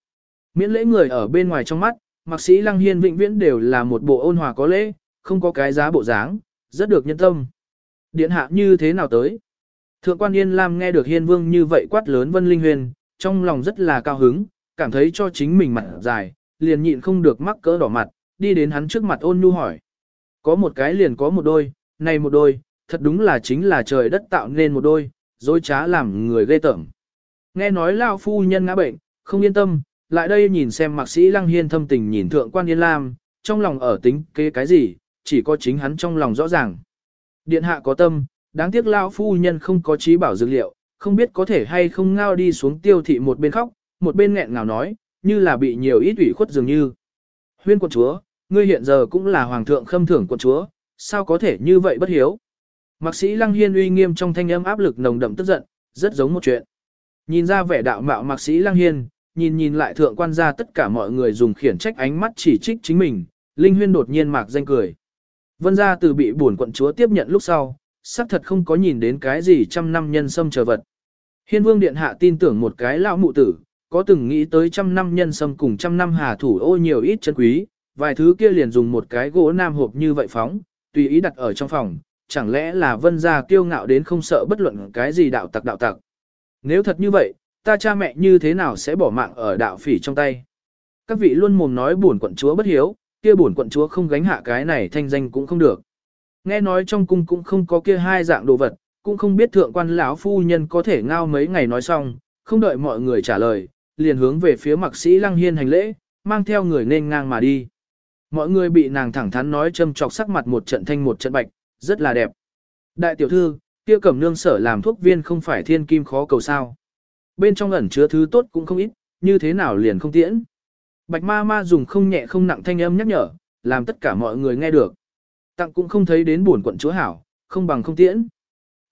Speaker 1: Miễn lễ người ở bên ngoài trong mắt, mặc sĩ Lăng Hiên vĩnh viễn đều là một bộ ôn hòa có lễ, không có cái giá bộ dáng, rất được nhân tâm. Điện hạ như thế nào tới? Thượng quan Yên Lam nghe được Hiên Vương như vậy quát lớn Vân Linh Huyền, trong lòng rất là cao hứng, cảm thấy cho chính mình mặt dài, liền nhịn không được mắc cỡ đỏ mặt, đi đến hắn trước mặt ôn nhu hỏi. Có một cái liền có một đôi, này một đôi, thật đúng là chính là trời đất tạo nên một đôi, dối trá làm người ghê tởm. Nghe nói lao phu nhân ngã bệnh, không yên tâm, lại đây nhìn xem mạc sĩ lăng hiên thâm tình nhìn thượng quan yên lam, trong lòng ở tính kế cái gì, chỉ có chính hắn trong lòng rõ ràng. Điện hạ có tâm, đáng tiếc lao phu nhân không có trí bảo dược liệu, không biết có thể hay không ngao đi xuống tiêu thị một bên khóc, một bên nghẹn ngào nói, như là bị nhiều ít ủy khuất dường như. Huyên quận chúa, ngươi hiện giờ cũng là hoàng thượng khâm thưởng quận chúa, sao có thể như vậy bất hiếu? Mạc sĩ Lăng Hiên uy nghiêm trong thanh âm áp lực nồng đậm tức giận, rất giống một chuyện. Nhìn ra vẻ đạo mạo Mạc sĩ Lăng Hiên, nhìn nhìn lại thượng quan gia tất cả mọi người dùng khiển trách ánh mắt chỉ trích chính mình, Linh Huyên đột nhiên mạc danh cười. Vân gia từ bị buồn quận chúa tiếp nhận lúc sau, xác thật không có nhìn đến cái gì trăm năm nhân sâm chờ vật. Hiên vương điện hạ tin tưởng một cái lão mụ tử, có từng nghĩ tới trăm năm nhân sâm cùng trăm năm hà thủ ô nhiều ít chân quý, vài thứ kia liền dùng một cái gỗ nam hộp như vậy phóng, tùy ý đặt ở trong phòng, chẳng lẽ là vân gia kiêu ngạo đến không sợ bất luận cái gì đạo tặc đạo tặc. Nếu thật như vậy, ta cha mẹ như thế nào sẽ bỏ mạng ở đạo phỉ trong tay. Các vị luôn mồm nói buồn quận chúa bất hiếu, kia buồn quận chúa không gánh hạ cái này thanh danh cũng không được. Nghe nói trong cung cũng không có kia hai dạng đồ vật, cũng không biết thượng quan lão phu nhân có thể ngao mấy ngày nói xong, không đợi mọi người trả lời, liền hướng về phía mặc sĩ lăng hiên hành lễ, mang theo người nên ngang mà đi. Mọi người bị nàng thẳng thắn nói châm chọc sắc mặt một trận thanh một trận bạch, rất là đẹp. Đại tiểu thư, kia cẩm nương sở làm thuốc viên không phải thiên kim khó cầu sao. Bên trong ẩn chứa thứ tốt cũng không ít, như thế nào liền không tiễn. Bạch ma ma dùng không nhẹ không nặng thanh âm nhắc nhở, làm tất cả mọi người nghe được. Tặng cũng không thấy đến buồn quận chúa hảo, không bằng không tiễn.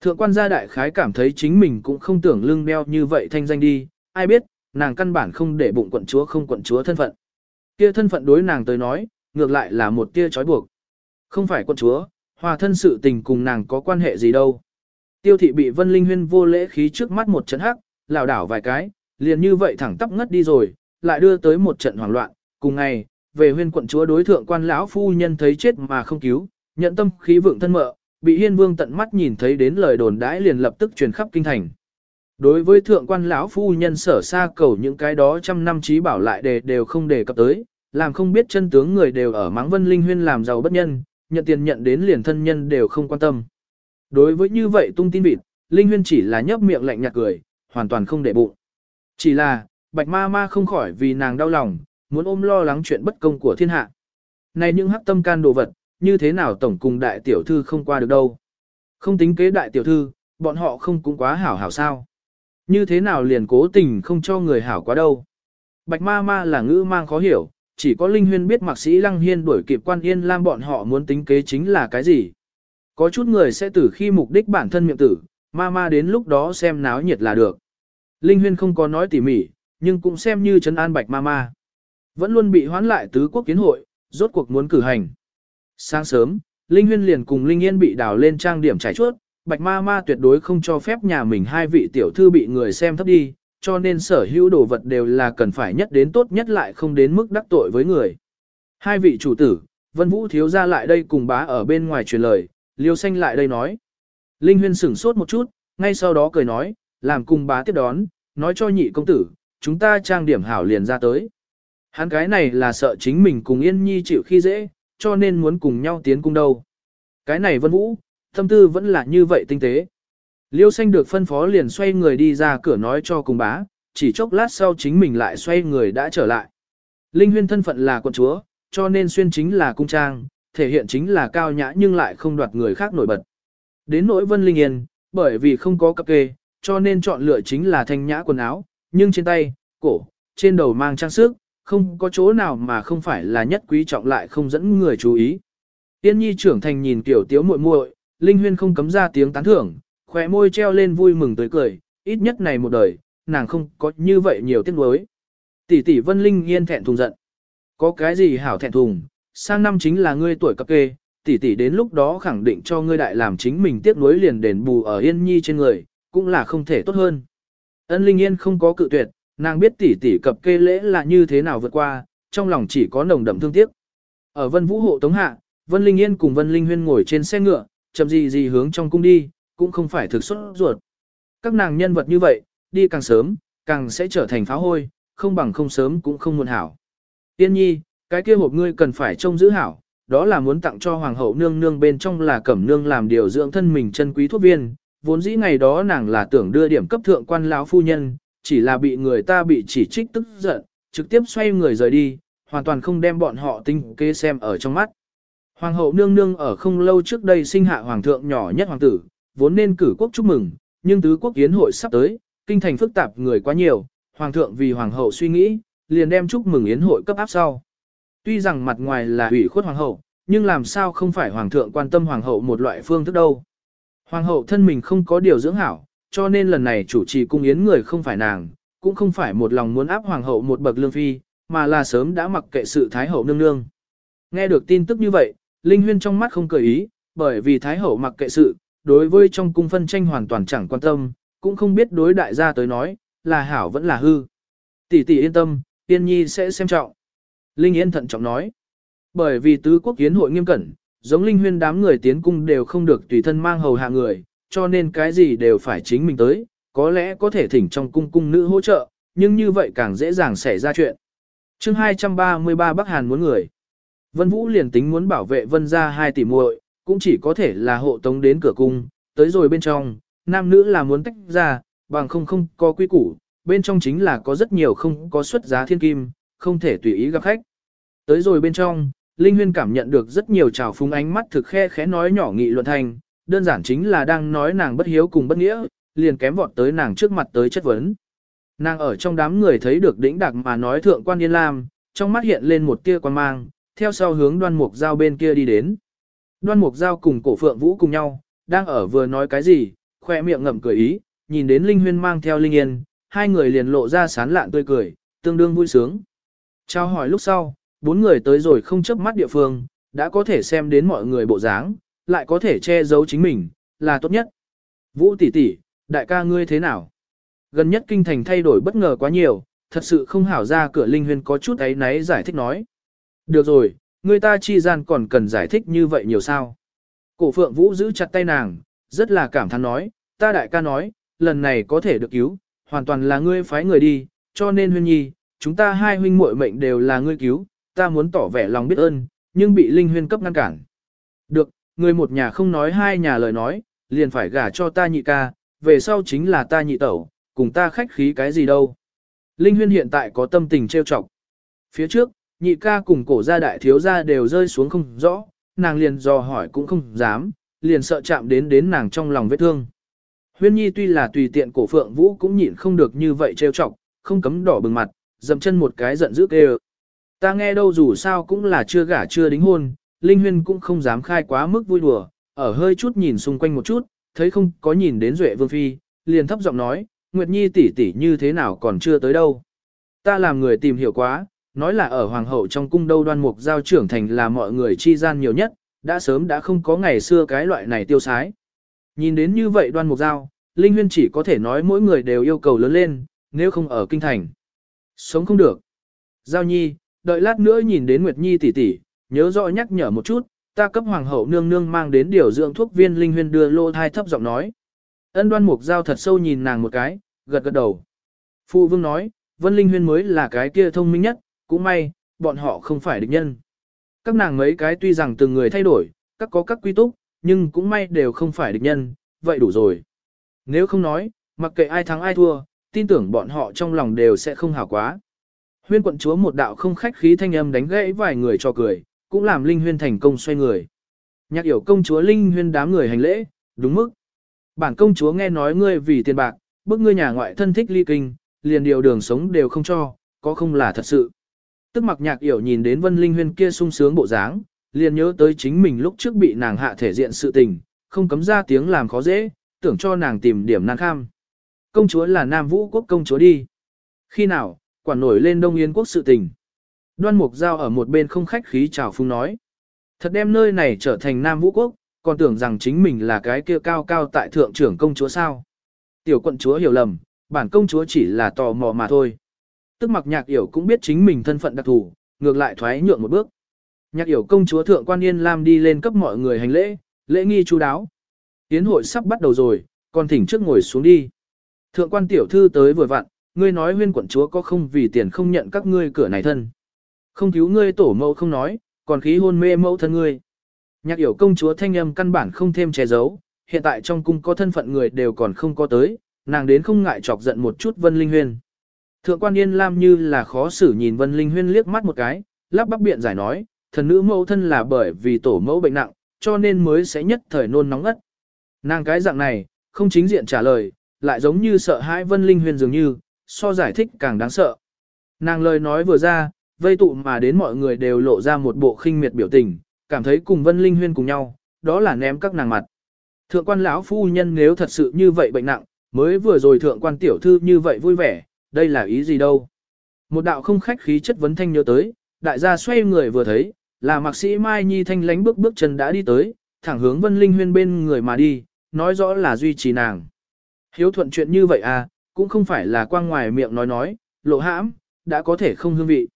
Speaker 1: Thượng quan gia đại khái cảm thấy chính mình cũng không tưởng lưng đeo như vậy thanh danh đi, ai biết, nàng căn bản không để bụng quận chúa không quận chúa thân phận. Kia thân phận đối nàng tới nói, ngược lại là một tia trói buộc. Không phải quận chúa, hòa thân sự tình cùng nàng có quan hệ gì đâu. Tiêu thị bị Vân Linh Huyên vô lễ khí trước mắt một trận hắc, lảo đảo vài cái, liền như vậy thẳng tắp ngất đi rồi, lại đưa tới một trận hoảng loạn. Cùng ngày, về huyên quận chúa đối thượng quan lão phu nhân thấy chết mà không cứu, nhận tâm khí vượng thân mợ, bị hiên vương tận mắt nhìn thấy đến lời đồn đãi liền lập tức truyền khắp kinh thành. Đối với thượng quan lão phu nhân sở xa cầu những cái đó trăm năm trí bảo lại đề đều không đề cập tới, làm không biết chân tướng người đều ở mắng vân linh huyên làm giàu bất nhân, nhận tiền nhận đến liền thân nhân đều không quan tâm. Đối với như vậy tung tin vịt, linh huyên chỉ là nhấp miệng lạnh nhạt cười, hoàn toàn không để bụng. Chỉ là, bạch ma ma không khỏi vì nàng đau lòng, muốn ôm lo lắng chuyện bất công của thiên hạ. Này những hắc tâm can đồ vật, như thế nào tổng cùng đại tiểu thư không qua được đâu. Không tính kế đại tiểu thư, bọn họ không cũng quá hảo hảo sao. Như thế nào liền cố tình không cho người hảo quá đâu. Bạch ma ma là ngữ mang khó hiểu, chỉ có Linh Huyên biết mạc sĩ Lăng Hiên đuổi kịp quan yên lam bọn họ muốn tính kế chính là cái gì. Có chút người sẽ tử khi mục đích bản thân miệng tử, ma ma đến lúc đó xem náo nhiệt là được. Linh Huyên không có nói tỉ mỉ, nhưng cũng xem như trấn an bạch ma ma. Vẫn luôn bị hoán lại tứ quốc kiến hội, rốt cuộc muốn cử hành. Sáng sớm, Linh Huyên liền cùng Linh Yên bị đào lên trang điểm trải chuốt, bạch ma ma tuyệt đối không cho phép nhà mình hai vị tiểu thư bị người xem thấp đi, cho nên sở hữu đồ vật đều là cần phải nhất đến tốt nhất lại không đến mức đắc tội với người. Hai vị chủ tử, Vân Vũ thiếu ra lại đây cùng bá ở bên ngoài truyền lời, Liêu Xanh lại đây nói. Linh Huyên sửng sốt một chút, ngay sau đó cười nói, làm cùng bá tiếp đón, nói cho nhị công tử, chúng ta trang điểm hảo liền ra tới. Hắn cái này là sợ chính mình cùng Yên Nhi chịu khi dễ, cho nên muốn cùng nhau tiến cung đâu. Cái này Vân Vũ, tâm tư vẫn là như vậy tinh tế. Liêu xanh được phân phó liền xoay người đi ra cửa nói cho cùng bá, chỉ chốc lát sau chính mình lại xoay người đã trở lại. Linh huyên thân phận là quận chúa, cho nên xuyên chính là cung trang, thể hiện chính là cao nhã nhưng lại không đoạt người khác nổi bật. Đến nỗi vân linh yên, bởi vì không có cặp kê, cho nên chọn lựa chính là thanh nhã quần áo, nhưng trên tay, cổ, trên đầu mang trang sức, không có chỗ nào mà không phải là nhất quý trọng lại không dẫn người chú ý. Tiên nhi trưởng thành nhìn tiểu tiếu muội muội, Linh Huyên không cấm ra tiếng tán thưởng, khóe môi treo lên vui mừng tới cười, ít nhất này một đời, nàng không có như vậy nhiều tiếc nuối. Tỷ tỷ Vân Linh yên thẹn thùng giận. Có cái gì hảo thẹn thùng, sang năm chính là ngươi tuổi cập kê, tỷ tỷ đến lúc đó khẳng định cho ngươi đại làm chính mình tiếc nuối liền đền bù ở Yên Nhi trên người, cũng là không thể tốt hơn. Ân Linh Yên không có cự tuyệt, nàng biết tỷ tỷ cập kê lễ là như thế nào vượt qua, trong lòng chỉ có nồng đậm thương tiếc. Ở Vân Vũ hộ tống hạ, Vân Linh Yên cùng Vân Linh Huyên ngồi trên xe ngựa, chậm gì gì hướng trong cung đi, cũng không phải thực xuất ruột. Các nàng nhân vật như vậy, đi càng sớm, càng sẽ trở thành pháo hôi, không bằng không sớm cũng không muộn hảo. Tiên nhi, cái kia hộp ngươi cần phải trông giữ hảo, đó là muốn tặng cho hoàng hậu nương nương bên trong là cẩm nương làm điều dưỡng thân mình chân quý thuốc viên, vốn dĩ ngày đó nàng là tưởng đưa điểm cấp thượng quan lão phu nhân, chỉ là bị người ta bị chỉ trích tức giận, trực tiếp xoay người rời đi, hoàn toàn không đem bọn họ tinh kế xem ở trong mắt. Hoàng hậu nương nương ở không lâu trước đây sinh hạ hoàng thượng nhỏ nhất hoàng tử, vốn nên cử quốc chúc mừng, nhưng tứ quốc yến hội sắp tới, kinh thành phức tạp người quá nhiều, hoàng thượng vì hoàng hậu suy nghĩ, liền đem chúc mừng yến hội cấp áp sau. Tuy rằng mặt ngoài là ủy khuất hoàng hậu, nhưng làm sao không phải hoàng thượng quan tâm hoàng hậu một loại phương thức đâu. Hoàng hậu thân mình không có điều dưỡng hảo, cho nên lần này chủ trì cung yến người không phải nàng, cũng không phải một lòng muốn áp hoàng hậu một bậc lương phi, mà là sớm đã mặc kệ sự thái hậu nương nương. Nghe được tin tức như vậy, Linh Huyên trong mắt không cười ý, bởi vì thái hậu mặc kệ sự, đối với trong cung phân tranh hoàn toàn chẳng quan tâm, cũng không biết đối đại gia tới nói, là hảo vẫn là hư. Tỷ tỷ yên tâm, tiên nhi sẽ xem trọng. Linh Yên thận trọng nói. Bởi vì tứ quốc kiến hội nghiêm cẩn, giống Linh Huyên đám người tiến cung đều không được tùy thân mang hầu hạ người, cho nên cái gì đều phải chính mình tới, có lẽ có thể thỉnh trong cung cung nữ hỗ trợ, nhưng như vậy càng dễ dàng xảy ra chuyện. chương 233 Bắc Hàn muốn người. Vân Vũ liền tính muốn bảo vệ Vân ra hai tỷ muội, cũng chỉ có thể là hộ tống đến cửa cung, tới rồi bên trong, nam nữ là muốn tách ra, bằng không không có quy củ, bên trong chính là có rất nhiều không có xuất giá thiên kim, không thể tùy ý gặp khách. Tới rồi bên trong, Linh Huyên cảm nhận được rất nhiều trào phúng ánh mắt thực khe khẽ nói nhỏ nghị luận thành, đơn giản chính là đang nói nàng bất hiếu cùng bất nghĩa, liền kém vọt tới nàng trước mặt tới chất vấn. Nàng ở trong đám người thấy được đỉnh đặc mà nói thượng quan Yên Lam, trong mắt hiện lên một tia quan mang, theo sau hướng đoan mục giao bên kia đi đến. Đoan mục giao cùng cổ phượng vũ cùng nhau, đang ở vừa nói cái gì, khoe miệng ngậm cười ý, nhìn đến Linh Huyên mang theo Linh Yên, hai người liền lộ ra sán lạn tươi cười, tương đương vui sướng. Trao hỏi lúc sau, bốn người tới rồi không chấp mắt địa phương, đã có thể xem đến mọi người bộ dáng, lại có thể che giấu chính mình, là tốt nhất. Vũ tỷ tỷ, đại ca ngươi thế nào? Gần nhất kinh thành thay đổi bất ngờ quá nhiều, thật sự không hảo ra cửa Linh Huyên có chút ấy náy giải thích nói. Được rồi, người ta chi gian còn cần giải thích như vậy nhiều sao. Cổ phượng Vũ giữ chặt tay nàng, rất là cảm thán nói, ta đại ca nói, lần này có thể được cứu, hoàn toàn là ngươi phái người đi, cho nên huyên nhi, chúng ta hai huynh muội mệnh đều là ngươi cứu, ta muốn tỏ vẻ lòng biết ơn, nhưng bị Linh Huyên cấp ngăn cản. Được, người một nhà không nói hai nhà lời nói, liền phải gả cho ta nhị ca, về sau chính là ta nhị tẩu, cùng ta khách khí cái gì đâu. Linh Huyên hiện tại có tâm tình trêu chọc. Phía trước, nhị ca cùng cổ gia đại thiếu gia đều rơi xuống không rõ, nàng liền dò hỏi cũng không dám, liền sợ chạm đến đến nàng trong lòng vết thương. Huyên nhi tuy là tùy tiện cổ phượng vũ cũng nhịn không được như vậy trêu chọc, không cấm đỏ bừng mặt, dầm chân một cái giận dữ kêu. Ta nghe đâu dù sao cũng là chưa gả chưa đính hôn, Linh Huyên cũng không dám khai quá mức vui đùa, ở hơi chút nhìn xung quanh một chút, thấy không có nhìn đến Duệ Vương Phi, liền thấp giọng nói, Nguyệt Nhi tỷ tỷ như thế nào còn chưa tới đâu. Ta làm người tìm hiểu quá, nói là ở Hoàng hậu trong cung đâu đoan mục giao trưởng thành là mọi người chi gian nhiều nhất, đã sớm đã không có ngày xưa cái loại này tiêu sái. Nhìn đến như vậy đoan mục giao, Linh Huyên chỉ có thể nói mỗi người đều yêu cầu lớn lên, nếu không ở kinh thành. Sống không được. Giao nhi, đợi lát nữa nhìn đến Nguyệt Nhi tỷ tỷ, nhớ rõ nhắc nhở một chút, ta cấp hoàng hậu nương nương mang đến điều dưỡng thuốc viên Linh Huyên đưa lô thai thấp giọng nói. Ân đoan mục giao thật sâu nhìn nàng một cái, gật gật đầu. Phụ vương nói, Vân Linh Huyên mới là cái kia thông minh nhất, cũng may, bọn họ không phải địch nhân. Các nàng mấy cái tuy rằng từng người thay đổi, các có các quy túc, nhưng cũng may đều không phải địch nhân, vậy đủ rồi. Nếu không nói, mặc kệ ai thắng ai thua, tin tưởng bọn họ trong lòng đều sẽ không hảo quá. Huyên quận chúa một đạo không khách khí thanh âm đánh gãy vài người cho cười, cũng làm Linh Huyên thành công xoay người. Nhạc hiểu công chúa Linh Huyên đám người hành lễ, đúng mức. Bản công chúa nghe nói ngươi vì tiền bạc, bức ngươi nhà ngoại thân thích ly kinh, liền điều đường sống đều không cho, có không là thật sự. Tức mặc nhạc hiểu nhìn đến Vân Linh Huyên kia sung sướng bộ dáng, liền nhớ tới chính mình lúc trước bị nàng hạ thể diện sự tình, không cấm ra tiếng làm khó dễ, tưởng cho nàng tìm điểm nan kham. Công chúa là Nam Vũ quốc công chúa đi. Khi nào, quản nổi lên Đông Yến quốc sự tình. Đoan Mục Giao ở một bên không khách khí chào phung nói. Thật đem nơi này trở thành Nam Vũ quốc, còn tưởng rằng chính mình là cái kia cao cao tại thượng trưởng công chúa sao. Tiểu quận chúa hiểu lầm, bản công chúa chỉ là tò mò mà thôi. Tức mặc nhạc yểu cũng biết chính mình thân phận đặc thù, ngược lại thoái nhượng một bước. Nhạc yểu công chúa thượng quan yên lam đi lên cấp mọi người hành lễ, lễ nghi chú đáo. Tiến hội sắp bắt đầu rồi, còn thỉnh trước ngồi xuống đi. Thượng quan tiểu thư tới vừa vặn, ngươi nói huyên quận chúa có không vì tiền không nhận các ngươi cửa này thân. Không cứu ngươi tổ mẫu không nói, còn khí hôn mê mẫu thân ngươi. Nhạc hiểu công chúa thanh âm căn bản không thêm che giấu, hiện tại trong cung có thân phận người đều còn không có tới, nàng đến không ngại chọc giận một chút Vân Linh Huyên. Thượng quan Yên Lam như là khó xử nhìn Vân Linh Huyên liếc mắt một cái, lắp bắp biện giải nói, thần nữ mẫu thân là bởi vì tổ mẫu bệnh nặng, cho nên mới sẽ nhất thời nôn nóng ngất. Nàng cái dạng này, không chính diện trả lời, lại giống như sợ hãi Vân Linh Huyên dường như, so giải thích càng đáng sợ. Nàng lời nói vừa ra, vây tụ mà đến mọi người đều lộ ra một bộ khinh miệt biểu tình, cảm thấy cùng Vân Linh Huyên cùng nhau, đó là ném các nàng mặt. Thượng quan lão phu nhân nếu thật sự như vậy bệnh nặng, mới vừa rồi thượng quan tiểu thư như vậy vui vẻ, đây là ý gì đâu. Một đạo không khách khí chất vấn thanh nhớ tới, đại gia xoay người vừa thấy, là mạc sĩ Mai Nhi thanh lánh bước bước chân đã đi tới, thẳng hướng Vân Linh Huyên bên người mà đi, nói rõ là duy trì nàng. Hiếu thuận chuyện như vậy à, cũng không phải là quang ngoài miệng nói nói, lộ hãm, đã có thể không hương vị.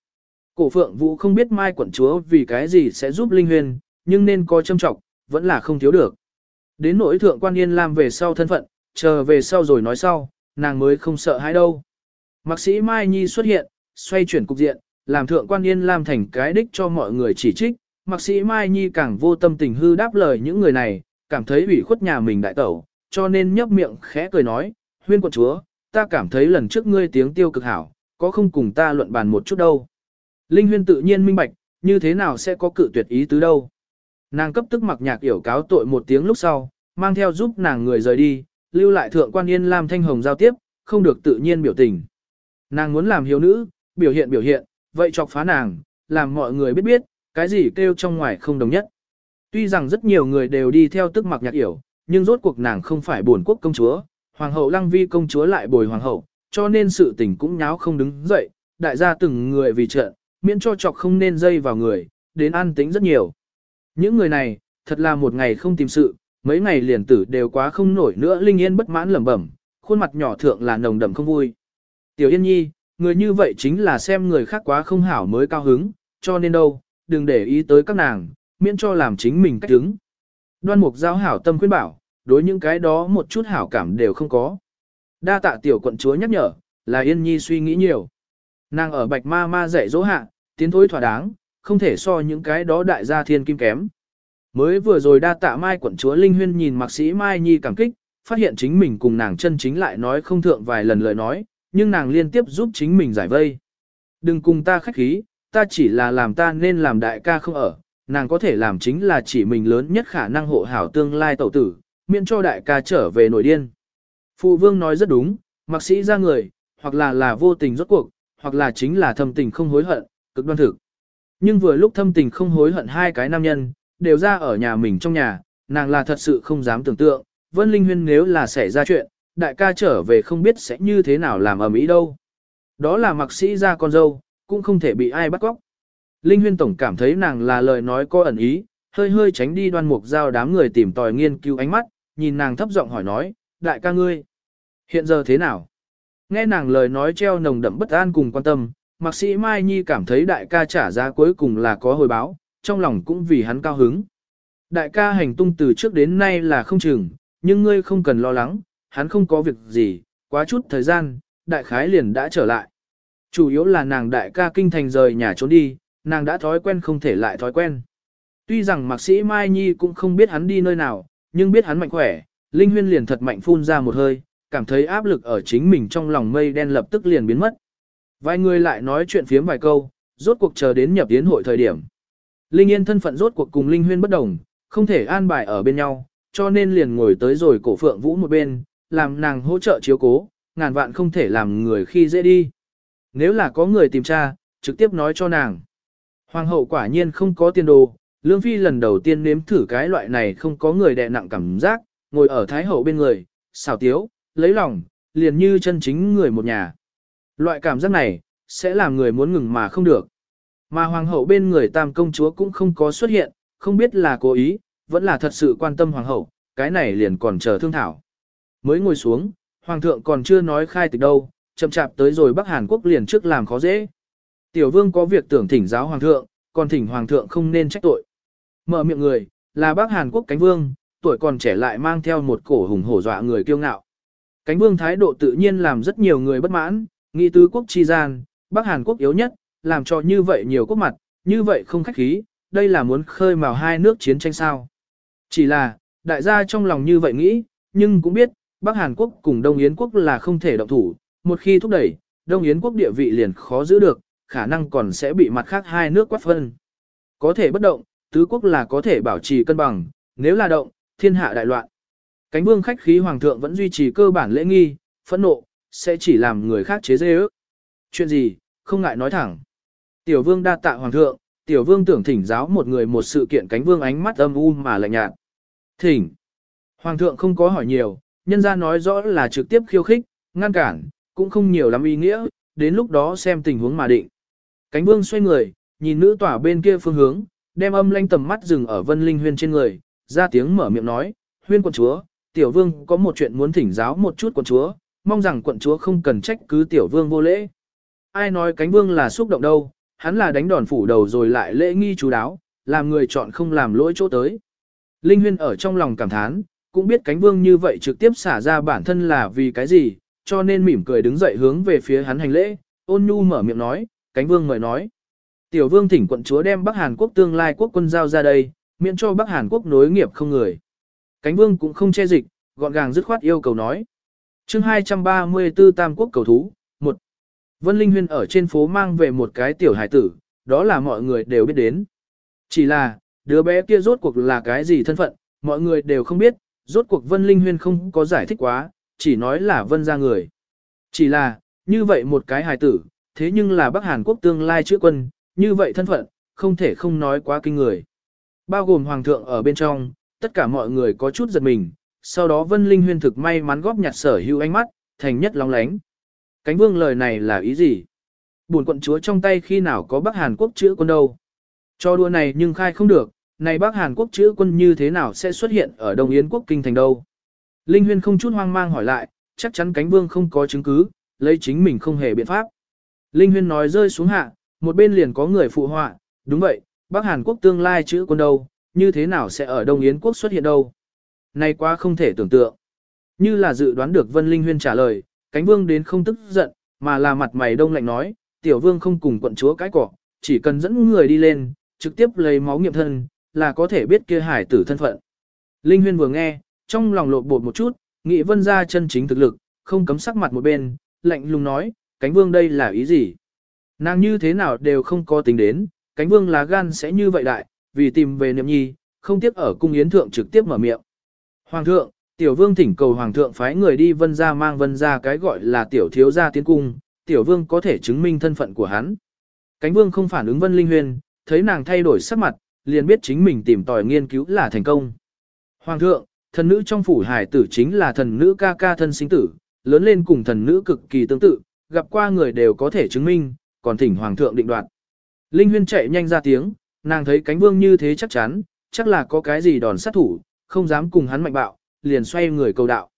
Speaker 1: Cổ phượng vũ không biết Mai quận chúa vì cái gì sẽ giúp Linh Huyền, nhưng nên coi châm trọng, vẫn là không thiếu được. Đến nỗi thượng quan yên làm về sau thân phận, chờ về sau rồi nói sau, nàng mới không sợ hãi đâu. Mạc sĩ Mai Nhi xuất hiện, xoay chuyển cục diện, làm thượng quan yên làm thành cái đích cho mọi người chỉ trích. Mạc sĩ Mai Nhi càng vô tâm tình hư đáp lời những người này, cảm thấy ủy khuất nhà mình đại tẩu, cho nên nhấp miệng khẽ cười nói, huyên quận chúa, ta cảm thấy lần trước ngươi tiếng tiêu cực hảo, có không cùng ta luận bàn một chút đâu. Linh huyên tự nhiên minh bạch, như thế nào sẽ có cự tuyệt ý tứ đâu. Nàng cấp tức mặc nhạc yểu cáo tội một tiếng lúc sau, mang theo giúp nàng người rời đi, lưu lại thượng quan yên làm thanh hồng giao tiếp, không được tự nhiên biểu tình. Nàng muốn làm hiếu nữ, biểu hiện biểu hiện, vậy chọc phá nàng, làm mọi người biết biết, cái gì kêu trong ngoài không đồng nhất. Tuy rằng rất nhiều người đều đi theo tức mặc nhạc yểu, nhưng rốt cuộc nàng không phải buồn quốc công chúa, hoàng hậu lăng vi công chúa lại bồi hoàng hậu, cho nên sự tình cũng nháo không đứng dậy, đại gia từng người vì trận, miễn cho chọc không nên dây vào người, đến an tính rất nhiều. Những người này, thật là một ngày không tìm sự, mấy ngày liền tử đều quá không nổi nữa Linh Yên bất mãn lẩm bẩm, khuôn mặt nhỏ thượng là nồng đậm không vui. Tiểu Yên Nhi, người như vậy chính là xem người khác quá không hảo mới cao hứng, cho nên đâu, đừng để ý tới các nàng, miễn cho làm chính mình cách đứng. Đoan mục giao hảo tâm khuyên bảo, đối những cái đó một chút hảo cảm đều không có. Đa tạ tiểu quận chúa nhắc nhở, là Yên Nhi suy nghĩ nhiều. Nàng ở bạch ma ma dạy dỗ hạ, tiến thối thỏa đáng, không thể so những cái đó đại gia thiên kim kém. Mới vừa rồi đa tạ mai quận chúa Linh Huyên nhìn mạc sĩ Mai Nhi cảm kích, phát hiện chính mình cùng nàng chân chính lại nói không thượng vài lần lời nói, nhưng nàng liên tiếp giúp chính mình giải vây. Đừng cùng ta khách khí, ta chỉ là làm ta nên làm đại ca không ở, nàng có thể làm chính là chỉ mình lớn nhất khả năng hộ hảo tương lai tẩu tử, miễn cho đại ca trở về nổi điên. Phụ vương nói rất đúng, mạc sĩ ra người, hoặc là là vô tình rốt cuộc, hoặc là chính là thầm tình không hối hận, cực đoan thực. Nhưng vừa lúc thâm tình không hối hận hai cái nam nhân, đều ra ở nhà mình trong nhà, nàng là thật sự không dám tưởng tượng, Vân Linh Huyên nếu là xảy ra chuyện, đại ca trở về không biết sẽ như thế nào làm ở Mỹ đâu. Đó là mặc sĩ ra con dâu, cũng không thể bị ai bắt cóc. Linh Huyên Tổng cảm thấy nàng là lời nói có ẩn ý, hơi hơi tránh đi đoan mục giao đám người tìm tòi nghiên cứu ánh mắt, nhìn nàng thấp giọng hỏi nói, đại ca ngươi, hiện giờ thế nào? Nghe nàng lời nói treo nồng đậm bất an cùng quan tâm, mạc sĩ Mai Nhi cảm thấy đại ca trả giá cuối cùng là có hồi báo, trong lòng cũng vì hắn cao hứng. Đại ca hành tung từ trước đến nay là không chừng, nhưng ngươi không cần lo lắng, hắn không có việc gì, quá chút thời gian, đại khái liền đã trở lại. Chủ yếu là nàng đại ca kinh thành rời nhà trốn đi, nàng đã thói quen không thể lại thói quen. Tuy rằng mạc sĩ Mai Nhi cũng không biết hắn đi nơi nào, nhưng biết hắn mạnh khỏe, Linh Huyên liền thật mạnh phun ra một hơi, cảm thấy áp lực ở chính mình trong lòng mây đen lập tức liền biến mất. Vài người lại nói chuyện phiếm vài câu, rốt cuộc chờ đến nhập tiến hội thời điểm. Linh Yên thân phận rốt cuộc cùng Linh Huyên bất đồng, không thể an bài ở bên nhau, cho nên liền ngồi tới rồi cổ phượng vũ một bên, làm nàng hỗ trợ chiếu cố, ngàn vạn không thể làm người khi dễ đi. Nếu là có người tìm tra, trực tiếp nói cho nàng. Hoàng hậu quả nhiên không có tiền đồ, Lương Phi lần đầu tiên nếm thử cái loại này không có người đè nặng cảm giác, ngồi ở Thái hậu bên người, xào tiếu, lấy lòng, liền như chân chính người một nhà. Loại cảm giác này, sẽ làm người muốn ngừng mà không được. Mà hoàng hậu bên người tam công chúa cũng không có xuất hiện, không biết là cố ý, vẫn là thật sự quan tâm hoàng hậu, cái này liền còn chờ thương thảo. Mới ngồi xuống, hoàng thượng còn chưa nói khai tịch đâu, chậm chạp tới rồi Bắc Hàn Quốc liền trước làm khó dễ. Tiểu vương có việc tưởng thỉnh giáo hoàng thượng, còn thỉnh hoàng thượng không nên trách tội. Mở miệng người, là Bắc Hàn Quốc cánh vương, tuổi còn trẻ lại mang theo một cổ hùng hổ dọa người kiêu ngạo. Cánh vương thái độ tự nhiên làm rất nhiều người bất mãn, nghĩ tứ quốc chi gian, Bắc Hàn Quốc yếu nhất, làm cho như vậy nhiều quốc mặt, như vậy không khách khí, đây là muốn khơi mào hai nước chiến tranh sao. Chỉ là, đại gia trong lòng như vậy nghĩ, nhưng cũng biết, Bắc Hàn Quốc cùng Đông Yến Quốc là không thể động thủ, một khi thúc đẩy, Đông Yến Quốc địa vị liền khó giữ được, khả năng còn sẽ bị mặt khác hai nước quát phân. Có thể bất động, tứ quốc là có thể bảo trì cân bằng, nếu là động, thiên hạ đại loạn. Cánh vương khách khí hoàng thượng vẫn duy trì cơ bản lễ nghi, phẫn nộ, sẽ chỉ làm người khác chế dê ước. Chuyện gì, không ngại nói thẳng. Tiểu vương đa tạ hoàng thượng, tiểu vương tưởng thỉnh giáo một người một sự kiện cánh vương ánh mắt âm u mà lạnh nhạt. Thỉnh. Hoàng thượng không có hỏi nhiều, nhân ra nói rõ là trực tiếp khiêu khích, ngăn cản, cũng không nhiều lắm ý nghĩa, đến lúc đó xem tình huống mà định. Cánh vương xoay người, nhìn nữ tỏa bên kia phương hướng, đem âm lanh tầm mắt dừng ở vân linh huyên trên người, ra tiếng mở miệng nói, huyên quận chúa, tiểu vương có một chuyện muốn thỉnh giáo một chút quận chúa, mong rằng quận chúa không cần trách cứ tiểu vương vô lễ. Ai nói cánh vương là xúc động đâu, hắn là đánh đòn phủ đầu rồi lại lễ nghi chú đáo, làm người chọn không làm lỗi chỗ tới. Linh huyên ở trong lòng cảm thán, cũng biết cánh vương như vậy trực tiếp xả ra bản thân là vì cái gì, cho nên mỉm cười đứng dậy hướng về phía hắn hành lễ, ôn nhu mở miệng nói, cánh vương mời nói. Tiểu vương thỉnh quận chúa đem Bắc Hàn Quốc tương lai quốc quân giao ra đây, miễn cho Bắc Hàn Quốc nối nghiệp không người. Cánh vương cũng không che dịch, gọn gàng dứt khoát yêu cầu nói chương 234 Tam Quốc cầu thú, 1. Vân Linh Huyên ở trên phố mang về một cái tiểu hải tử, đó là mọi người đều biết đến. Chỉ là, đứa bé kia rốt cuộc là cái gì thân phận, mọi người đều không biết, rốt cuộc Vân Linh Huyên không có giải thích quá, chỉ nói là Vân ra người. Chỉ là, như vậy một cái hài tử, thế nhưng là Bắc Hàn Quốc tương lai chữa quân, như vậy thân phận, không thể không nói quá kinh người. Bao gồm Hoàng thượng ở bên trong, tất cả mọi người có chút giật mình, sau đó Vân Linh Huyên thực may mắn góp nhặt sở hữu ánh mắt, thành nhất lóng lánh. Cánh vương lời này là ý gì? Buồn quận chúa trong tay khi nào có Bắc Hàn Quốc chữa quân đâu? Cho đua này nhưng khai không được, này Bắc Hàn Quốc chữa quân như thế nào sẽ xuất hiện ở Đông Yến Quốc kinh thành đâu? Linh Huyên không chút hoang mang hỏi lại, chắc chắn cánh vương không có chứng cứ, lấy chính mình không hề biện pháp. Linh Huyên nói rơi xuống hạ, một bên liền có người phụ họa, đúng vậy, Bắc Hàn Quốc tương lai chữ quân đâu, như thế nào sẽ ở Đông Yến Quốc xuất hiện đâu. Này quá không thể tưởng tượng. Như là dự đoán được Vân Linh Huyên trả lời, cánh vương đến không tức giận, mà là mặt mày đông lạnh nói, tiểu vương không cùng quận chúa cái cỏ, chỉ cần dẫn người đi lên, trực tiếp lấy máu nghiệm thân, là có thể biết kia hải tử thân phận. Linh Huyên vừa nghe, trong lòng lột bột một chút, nghị vân ra chân chính thực lực, không cấm sắc mặt một bên, lạnh lùng nói, cánh vương đây là ý gì? Nàng như thế nào đều không có tính đến, cánh vương lá gan sẽ như vậy đại, vì tìm về niệm nhi, không tiếp ở cung yến thượng trực tiếp mở miệng. Hoàng thượng, tiểu vương thỉnh cầu hoàng thượng phái người đi vân ra mang vân ra cái gọi là tiểu thiếu gia tiến cung, tiểu vương có thể chứng minh thân phận của hắn. Cánh vương không phản ứng vân linh huyền, thấy nàng thay đổi sắc mặt, liền biết chính mình tìm tòi nghiên cứu là thành công. Hoàng thượng, thần nữ trong phủ hải tử chính là thần nữ ca ca thân sinh tử, lớn lên cùng thần nữ cực kỳ tương tự, gặp qua người đều có thể chứng minh, còn thỉnh hoàng thượng định đoạt. Linh huyên chạy nhanh ra tiếng, nàng thấy cánh vương như thế chắc chắn, chắc là có cái gì đòn sát thủ, không dám cùng hắn mạnh bạo, liền xoay người cầu đạo.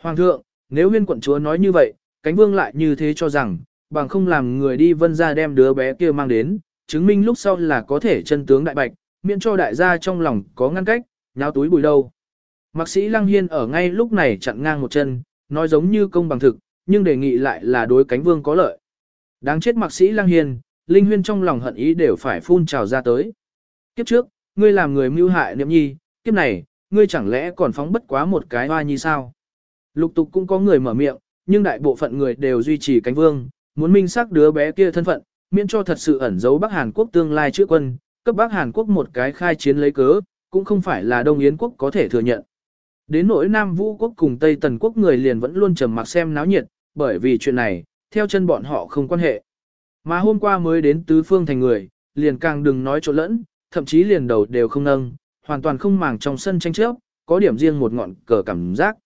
Speaker 1: Hoàng thượng, nếu huyên quận chúa nói như vậy, cánh vương lại như thế cho rằng, bằng không làm người đi vân ra đem đứa bé kia mang đến, chứng minh lúc sau là có thể chân tướng đại bạch, miễn cho đại gia trong lòng có ngăn cách, nháo túi bùi đâu. Mạc sĩ Lăng Hiên ở ngay lúc này chặn ngang một chân, nói giống như công bằng thực, nhưng đề nghị lại là đối cánh vương có lợi. Đáng chết Mạc sĩ Lăng Hiên, Linh Huyên trong lòng hận ý đều phải phun trào ra tới. Kiếp trước, ngươi làm người mưu hại niệm nhi, kiếp này, ngươi chẳng lẽ còn phóng bất quá một cái hoa nhi sao? Lục tục cũng có người mở miệng, nhưng đại bộ phận người đều duy trì cánh vương, muốn minh xác đứa bé kia thân phận, miễn cho thật sự ẩn giấu Bắc Hàn Quốc tương lai chữa quân, cấp Bắc Hàn Quốc một cái khai chiến lấy cớ, cũng không phải là Đông Yến Quốc có thể thừa nhận. Đến nỗi Nam Vũ Quốc cùng Tây Tần Quốc người liền vẫn luôn trầm mặc xem náo nhiệt, bởi vì chuyện này, theo chân bọn họ không quan hệ. Mà hôm qua mới đến tứ phương thành người, liền càng đừng nói chỗ lẫn, thậm chí liền đầu đều không nâng, hoàn toàn không màng trong sân tranh chấp, có điểm riêng một ngọn cờ cảm giác.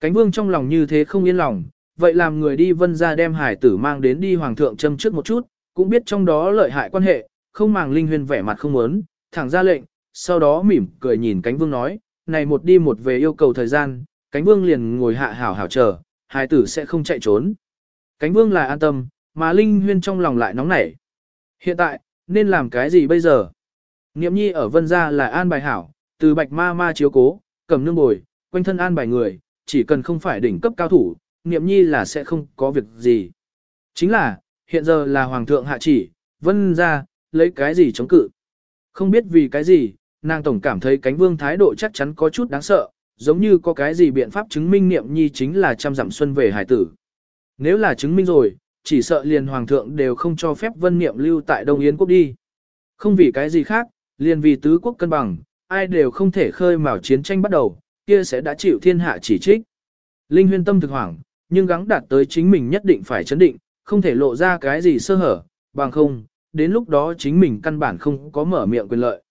Speaker 1: Cánh vương trong lòng như thế không yên lòng, vậy làm người đi vân ra đem hải tử mang đến đi hoàng thượng châm trước một chút, cũng biết trong đó lợi hại quan hệ, không màng linh huyên vẻ mặt không muốn, thẳng ra lệnh, sau đó mỉm cười nhìn cánh vương nói, này một đi một về yêu cầu thời gian, cánh vương liền ngồi hạ hảo hảo chờ, hải tử sẽ không chạy trốn. Cánh vương là an tâm, mà linh huyên trong lòng lại nóng nảy. Hiện tại, nên làm cái gì bây giờ? Niệm nhi ở vân gia là an bài hảo, từ bạch ma ma chiếu cố, cầm nương bồi, quanh thân an bài người, chỉ cần không phải đỉnh cấp cao thủ, niệm nhi là sẽ không có việc gì. Chính là, hiện giờ là hoàng thượng hạ chỉ, vân gia lấy cái gì chống cự. Không biết vì cái gì, nàng tổng cảm thấy cánh vương thái độ chắc chắn có chút đáng sợ, giống như có cái gì biện pháp chứng minh niệm nhi chính là trăm dặm xuân về hải tử. Nếu là chứng minh rồi, chỉ sợ liền hoàng thượng đều không cho phép vân niệm lưu tại Đông Yến quốc đi. Không vì cái gì khác, liền vì tứ quốc cân bằng, ai đều không thể khơi mào chiến tranh bắt đầu, kia sẽ đã chịu thiên hạ chỉ trích. Linh huyên tâm thực hoảng, nhưng gắng đạt tới chính mình nhất định phải chấn định, không thể lộ ra cái gì sơ hở, bằng không, đến lúc đó chính mình căn bản không có mở miệng quyền lợi.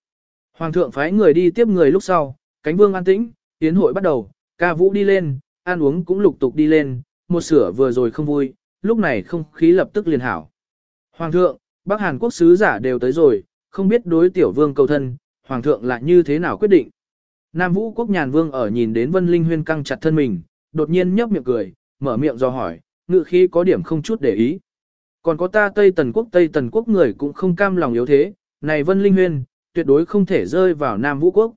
Speaker 1: Hoàng thượng phái người đi tiếp người lúc sau, cánh vương an tĩnh, tiến hội bắt đầu, ca vũ đi lên, ăn uống cũng lục tục đi lên, một sửa vừa rồi không vui, lúc này không khí lập tức liền hảo. Hoàng thượng, Bắc Hàn quốc sứ giả đều tới rồi, không biết đối tiểu vương cầu thân, Hoàng thượng lại như thế nào quyết định. Nam Vũ quốc nhàn vương ở nhìn đến Vân Linh Huyên căng chặt thân mình, đột nhiên nhấp miệng cười, mở miệng do hỏi, ngự khí có điểm không chút để ý. Còn có ta Tây Tần quốc Tây Tần quốc người cũng không cam lòng yếu thế, này Vân Linh Huyên, tuyệt đối không thể rơi vào Nam Vũ quốc.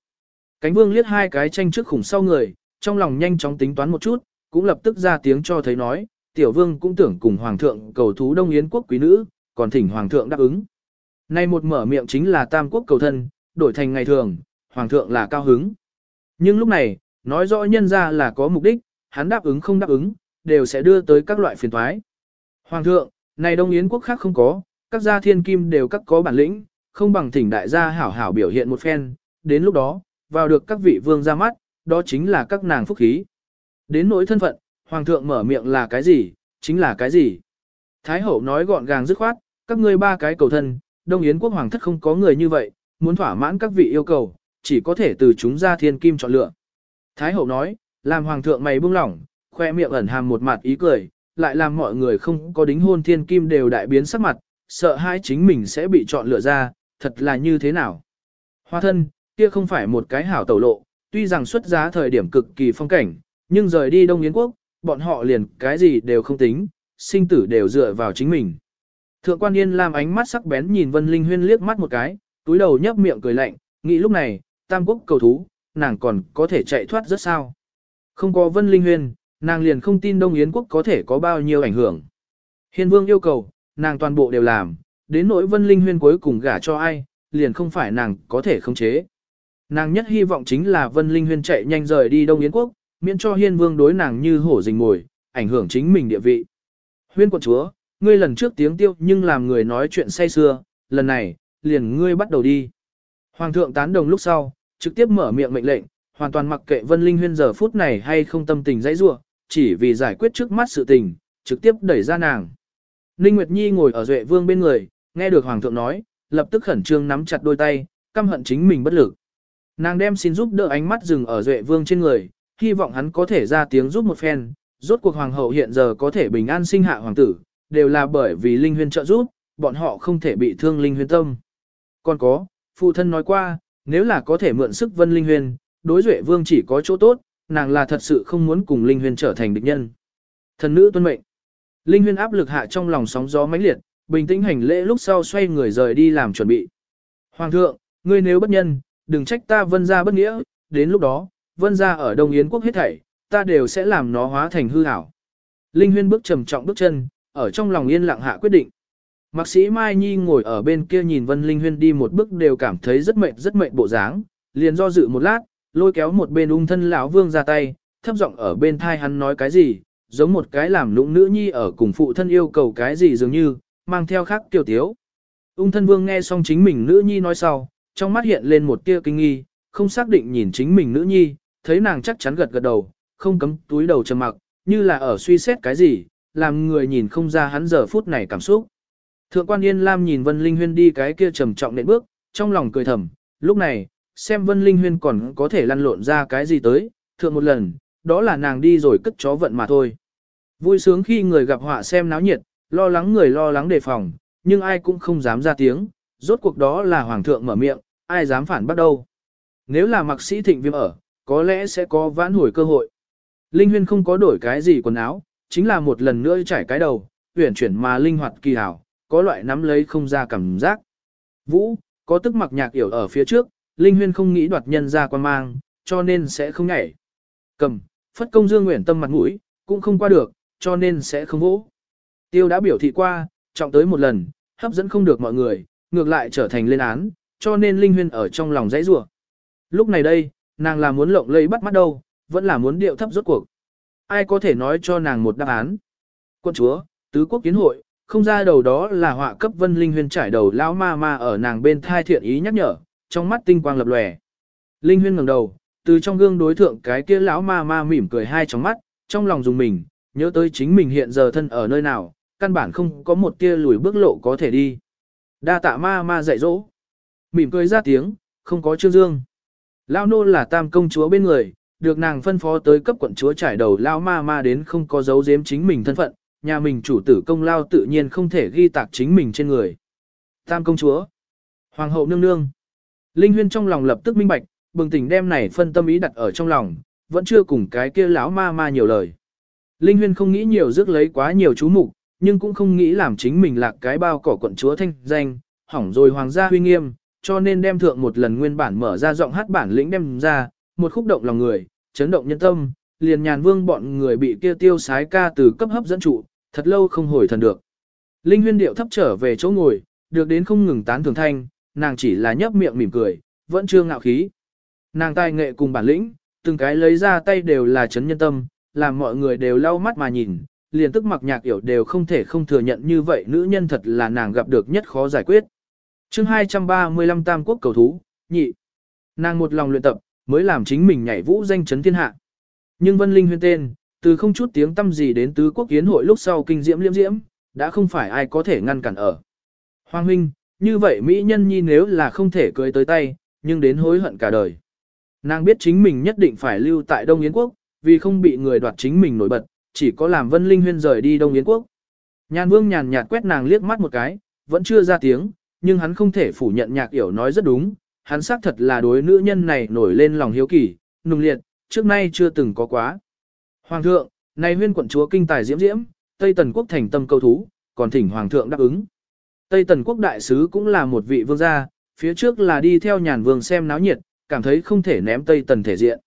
Speaker 1: Cánh vương liếc hai cái tranh trước khủng sau người, trong lòng nhanh chóng tính toán một chút, cũng lập tức ra tiếng cho thấy nói, tiểu vương cũng tưởng cùng hoàng thượng cầu thú đông yến quốc quý nữ, còn thỉnh hoàng thượng đáp ứng. Nay một mở miệng chính là tam quốc cầu thân, đổi thành ngày thường, hoàng thượng là cao hứng. Nhưng lúc này, nói rõ nhân ra là có mục đích, hắn đáp ứng không đáp ứng, đều sẽ đưa tới các loại phiền toái. Hoàng thượng, này đông yến quốc khác không có, các gia thiên kim đều các có bản lĩnh, không bằng thỉnh đại gia hảo hảo biểu hiện một phen, đến lúc đó, vào được các vị vương ra mắt, đó chính là các nàng phúc khí. Đến nỗi thân phận, hoàng thượng mở miệng là cái gì, chính là cái gì. Thái hậu nói gọn gàng dứt khoát, các ngươi ba cái cầu thân, Đông Yến quốc hoàng thất không có người như vậy, muốn thỏa mãn các vị yêu cầu, chỉ có thể từ chúng ra thiên kim chọn lựa. Thái hậu nói, làm hoàng thượng mày buông lỏng, khoe miệng ẩn hàm một mặt ý cười, lại làm mọi người không có đính hôn thiên kim đều đại biến sắc mặt, sợ hai chính mình sẽ bị chọn lựa ra, thật là như thế nào. Hoa thân, kia không phải một cái hảo tẩu lộ, tuy rằng xuất giá thời điểm cực kỳ phong cảnh, nhưng rời đi Đông Yến quốc, bọn họ liền cái gì đều không tính, sinh tử đều dựa vào chính mình. Thượng quan Yên làm ánh mắt sắc bén nhìn Vân Linh Huyên liếc mắt một cái, túi đầu nhấp miệng cười lạnh, nghĩ lúc này, tam quốc cầu thú, nàng còn có thể chạy thoát rất sao. Không có Vân Linh Huyên, nàng liền không tin Đông Yến quốc có thể có bao nhiêu ảnh hưởng. Hiên Vương yêu cầu, nàng toàn bộ đều làm, đến nỗi Vân Linh Huyên cuối cùng gả cho ai, liền không phải nàng có thể khống chế. Nàng nhất hy vọng chính là Vân Linh Huyên chạy nhanh rời đi Đông Yến quốc, miễn cho Hiên Vương đối nàng như hổ rình mồi, ảnh hưởng chính mình địa vị. Huyên quận chúa, ngươi lần trước tiếng tiêu nhưng làm người nói chuyện say xưa, lần này, liền ngươi bắt đầu đi. Hoàng thượng tán đồng lúc sau, trực tiếp mở miệng mệnh lệnh, hoàn toàn mặc kệ Vân Linh Huyên giờ phút này hay không tâm tình dãy rủa, chỉ vì giải quyết trước mắt sự tình, trực tiếp đẩy ra nàng. Ninh Nguyệt Nhi ngồi ở Duệ Vương bên người, nghe được Hoàng thượng nói, lập tức khẩn trương nắm chặt đôi tay, căm hận chính mình bất lực. Nàng đem xin giúp đỡ ánh mắt dừng ở Duệ Vương trên người, hy vọng hắn có thể ra tiếng giúp một phen, rốt cuộc Hoàng hậu hiện giờ có thể bình an sinh hạ hoàng tử, đều là bởi vì Linh Huyên trợ giúp, bọn họ không thể bị thương Linh Huyên tâm. Còn có, phụ thân nói qua, nếu là có thể mượn sức Vân Linh Huyên, đối Duệ Vương chỉ có chỗ tốt, nàng là thật sự không muốn cùng Linh Huyên trở thành địch nhân. Thần nữ tuân mệnh. Linh Huyên áp lực hạ trong lòng sóng gió mãnh liệt, bình tĩnh hành lễ lúc sau xoay người rời đi làm chuẩn bị. Hoàng thượng, ngươi nếu bất nhân, đừng trách ta vân gia bất nghĩa, đến lúc đó, vân gia ở Đông Yến quốc hết thảy, ta đều sẽ làm nó hóa thành hư ảo. Linh Huyên bước trầm trọng bước chân, ở trong lòng yên lặng hạ quyết định. Mạc sĩ Mai Nhi ngồi ở bên kia nhìn Vân Linh Huyên đi một bước đều cảm thấy rất mệt rất mệt bộ dáng, liền do dự một lát, lôi kéo một bên ung thân lão vương ra tay, thấp giọng ở bên thai hắn nói cái gì, giống một cái làm lũng nữ nhi ở cùng phụ thân yêu cầu cái gì dường như, mang theo khác tiểu tiếu. Ung thân vương nghe xong chính mình nữ nhi nói sau, trong mắt hiện lên một tia kinh nghi, không xác định nhìn chính mình nữ nhi, thấy nàng chắc chắn gật gật đầu, không cấm túi đầu trầm mặc, như là ở suy xét cái gì, làm người nhìn không ra hắn giờ phút này cảm xúc. Thượng quan Yên Lam nhìn Vân Linh Huyên đi cái kia trầm trọng nện bước, trong lòng cười thầm, lúc này, xem Vân Linh Huyên còn có thể lăn lộn ra cái gì tới, thượng một lần, đó là nàng đi rồi cất chó vận mà thôi. Vui sướng khi người gặp họa xem náo nhiệt, lo lắng người lo lắng đề phòng, nhưng ai cũng không dám ra tiếng, rốt cuộc đó là hoàng thượng mở miệng, ai dám phản bắt đâu. Nếu là mặc sĩ thịnh viêm ở, có lẽ sẽ có vãn hồi cơ hội. Linh Huyên không có đổi cái gì quần áo, chính là một lần nữa trải cái đầu, huyển chuyển mà linh hoạt kỳ hảo, có loại nắm lấy không ra cảm giác. Vũ, có tức mặc nhạc yểu ở phía trước, Linh Huyên không nghĩ đoạt nhân ra quan mang, cho nên sẽ không nhảy. Cầm, phất công dương nguyện tâm mặt mũi, cũng không qua được, cho nên sẽ không vỗ. Tiêu đã biểu thị qua, trọng tới một lần, hấp dẫn không được mọi người, ngược lại trở thành lên án, cho nên Linh Huyên ở trong lòng dãy rủa. Lúc này đây, nàng là muốn lộng lấy bắt mắt đâu, vẫn là muốn điệu thấp rốt cuộc. Ai có thể nói cho nàng một đáp án? Quân chúa, tứ quốc kiến hội, không ra đầu đó là họa cấp vân linh huyên trải đầu lão ma ma ở nàng bên thai thiện ý nhắc nhở, trong mắt tinh quang lập lòe. Linh huyên ngẩng đầu, từ trong gương đối thượng cái kia lão ma ma mỉm cười hai trong mắt, trong lòng dùng mình, nhớ tới chính mình hiện giờ thân ở nơi nào, căn bản không có một tia lùi bước lộ có thể đi. Đa tạ ma ma dạy dỗ. Mỉm cười ra tiếng, không có trương dương. Lao nô là tam công chúa bên người, được nàng phân phó tới cấp quận chúa trải đầu lao ma ma đến không có dấu giếm chính mình thân phận, nhà mình chủ tử công lao tự nhiên không thể ghi tạc chính mình trên người. Tam công chúa, hoàng hậu nương nương. Linh huyên trong lòng lập tức minh bạch, bừng tỉnh đem này phân tâm ý đặt ở trong lòng, vẫn chưa cùng cái kia lão ma ma nhiều lời. Linh huyên không nghĩ nhiều rước lấy quá nhiều chú mục, nhưng cũng không nghĩ làm chính mình lạc cái bao cỏ quận chúa thanh danh, hỏng rồi hoàng gia huy nghiêm, cho nên đem thượng một lần nguyên bản mở ra giọng hát bản lĩnh đem ra, một khúc động lòng người, chấn động nhân tâm, liền nhàn vương bọn người bị kia tiêu sái ca từ cấp hấp dẫn trụ, thật lâu không hồi thần được. Linh huyên điệu thấp trở về chỗ ngồi, được đến không ngừng tán thường thanh, nàng chỉ là nhấp miệng mỉm cười, vẫn chưa ngạo khí. Nàng tài nghệ cùng bản lĩnh, từng cái lấy ra tay đều là chấn nhân tâm, làm mọi người đều lau mắt mà nhìn, liền tức mặc nhạc hiểu đều không thể không thừa nhận như vậy nữ nhân thật là nàng gặp được nhất khó giải quyết. chương 235 Tam Quốc cầu thú, nhị. Nàng một lòng luyện tập, mới làm chính mình nhảy vũ danh chấn thiên hạ. Nhưng Vân Linh huyên tên, từ không chút tiếng tâm gì đến tứ quốc kiến hội lúc sau kinh diễm liễm diễm, đã không phải ai có thể ngăn cản ở. Hoàng huynh, như vậy Mỹ nhân nhi nếu là không thể cưới tới tay, nhưng đến hối hận cả đời. Nàng biết chính mình nhất định phải lưu tại Đông Yến Quốc, vì không bị người đoạt chính mình nổi bật, chỉ có làm Vân Linh Huyên rời đi Đông Yến Quốc. Nhàn Vương nhàn nhạt quét nàng liếc mắt một cái, vẫn chưa ra tiếng, nhưng hắn không thể phủ nhận nhạc yểu nói rất đúng, hắn xác thật là đối nữ nhân này nổi lên lòng hiếu kỳ, nung liệt, trước nay chưa từng có quá. Hoàng thượng, này huyên quận chúa kinh tài diễm diễm, Tây Tần quốc thành tâm câu thú, còn thỉnh hoàng thượng đáp ứng. Tây Tần quốc đại sứ cũng là một vị vương gia, phía trước là đi theo nhàn vương xem náo nhiệt, cảm thấy không thể ném Tây Tần thể diện.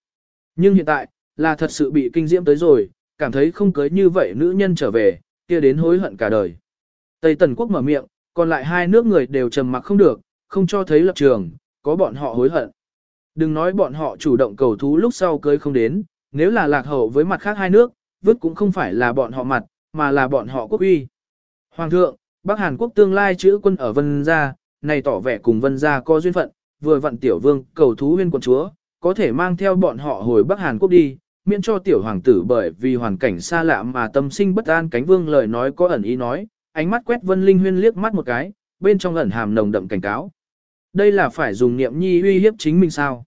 Speaker 1: Nhưng hiện tại, là thật sự bị kinh diễm tới rồi, cảm thấy không cưới như vậy nữ nhân trở về, kia đến hối hận cả đời. Tây Tần quốc mở miệng, còn lại hai nước người đều trầm mặc không được, không cho thấy lập trường, có bọn họ hối hận. Đừng nói bọn họ chủ động cầu thú lúc sau cưới không đến, nếu là lạc hậu với mặt khác hai nước, vứt cũng không phải là bọn họ mặt, mà là bọn họ quốc uy. Hoàng thượng, Bắc Hàn Quốc tương lai chữ quân ở Vân Gia, này tỏ vẻ cùng Vân Gia có duyên phận, vừa vặn tiểu vương cầu thú huyên quận chúa, có thể mang theo bọn họ hồi Bắc Hàn Quốc đi, miễn cho tiểu hoàng tử bởi vì hoàn cảnh xa lạ mà tâm sinh bất an cánh vương lời nói có ẩn ý nói, ánh mắt quét Vân Linh Huyên liếc mắt một cái, bên trong ẩn hàm nồng đậm cảnh cáo. Đây là phải dùng niệm nhi uy hiếp chính mình sao?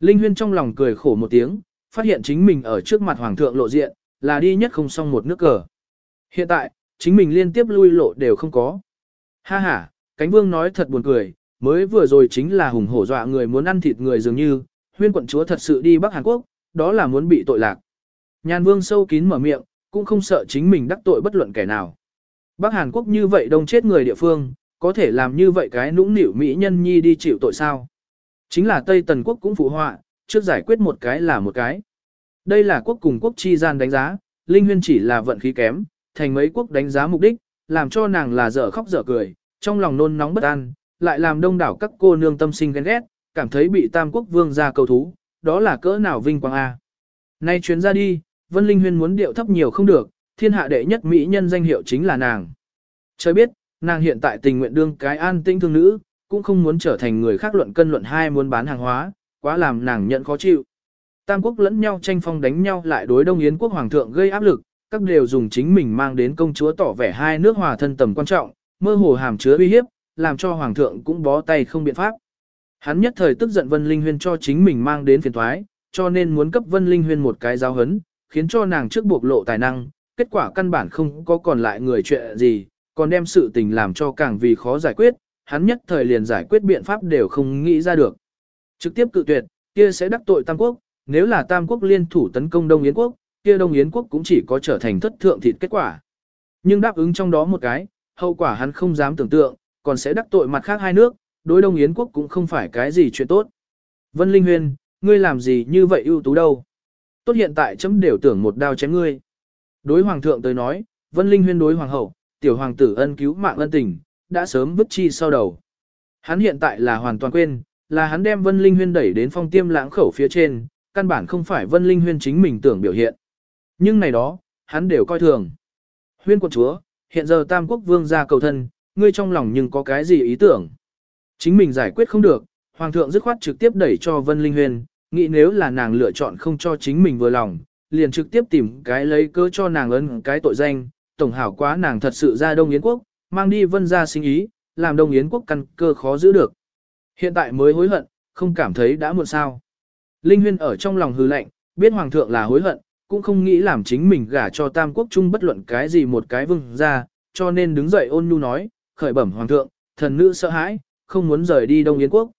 Speaker 1: Linh Huyên trong lòng cười khổ một tiếng, phát hiện chính mình ở trước mặt hoàng thượng lộ diện, là đi nhất không xong một nước cờ. Hiện tại, chính mình liên tiếp lui lộ đều không có. Ha ha, cánh vương nói thật buồn cười, mới vừa rồi chính là hùng hổ dọa người muốn ăn thịt người dường như, huyên quận chúa thật sự đi Bắc Hàn Quốc, đó là muốn bị tội lạc. Nhàn vương sâu kín mở miệng, cũng không sợ chính mình đắc tội bất luận kẻ nào. Bắc Hàn Quốc như vậy đông chết người địa phương, có thể làm như vậy cái nũng nịu mỹ nhân nhi đi chịu tội sao. Chính là Tây Tần Quốc cũng phụ họa, trước giải quyết một cái là một cái. Đây là quốc cùng quốc chi gian đánh giá, Linh Huyên chỉ là vận khí kém, thành mấy quốc đánh giá mục đích, làm cho nàng là dở khóc dở cười, trong lòng nôn nóng bất an, lại làm đông đảo các cô nương tâm sinh ghen ghét, cảm thấy bị Tam Quốc Vương ra cầu thú, đó là cỡ nào vinh quang a. Nay chuyến ra đi, Vân Linh Huyên muốn điệu thấp nhiều không được, thiên hạ đệ nhất mỹ nhân danh hiệu chính là nàng. Trời biết, nàng hiện tại tình nguyện đương cái an tinh thương nữ, cũng không muốn trở thành người khác luận cân luận hai muốn bán hàng hóa, quá làm nàng nhận khó chịu. Tam quốc lẫn nhau tranh phong đánh nhau lại đối Đông Yến quốc hoàng thượng gây áp lực, các đều dùng chính mình mang đến công chúa tỏ vẻ hai nước hòa thân tầm quan trọng, mơ hồ hàm chứa uy hiếp, làm cho hoàng thượng cũng bó tay không biện pháp. Hắn nhất thời tức giận Vân Linh Huyên cho chính mình mang đến phiền toái, cho nên muốn cấp Vân Linh Huyên một cái giáo hấn, khiến cho nàng trước bộc lộ tài năng, kết quả căn bản không có còn lại người chuyện gì, còn đem sự tình làm cho càng vì khó giải quyết, hắn nhất thời liền giải quyết biện pháp đều không nghĩ ra được. Trực tiếp cự tuyệt, kia sẽ đắc tội Tam Quốc, nếu là Tam Quốc liên thủ tấn công Đông Yến Quốc, kia Đông Yến Quốc cũng chỉ có trở thành thất thượng thịt kết quả. Nhưng đáp ứng trong đó một cái, hậu quả hắn không dám tưởng tượng, còn sẽ đắc tội mặt khác hai nước, đối Đông Yến quốc cũng không phải cái gì chuyện tốt. Vân Linh huyền, ngươi làm gì như vậy ưu tú đâu? Tốt hiện tại chấm đều tưởng một đao chém ngươi. Đối hoàng thượng tới nói, Vân Linh Huyên đối hoàng hậu, tiểu hoàng tử ân cứu mạng ân tình, đã sớm vứt chi sau đầu. Hắn hiện tại là hoàn toàn quên, Là hắn đem Vân Linh Huyên đẩy đến phong tiêm lãng khẩu phía trên, căn bản không phải Vân Linh Huyên chính mình tưởng biểu hiện. Nhưng này đó, hắn đều coi thường. Huyên quận chúa, hiện giờ Tam Quốc Vương ra cầu thân, ngươi trong lòng nhưng có cái gì ý tưởng? Chính mình giải quyết không được, Hoàng thượng dứt khoát trực tiếp đẩy cho Vân Linh Huyên, nghĩ nếu là nàng lựa chọn không cho chính mình vừa lòng, liền trực tiếp tìm cái lấy cơ cho nàng ấn cái tội danh, tổng hảo quá nàng thật sự ra Đông Yến Quốc, mang đi vân ra sinh ý, làm Đông Yến Quốc căn cơ khó giữ được. Hiện tại mới hối hận, không cảm thấy đã muộn sao. Linh Huyên ở trong lòng hư lạnh, biết Hoàng thượng là hối hận, cũng không nghĩ làm chính mình gả cho Tam Quốc Trung bất luận cái gì một cái vương ra, cho nên đứng dậy ôn nhu nói, khởi bẩm Hoàng thượng, thần nữ sợ hãi, không muốn rời đi Đông Yến Quốc.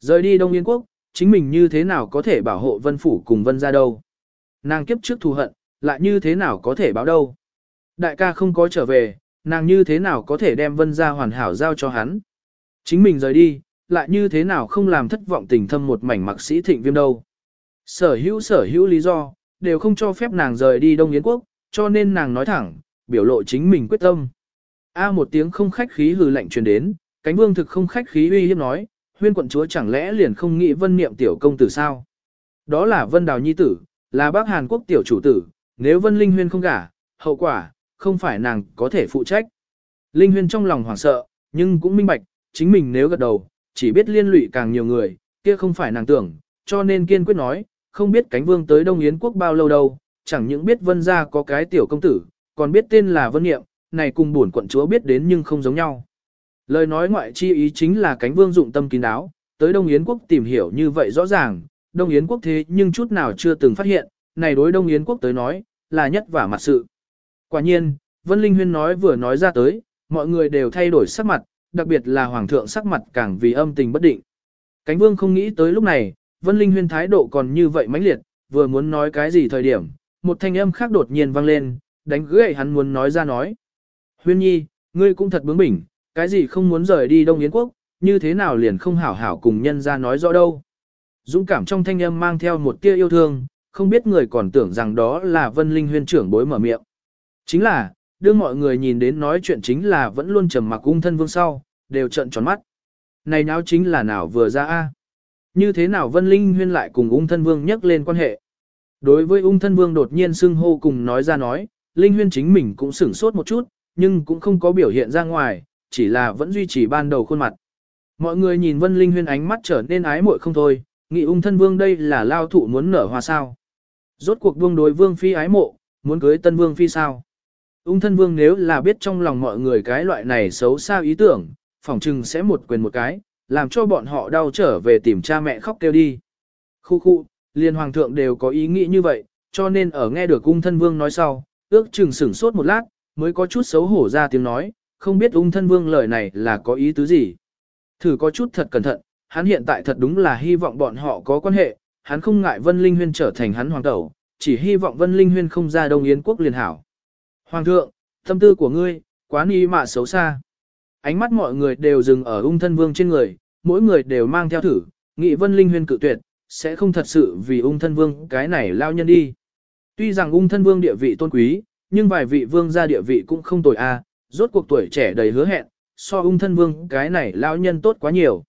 Speaker 1: Rời đi Đông Yến Quốc, chính mình như thế nào có thể bảo hộ vân phủ cùng vân ra đâu. Nàng kiếp trước thù hận, lại như thế nào có thể báo đâu. Đại ca không có trở về, nàng như thế nào có thể đem vân ra hoàn hảo giao cho hắn. Chính mình rời đi, lại như thế nào không làm thất vọng tình thâm một mảnh mặc sĩ thịnh viêm đâu. Sở hữu sở hữu lý do, đều không cho phép nàng rời đi Đông Yến Quốc, cho nên nàng nói thẳng, biểu lộ chính mình quyết tâm. A một tiếng không khách khí hừ lạnh truyền đến, cánh vương thực không khách khí uy hiếp nói, huyên quận chúa chẳng lẽ liền không nghĩ vân niệm tiểu công tử sao? Đó là vân đào nhi tử, là bác Hàn Quốc tiểu chủ tử, nếu vân linh huyên không gả, hậu quả, không phải nàng có thể phụ trách. Linh huyên trong lòng hoảng sợ, nhưng cũng minh bạch, chính mình nếu gật đầu, chỉ biết liên lụy càng nhiều người, kia không phải nàng tưởng, cho nên kiên quyết nói, không biết cánh vương tới Đông Yến quốc bao lâu đâu, chẳng những biết vân gia có cái tiểu công tử, còn biết tên là vân niệm, này cùng buồn quận chúa biết đến nhưng không giống nhau. Lời nói ngoại chi ý chính là cánh vương dụng tâm kín đáo, tới Đông Yến quốc tìm hiểu như vậy rõ ràng, Đông Yến quốc thế nhưng chút nào chưa từng phát hiện, này đối Đông Yến quốc tới nói, là nhất và mặt sự. Quả nhiên, Vân Linh Huyên nói vừa nói ra tới, mọi người đều thay đổi sắc mặt, đặc biệt là Hoàng thượng sắc mặt càng vì âm tình bất định. Cánh vương không nghĩ tới lúc này, Vân Linh Huyên thái độ còn như vậy mãnh liệt, vừa muốn nói cái gì thời điểm, một thanh âm khác đột nhiên vang lên, đánh gãy hắn muốn nói ra nói. Huyên nhi, ngươi cũng thật bướng bỉnh, cái gì không muốn rời đi Đông Yến Quốc, như thế nào liền không hảo hảo cùng nhân ra nói rõ đâu. Dũng cảm trong thanh âm mang theo một tia yêu thương, không biết người còn tưởng rằng đó là Vân Linh huyên trưởng bối mở miệng. Chính là, đưa mọi người nhìn đến nói chuyện chính là vẫn luôn trầm mặc ung thân vương sau, đều trợn tròn mắt. Này nháo chính là nào vừa ra a Như thế nào Vân Linh huyên lại cùng ung thân vương nhắc lên quan hệ. Đối với ung thân vương đột nhiên xưng hô cùng nói ra nói, Linh huyên chính mình cũng sửng sốt một chút, nhưng cũng không có biểu hiện ra ngoài, chỉ là vẫn duy trì ban đầu khuôn mặt. Mọi người nhìn Vân Linh huyên ánh mắt trở nên ái muội không thôi, nghĩ ung thân vương đây là lao thụ muốn nở hoa sao. Rốt cuộc vương đối vương phi ái mộ, muốn cưới tân vương phi sao. Ung thân vương nếu là biết trong lòng mọi người cái loại này xấu xa ý tưởng, phỏng chừng sẽ một quyền một cái, làm cho bọn họ đau trở về tìm cha mẹ khóc kêu đi. Khu khu, liền hoàng thượng đều có ý nghĩ như vậy, cho nên ở nghe được ung thân vương nói sau, ước chừng sửng sốt một lát, mới có chút xấu hổ ra tiếng nói, không biết ung thân vương lời này là có ý tứ gì. Thử có chút thật cẩn thận, hắn hiện tại thật đúng là hy vọng bọn họ có quan hệ, hắn không ngại Vân Linh Huyên trở thành hắn hoàng tẩu, chỉ hy vọng Vân Linh Huyên không ra Đông Yến quốc liền hảo. Hoàng thượng, tâm tư của ngươi, quá ni mạ xấu xa. Ánh mắt mọi người đều dừng ở ung thân vương trên người, mỗi người đều mang theo thử, nghị Vân Linh Huyên cự tuyệt, sẽ không thật sự vì ung thân vương cái này lao nhân đi. Tuy rằng ung thân vương địa vị tôn quý, nhưng vài vị vương gia địa vị cũng không tồi a, rốt cuộc tuổi trẻ đầy hứa hẹn, so ung thân vương cái này lao nhân tốt quá nhiều.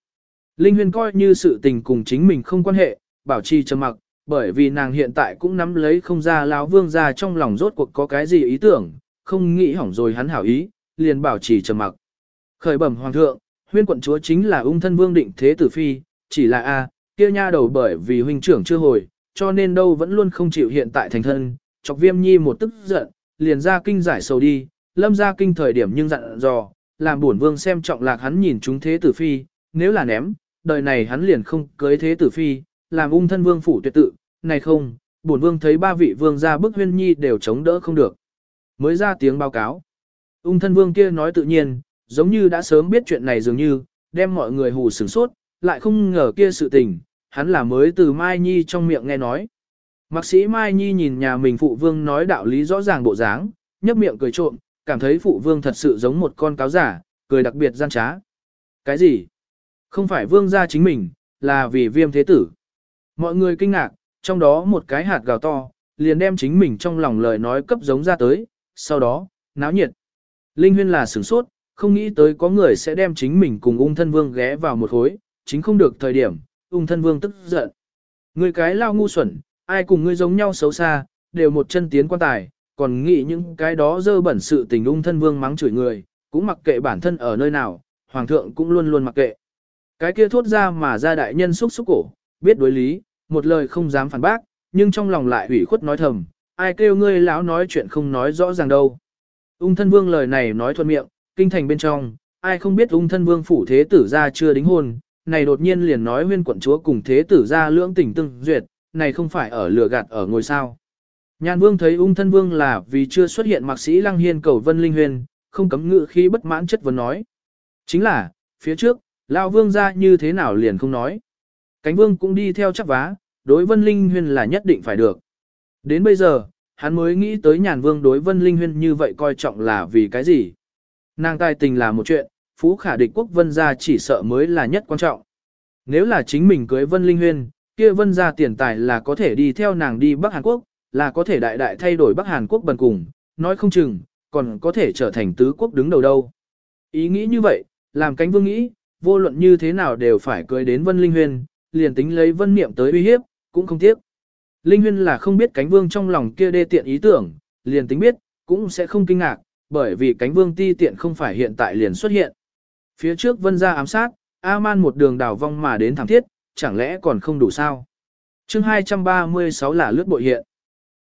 Speaker 1: Linh Huyên coi như sự tình cùng chính mình không quan hệ, bảo trì trầm mặc, bởi vì nàng hiện tại cũng nắm lấy không ra lão vương ra trong lòng rốt cuộc có cái gì ý tưởng, không nghĩ hỏng rồi hắn hảo ý, liền bảo trì trầm mặc. Khởi bẩm hoàng thượng, huyên quận chúa chính là ung thân vương định thế tử phi, chỉ là a kia nha đầu bởi vì huynh trưởng chưa hồi, cho nên đâu vẫn luôn không chịu hiện tại thành thân, chọc viêm nhi một tức giận, liền ra kinh giải sầu đi, lâm ra kinh thời điểm nhưng dặn dò, làm bổn vương xem trọng lạc hắn nhìn chúng thế tử phi, nếu là ném, đời này hắn liền không cưới thế tử phi, làm ung thân vương phủ tuyệt tự, này không, bổn vương thấy ba vị vương gia bức huyên nhi đều chống đỡ không được. Mới ra tiếng báo cáo. Ung thân vương kia nói tự nhiên, giống như đã sớm biết chuyện này dường như, đem mọi người hù sửng sốt, lại không ngờ kia sự tình, hắn là mới từ Mai Nhi trong miệng nghe nói. Mạc sĩ Mai Nhi nhìn nhà mình phụ vương nói đạo lý rõ ràng bộ dáng, nhấp miệng cười trộm, cảm thấy phụ vương thật sự giống một con cáo giả, cười đặc biệt gian trá. Cái gì? Không phải vương gia chính mình, là vì viêm thế tử. Mọi người kinh ngạc, trong đó một cái hạt gào to, liền đem chính mình trong lòng lời nói cấp giống ra tới, sau đó, náo nhiệt. Linh huyên là sửng sốt, không nghĩ tới có người sẽ đem chính mình cùng ung thân vương ghé vào một khối, chính không được thời điểm, ung thân vương tức giận. Ngươi cái lao ngu xuẩn, ai cùng ngươi giống nhau xấu xa, đều một chân tiến quan tài, còn nghĩ những cái đó dơ bẩn sự tình ung thân vương mắng chửi người, cũng mặc kệ bản thân ở nơi nào, hoàng thượng cũng luôn luôn mặc kệ. Cái kia thốt ra mà ra đại nhân xúc xúc cổ, biết đối lý, một lời không dám phản bác, nhưng trong lòng lại ủy khuất nói thầm, ai kêu ngươi lão nói chuyện không nói rõ ràng đâu. Ung thân vương lời này nói thuận miệng, kinh thành bên trong, ai không biết ung thân vương phủ thế tử ra chưa đính hôn, này đột nhiên liền nói huyên quận chúa cùng thế tử ra lưỡng tình tương duyệt, này không phải ở lừa gạt ở ngôi sao. Nhàn vương thấy ung thân vương là vì chưa xuất hiện mạc sĩ lăng hiên cầu vân linh huyền, không cấm ngự khi bất mãn chất vấn nói. Chính là, phía trước, lão vương ra như thế nào liền không nói. Cánh vương cũng đi theo chắc vá, đối vân linh Huyên là nhất định phải được. Đến bây giờ, hắn mới nghĩ tới nhàn vương đối vân linh huyên như vậy coi trọng là vì cái gì. Nàng tài tình là một chuyện, phú khả địch quốc vân gia chỉ sợ mới là nhất quan trọng. Nếu là chính mình cưới vân linh huyên, kia vân gia tiền tài là có thể đi theo nàng đi Bắc Hàn Quốc, là có thể đại đại thay đổi Bắc Hàn Quốc bần cùng, nói không chừng, còn có thể trở thành tứ quốc đứng đầu đâu. Ý nghĩ như vậy, làm cánh vương nghĩ, vô luận như thế nào đều phải cưới đến vân linh huyên, liền tính lấy vân niệm tới uy hiếp, cũng không tiếc. Linh huyên là không biết cánh vương trong lòng kia đê tiện ý tưởng, liền tính biết, cũng sẽ không kinh ngạc, bởi vì cánh vương ti tiện không phải hiện tại liền xuất hiện. Phía trước vân ra ám sát, A-man một đường đào vong mà đến thẳng thiết, chẳng lẽ còn không đủ sao? chương 236 là lướt bội hiện.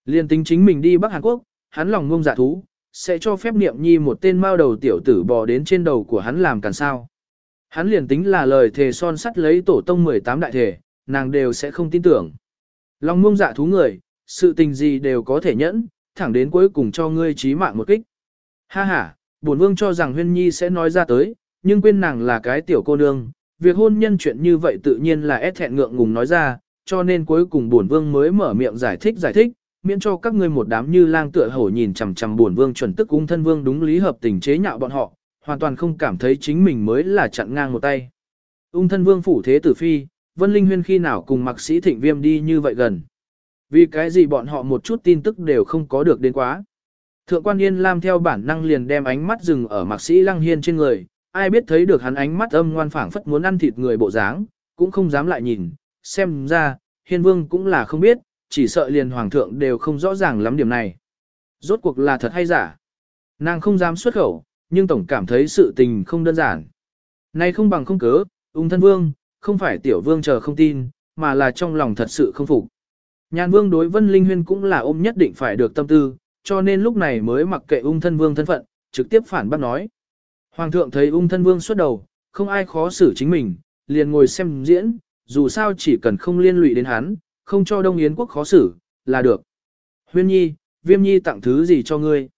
Speaker 1: Liên tính chính mình đi Bắc Hàn Quốc, hắn lòng ngông giả thú, sẽ cho phép niệm nhi một tên mao đầu tiểu tử bò đến trên đầu của hắn làm càn sao. Hắn liền tính là lời thề son sắt lấy tổ tông 18 đại thể, nàng đều sẽ không tin tưởng. Long mông dạ thú người, sự tình gì đều có thể nhẫn, thẳng đến cuối cùng cho ngươi trí mạng một kích. Ha ha, bổn vương cho rằng huyên nhi sẽ nói ra tới, nhưng quên nàng là cái tiểu cô nương, việc hôn nhân chuyện như vậy tự nhiên là ép thẹn ngượng ngùng nói ra, cho nên cuối cùng bổn vương mới mở miệng giải thích giải thích, miễn cho các ngươi một đám như lang tựa hổ nhìn chằm chằm bổn vương chuẩn tức cung thân vương đúng lý hợp tình chế nhạo bọn họ, hoàn toàn không cảm thấy chính mình mới là chặn ngang một tay. Ung thân vương phủ thế tử phi, Vân Linh Huyên khi nào cùng mạc sĩ thịnh viêm đi như vậy gần. Vì cái gì bọn họ một chút tin tức đều không có được đến quá. Thượng quan Yên Lam theo bản năng liền đem ánh mắt dừng ở mạc sĩ Lăng Hiên trên người, ai biết thấy được hắn ánh mắt âm ngoan phảng phất muốn ăn thịt người bộ dáng, cũng không dám lại nhìn, xem ra, Hiên Vương cũng là không biết, chỉ sợ liền Hoàng thượng đều không rõ ràng lắm điểm này. Rốt cuộc là thật hay giả? Nàng không dám xuất khẩu, nhưng tổng cảm thấy sự tình không đơn giản. Này không bằng không cớ, ung thân vương, không phải tiểu vương chờ không tin, mà là trong lòng thật sự không phục. Nhàn vương đối vân linh huyên cũng là ôm nhất định phải được tâm tư, cho nên lúc này mới mặc kệ ung thân vương thân phận, trực tiếp phản bác nói. Hoàng thượng thấy ung thân vương xuất đầu, không ai khó xử chính mình, liền ngồi xem diễn, dù sao chỉ cần không liên lụy đến hắn, không cho Đông Yến quốc khó xử, là được. Huyên nhi, viêm nhi tặng thứ gì cho ngươi?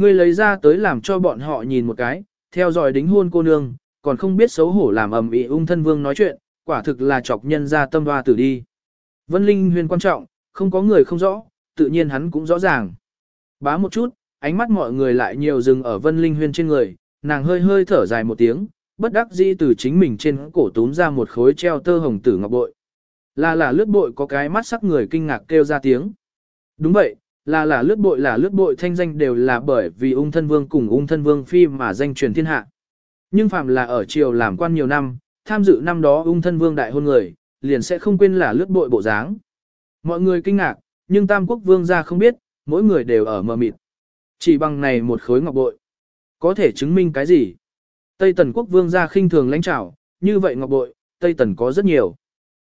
Speaker 1: Ngươi lấy ra tới làm cho bọn họ nhìn một cái, theo dõi đính hôn cô nương, còn không biết xấu hổ làm ầm ĩ ung thân vương nói chuyện, quả thực là chọc nhân ra tâm hoa tử đi. Vân Linh huyền quan trọng, không có người không rõ, tự nhiên hắn cũng rõ ràng. Bá một chút, ánh mắt mọi người lại nhiều dừng ở Vân Linh huyền trên người, nàng hơi hơi thở dài một tiếng, bất đắc dĩ từ chính mình trên cổ túm ra một khối treo tơ hồng tử ngọc bội. Là là lướt bội có cái mắt sắc người kinh ngạc kêu ra tiếng. Đúng vậy, là là lướt bội là lướt bội thanh danh đều là bởi vì ung thân vương cùng ung thân vương phi mà danh truyền thiên hạ. Nhưng phạm là ở triều làm quan nhiều năm, tham dự năm đó ung thân vương đại hôn người, liền sẽ không quên là lướt bội bộ dáng. Mọi người kinh ngạc, nhưng tam quốc vương gia không biết, mỗi người đều ở mờ mịt. Chỉ bằng này một khối ngọc bội. Có thể chứng minh cái gì? Tây tần quốc vương gia khinh thường lãnh trảo, như vậy ngọc bội, Tây tần có rất nhiều.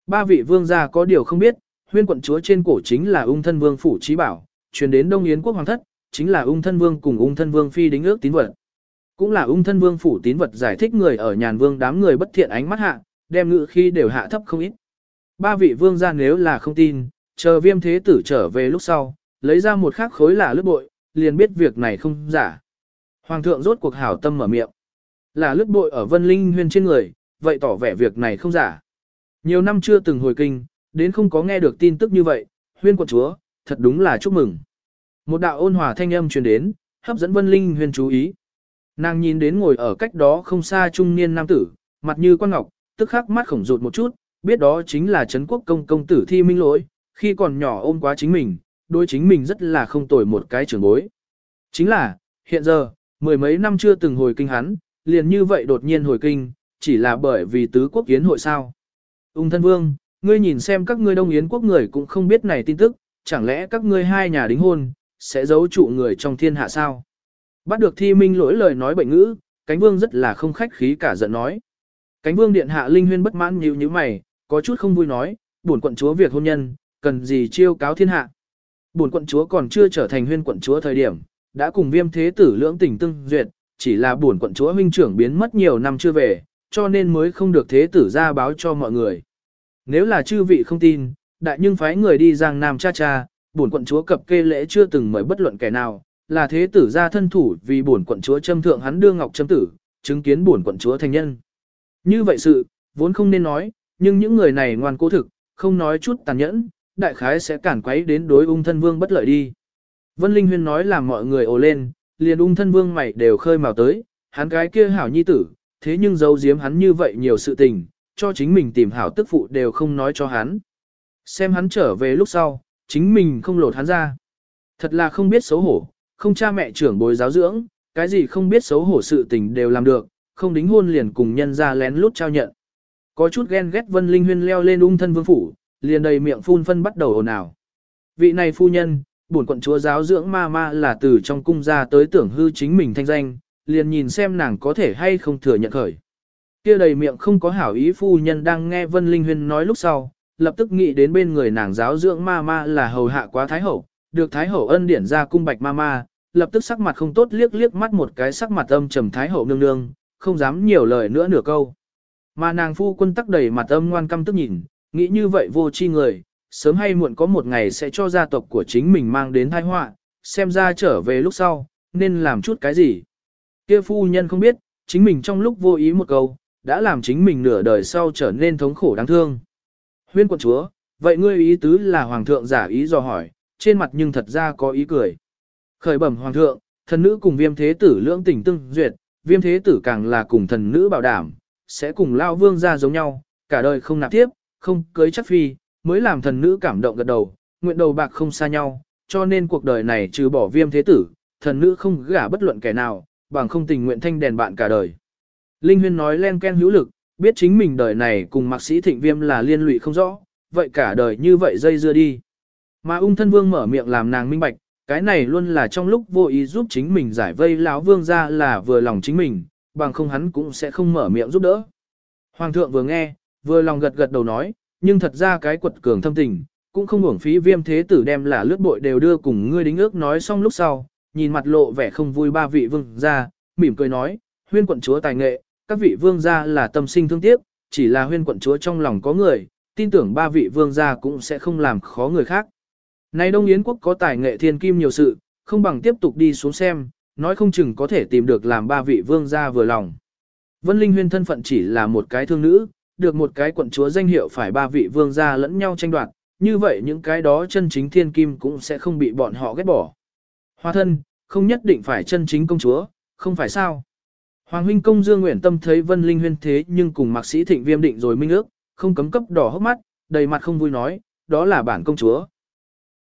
Speaker 1: Ba vị vương gia có điều không biết, huyên quận chúa trên cổ chính là ung thân vương phủ trí bảo, truyền đến Đông Yến quốc hoàng thất, chính là ung thân vương cùng ung thân vương phi đính ước tín vật. Cũng là ung thân vương phủ tín vật giải thích người ở nhàn vương đám người bất thiện ánh mắt hạ, đem ngự khi đều hạ thấp không ít. Ba vị vương gia nếu là không tin, chờ viêm thế tử trở về lúc sau, lấy ra một khắc khối là lướt bội, liền biết việc này không giả. Hoàng thượng rốt cuộc hảo tâm mở miệng. Là lướt bội ở vân linh huyên trên người, vậy tỏ vẻ việc này không giả. Nhiều năm chưa từng hồi kinh, đến không có nghe được tin tức như vậy, huyên quận chúa, thật đúng là chúc mừng. Một đạo ôn hòa thanh âm truyền đến, hấp dẫn vân linh huyên chú ý. Nàng nhìn đến ngồi ở cách đó không xa trung niên nam tử, mặt như quan ngọc, tức khắc mắt khổng rụt một chút, biết đó chính là Trấn quốc công công tử thi minh lỗi, khi còn nhỏ ôm quá chính mình, đối chính mình rất là không tồi một cái trưởng bối. Chính là, hiện giờ, mười mấy năm chưa từng hồi kinh hắn, liền như vậy đột nhiên hồi kinh, chỉ là bởi vì tứ quốc kiến hội sao. Ung thân vương, ngươi nhìn xem các ngươi đông yến quốc người cũng không biết này tin tức, chẳng lẽ các ngươi hai nhà đính hôn, sẽ giấu trụ người trong thiên hạ sao? Bắt được thi minh lỗi lời nói bệnh ngữ, cánh vương rất là không khách khí cả giận nói. Cánh vương điện hạ linh huyên bất mãn nhíu như mày, có chút không vui nói, buồn quận chúa việc hôn nhân, cần gì chiêu cáo thiên hạ. Buồn quận chúa còn chưa trở thành huyên quận chúa thời điểm, đã cùng viêm thế tử lưỡng tình tương duyệt, chỉ là buồn quận chúa huynh trưởng biến mất nhiều năm chưa về, cho nên mới không được thế tử ra báo cho mọi người. Nếu là chư vị không tin, đại nhưng phái người đi giang nam cha cha, bổn quận chúa cập kê lễ chưa từng mời bất luận kẻ nào, là thế tử gia thân thủ vì bổn quận chúa châm thượng hắn đưa ngọc châm tử, chứng kiến bổn quận chúa thành nhân. Như vậy sự, vốn không nên nói, nhưng những người này ngoan cố thực, không nói chút tàn nhẫn, đại khái sẽ cản quấy đến đối ung thân vương bất lợi đi. Vân Linh Huyên nói làm mọi người ồ lên, liền ung thân vương mày đều khơi mào tới, hắn cái kia hảo nhi tử, thế nhưng giấu giếm hắn như vậy nhiều sự tình, cho chính mình tìm hảo tức phụ đều không nói cho hắn. Xem hắn trở về lúc sau, chính mình không lột hắn ra. Thật là không biết xấu hổ, không cha mẹ trưởng bồi giáo dưỡng, cái gì không biết xấu hổ sự tình đều làm được, không đính hôn liền cùng nhân ra lén lút trao nhận. Có chút ghen ghét Vân Linh Huyên leo lên ung thân vương phủ, liền đầy miệng phun phân bắt đầu ồn ào. Vị này phu nhân, bổn quận chúa giáo dưỡng ma ma là từ trong cung ra tới tưởng hư chính mình thanh danh, liền nhìn xem nàng có thể hay không thừa nhận khởi. Kia đầy miệng không có hảo ý phu nhân đang nghe Vân Linh Huyên nói lúc sau, lập tức nghĩ đến bên người nàng giáo dưỡng ma ma là hầu hạ quá thái hậu, được thái hậu ân điển ra cung bạch ma ma, lập tức sắc mặt không tốt liếc liếc mắt một cái sắc mặt âm trầm thái hậu nương nương, không dám nhiều lời nữa nửa câu. Mà nàng phu quân tắc đầy mặt âm ngoan căm tức nhìn, nghĩ như vậy vô chi người, sớm hay muộn có một ngày sẽ cho gia tộc của chính mình mang đến tai họa, xem ra trở về lúc sau, nên làm chút cái gì. Kia phu nhân không biết, chính mình trong lúc vô ý một câu, đã làm chính mình nửa đời sau trở nên thống khổ đáng thương. Huyên quận chúa, vậy ngươi ý tứ là hoàng thượng giả ý dò hỏi, trên mặt nhưng thật ra có ý cười. Khởi bẩm hoàng thượng, thần nữ cùng viêm thế tử lưỡng tình tương duyệt, viêm thế tử càng là cùng thần nữ bảo đảm, sẽ cùng lao vương ra giống nhau, cả đời không nạp tiếp, không cưới chắc phi, mới làm thần nữ cảm động gật đầu, nguyện đầu bạc không xa nhau, cho nên cuộc đời này trừ bỏ viêm thế tử, thần nữ không gả bất luận kẻ nào, bằng không tình nguyện thanh đèn bạn cả đời. Linh Huyên nói len ken hữu lực, biết chính mình đời này cùng mạc sĩ thịnh viêm là liên lụy không rõ, vậy cả đời như vậy dây dưa đi. Mà ung thân vương mở miệng làm nàng minh bạch, cái này luôn là trong lúc vô ý giúp chính mình giải vây lão vương ra là vừa lòng chính mình, bằng không hắn cũng sẽ không mở miệng giúp đỡ. Hoàng thượng vừa nghe, vừa lòng gật gật đầu nói, nhưng thật ra cái quật cường thâm tình, cũng không uổng phí viêm thế tử đem là lướt bội đều đưa cùng ngươi đính ước nói xong lúc sau, nhìn mặt lộ vẻ không vui ba vị vương ra, mỉm cười nói, huyên quận chúa tài nghệ, các vị vương gia là tâm sinh thương tiếc, chỉ là huyên quận chúa trong lòng có người, tin tưởng ba vị vương gia cũng sẽ không làm khó người khác. nay Đông Yến quốc có tài nghệ thiên kim nhiều sự, không bằng tiếp tục đi xuống xem, nói không chừng có thể tìm được làm ba vị vương gia vừa lòng. Vân Linh Huyên thân phận chỉ là một cái thương nữ, được một cái quận chúa danh hiệu phải ba vị vương gia lẫn nhau tranh đoạt, như vậy những cái đó chân chính thiên kim cũng sẽ không bị bọn họ ghét bỏ. Hoa thân, không nhất định phải chân chính công chúa, không phải sao. Hoàng huynh công Dương Nguyện Tâm thấy Vân Linh Huyên thế nhưng cùng Mạc Sĩ Thịnh Viêm định rồi minh ước, không cấm cấp đỏ hốc mắt, đầy mặt không vui nói, đó là bản công chúa.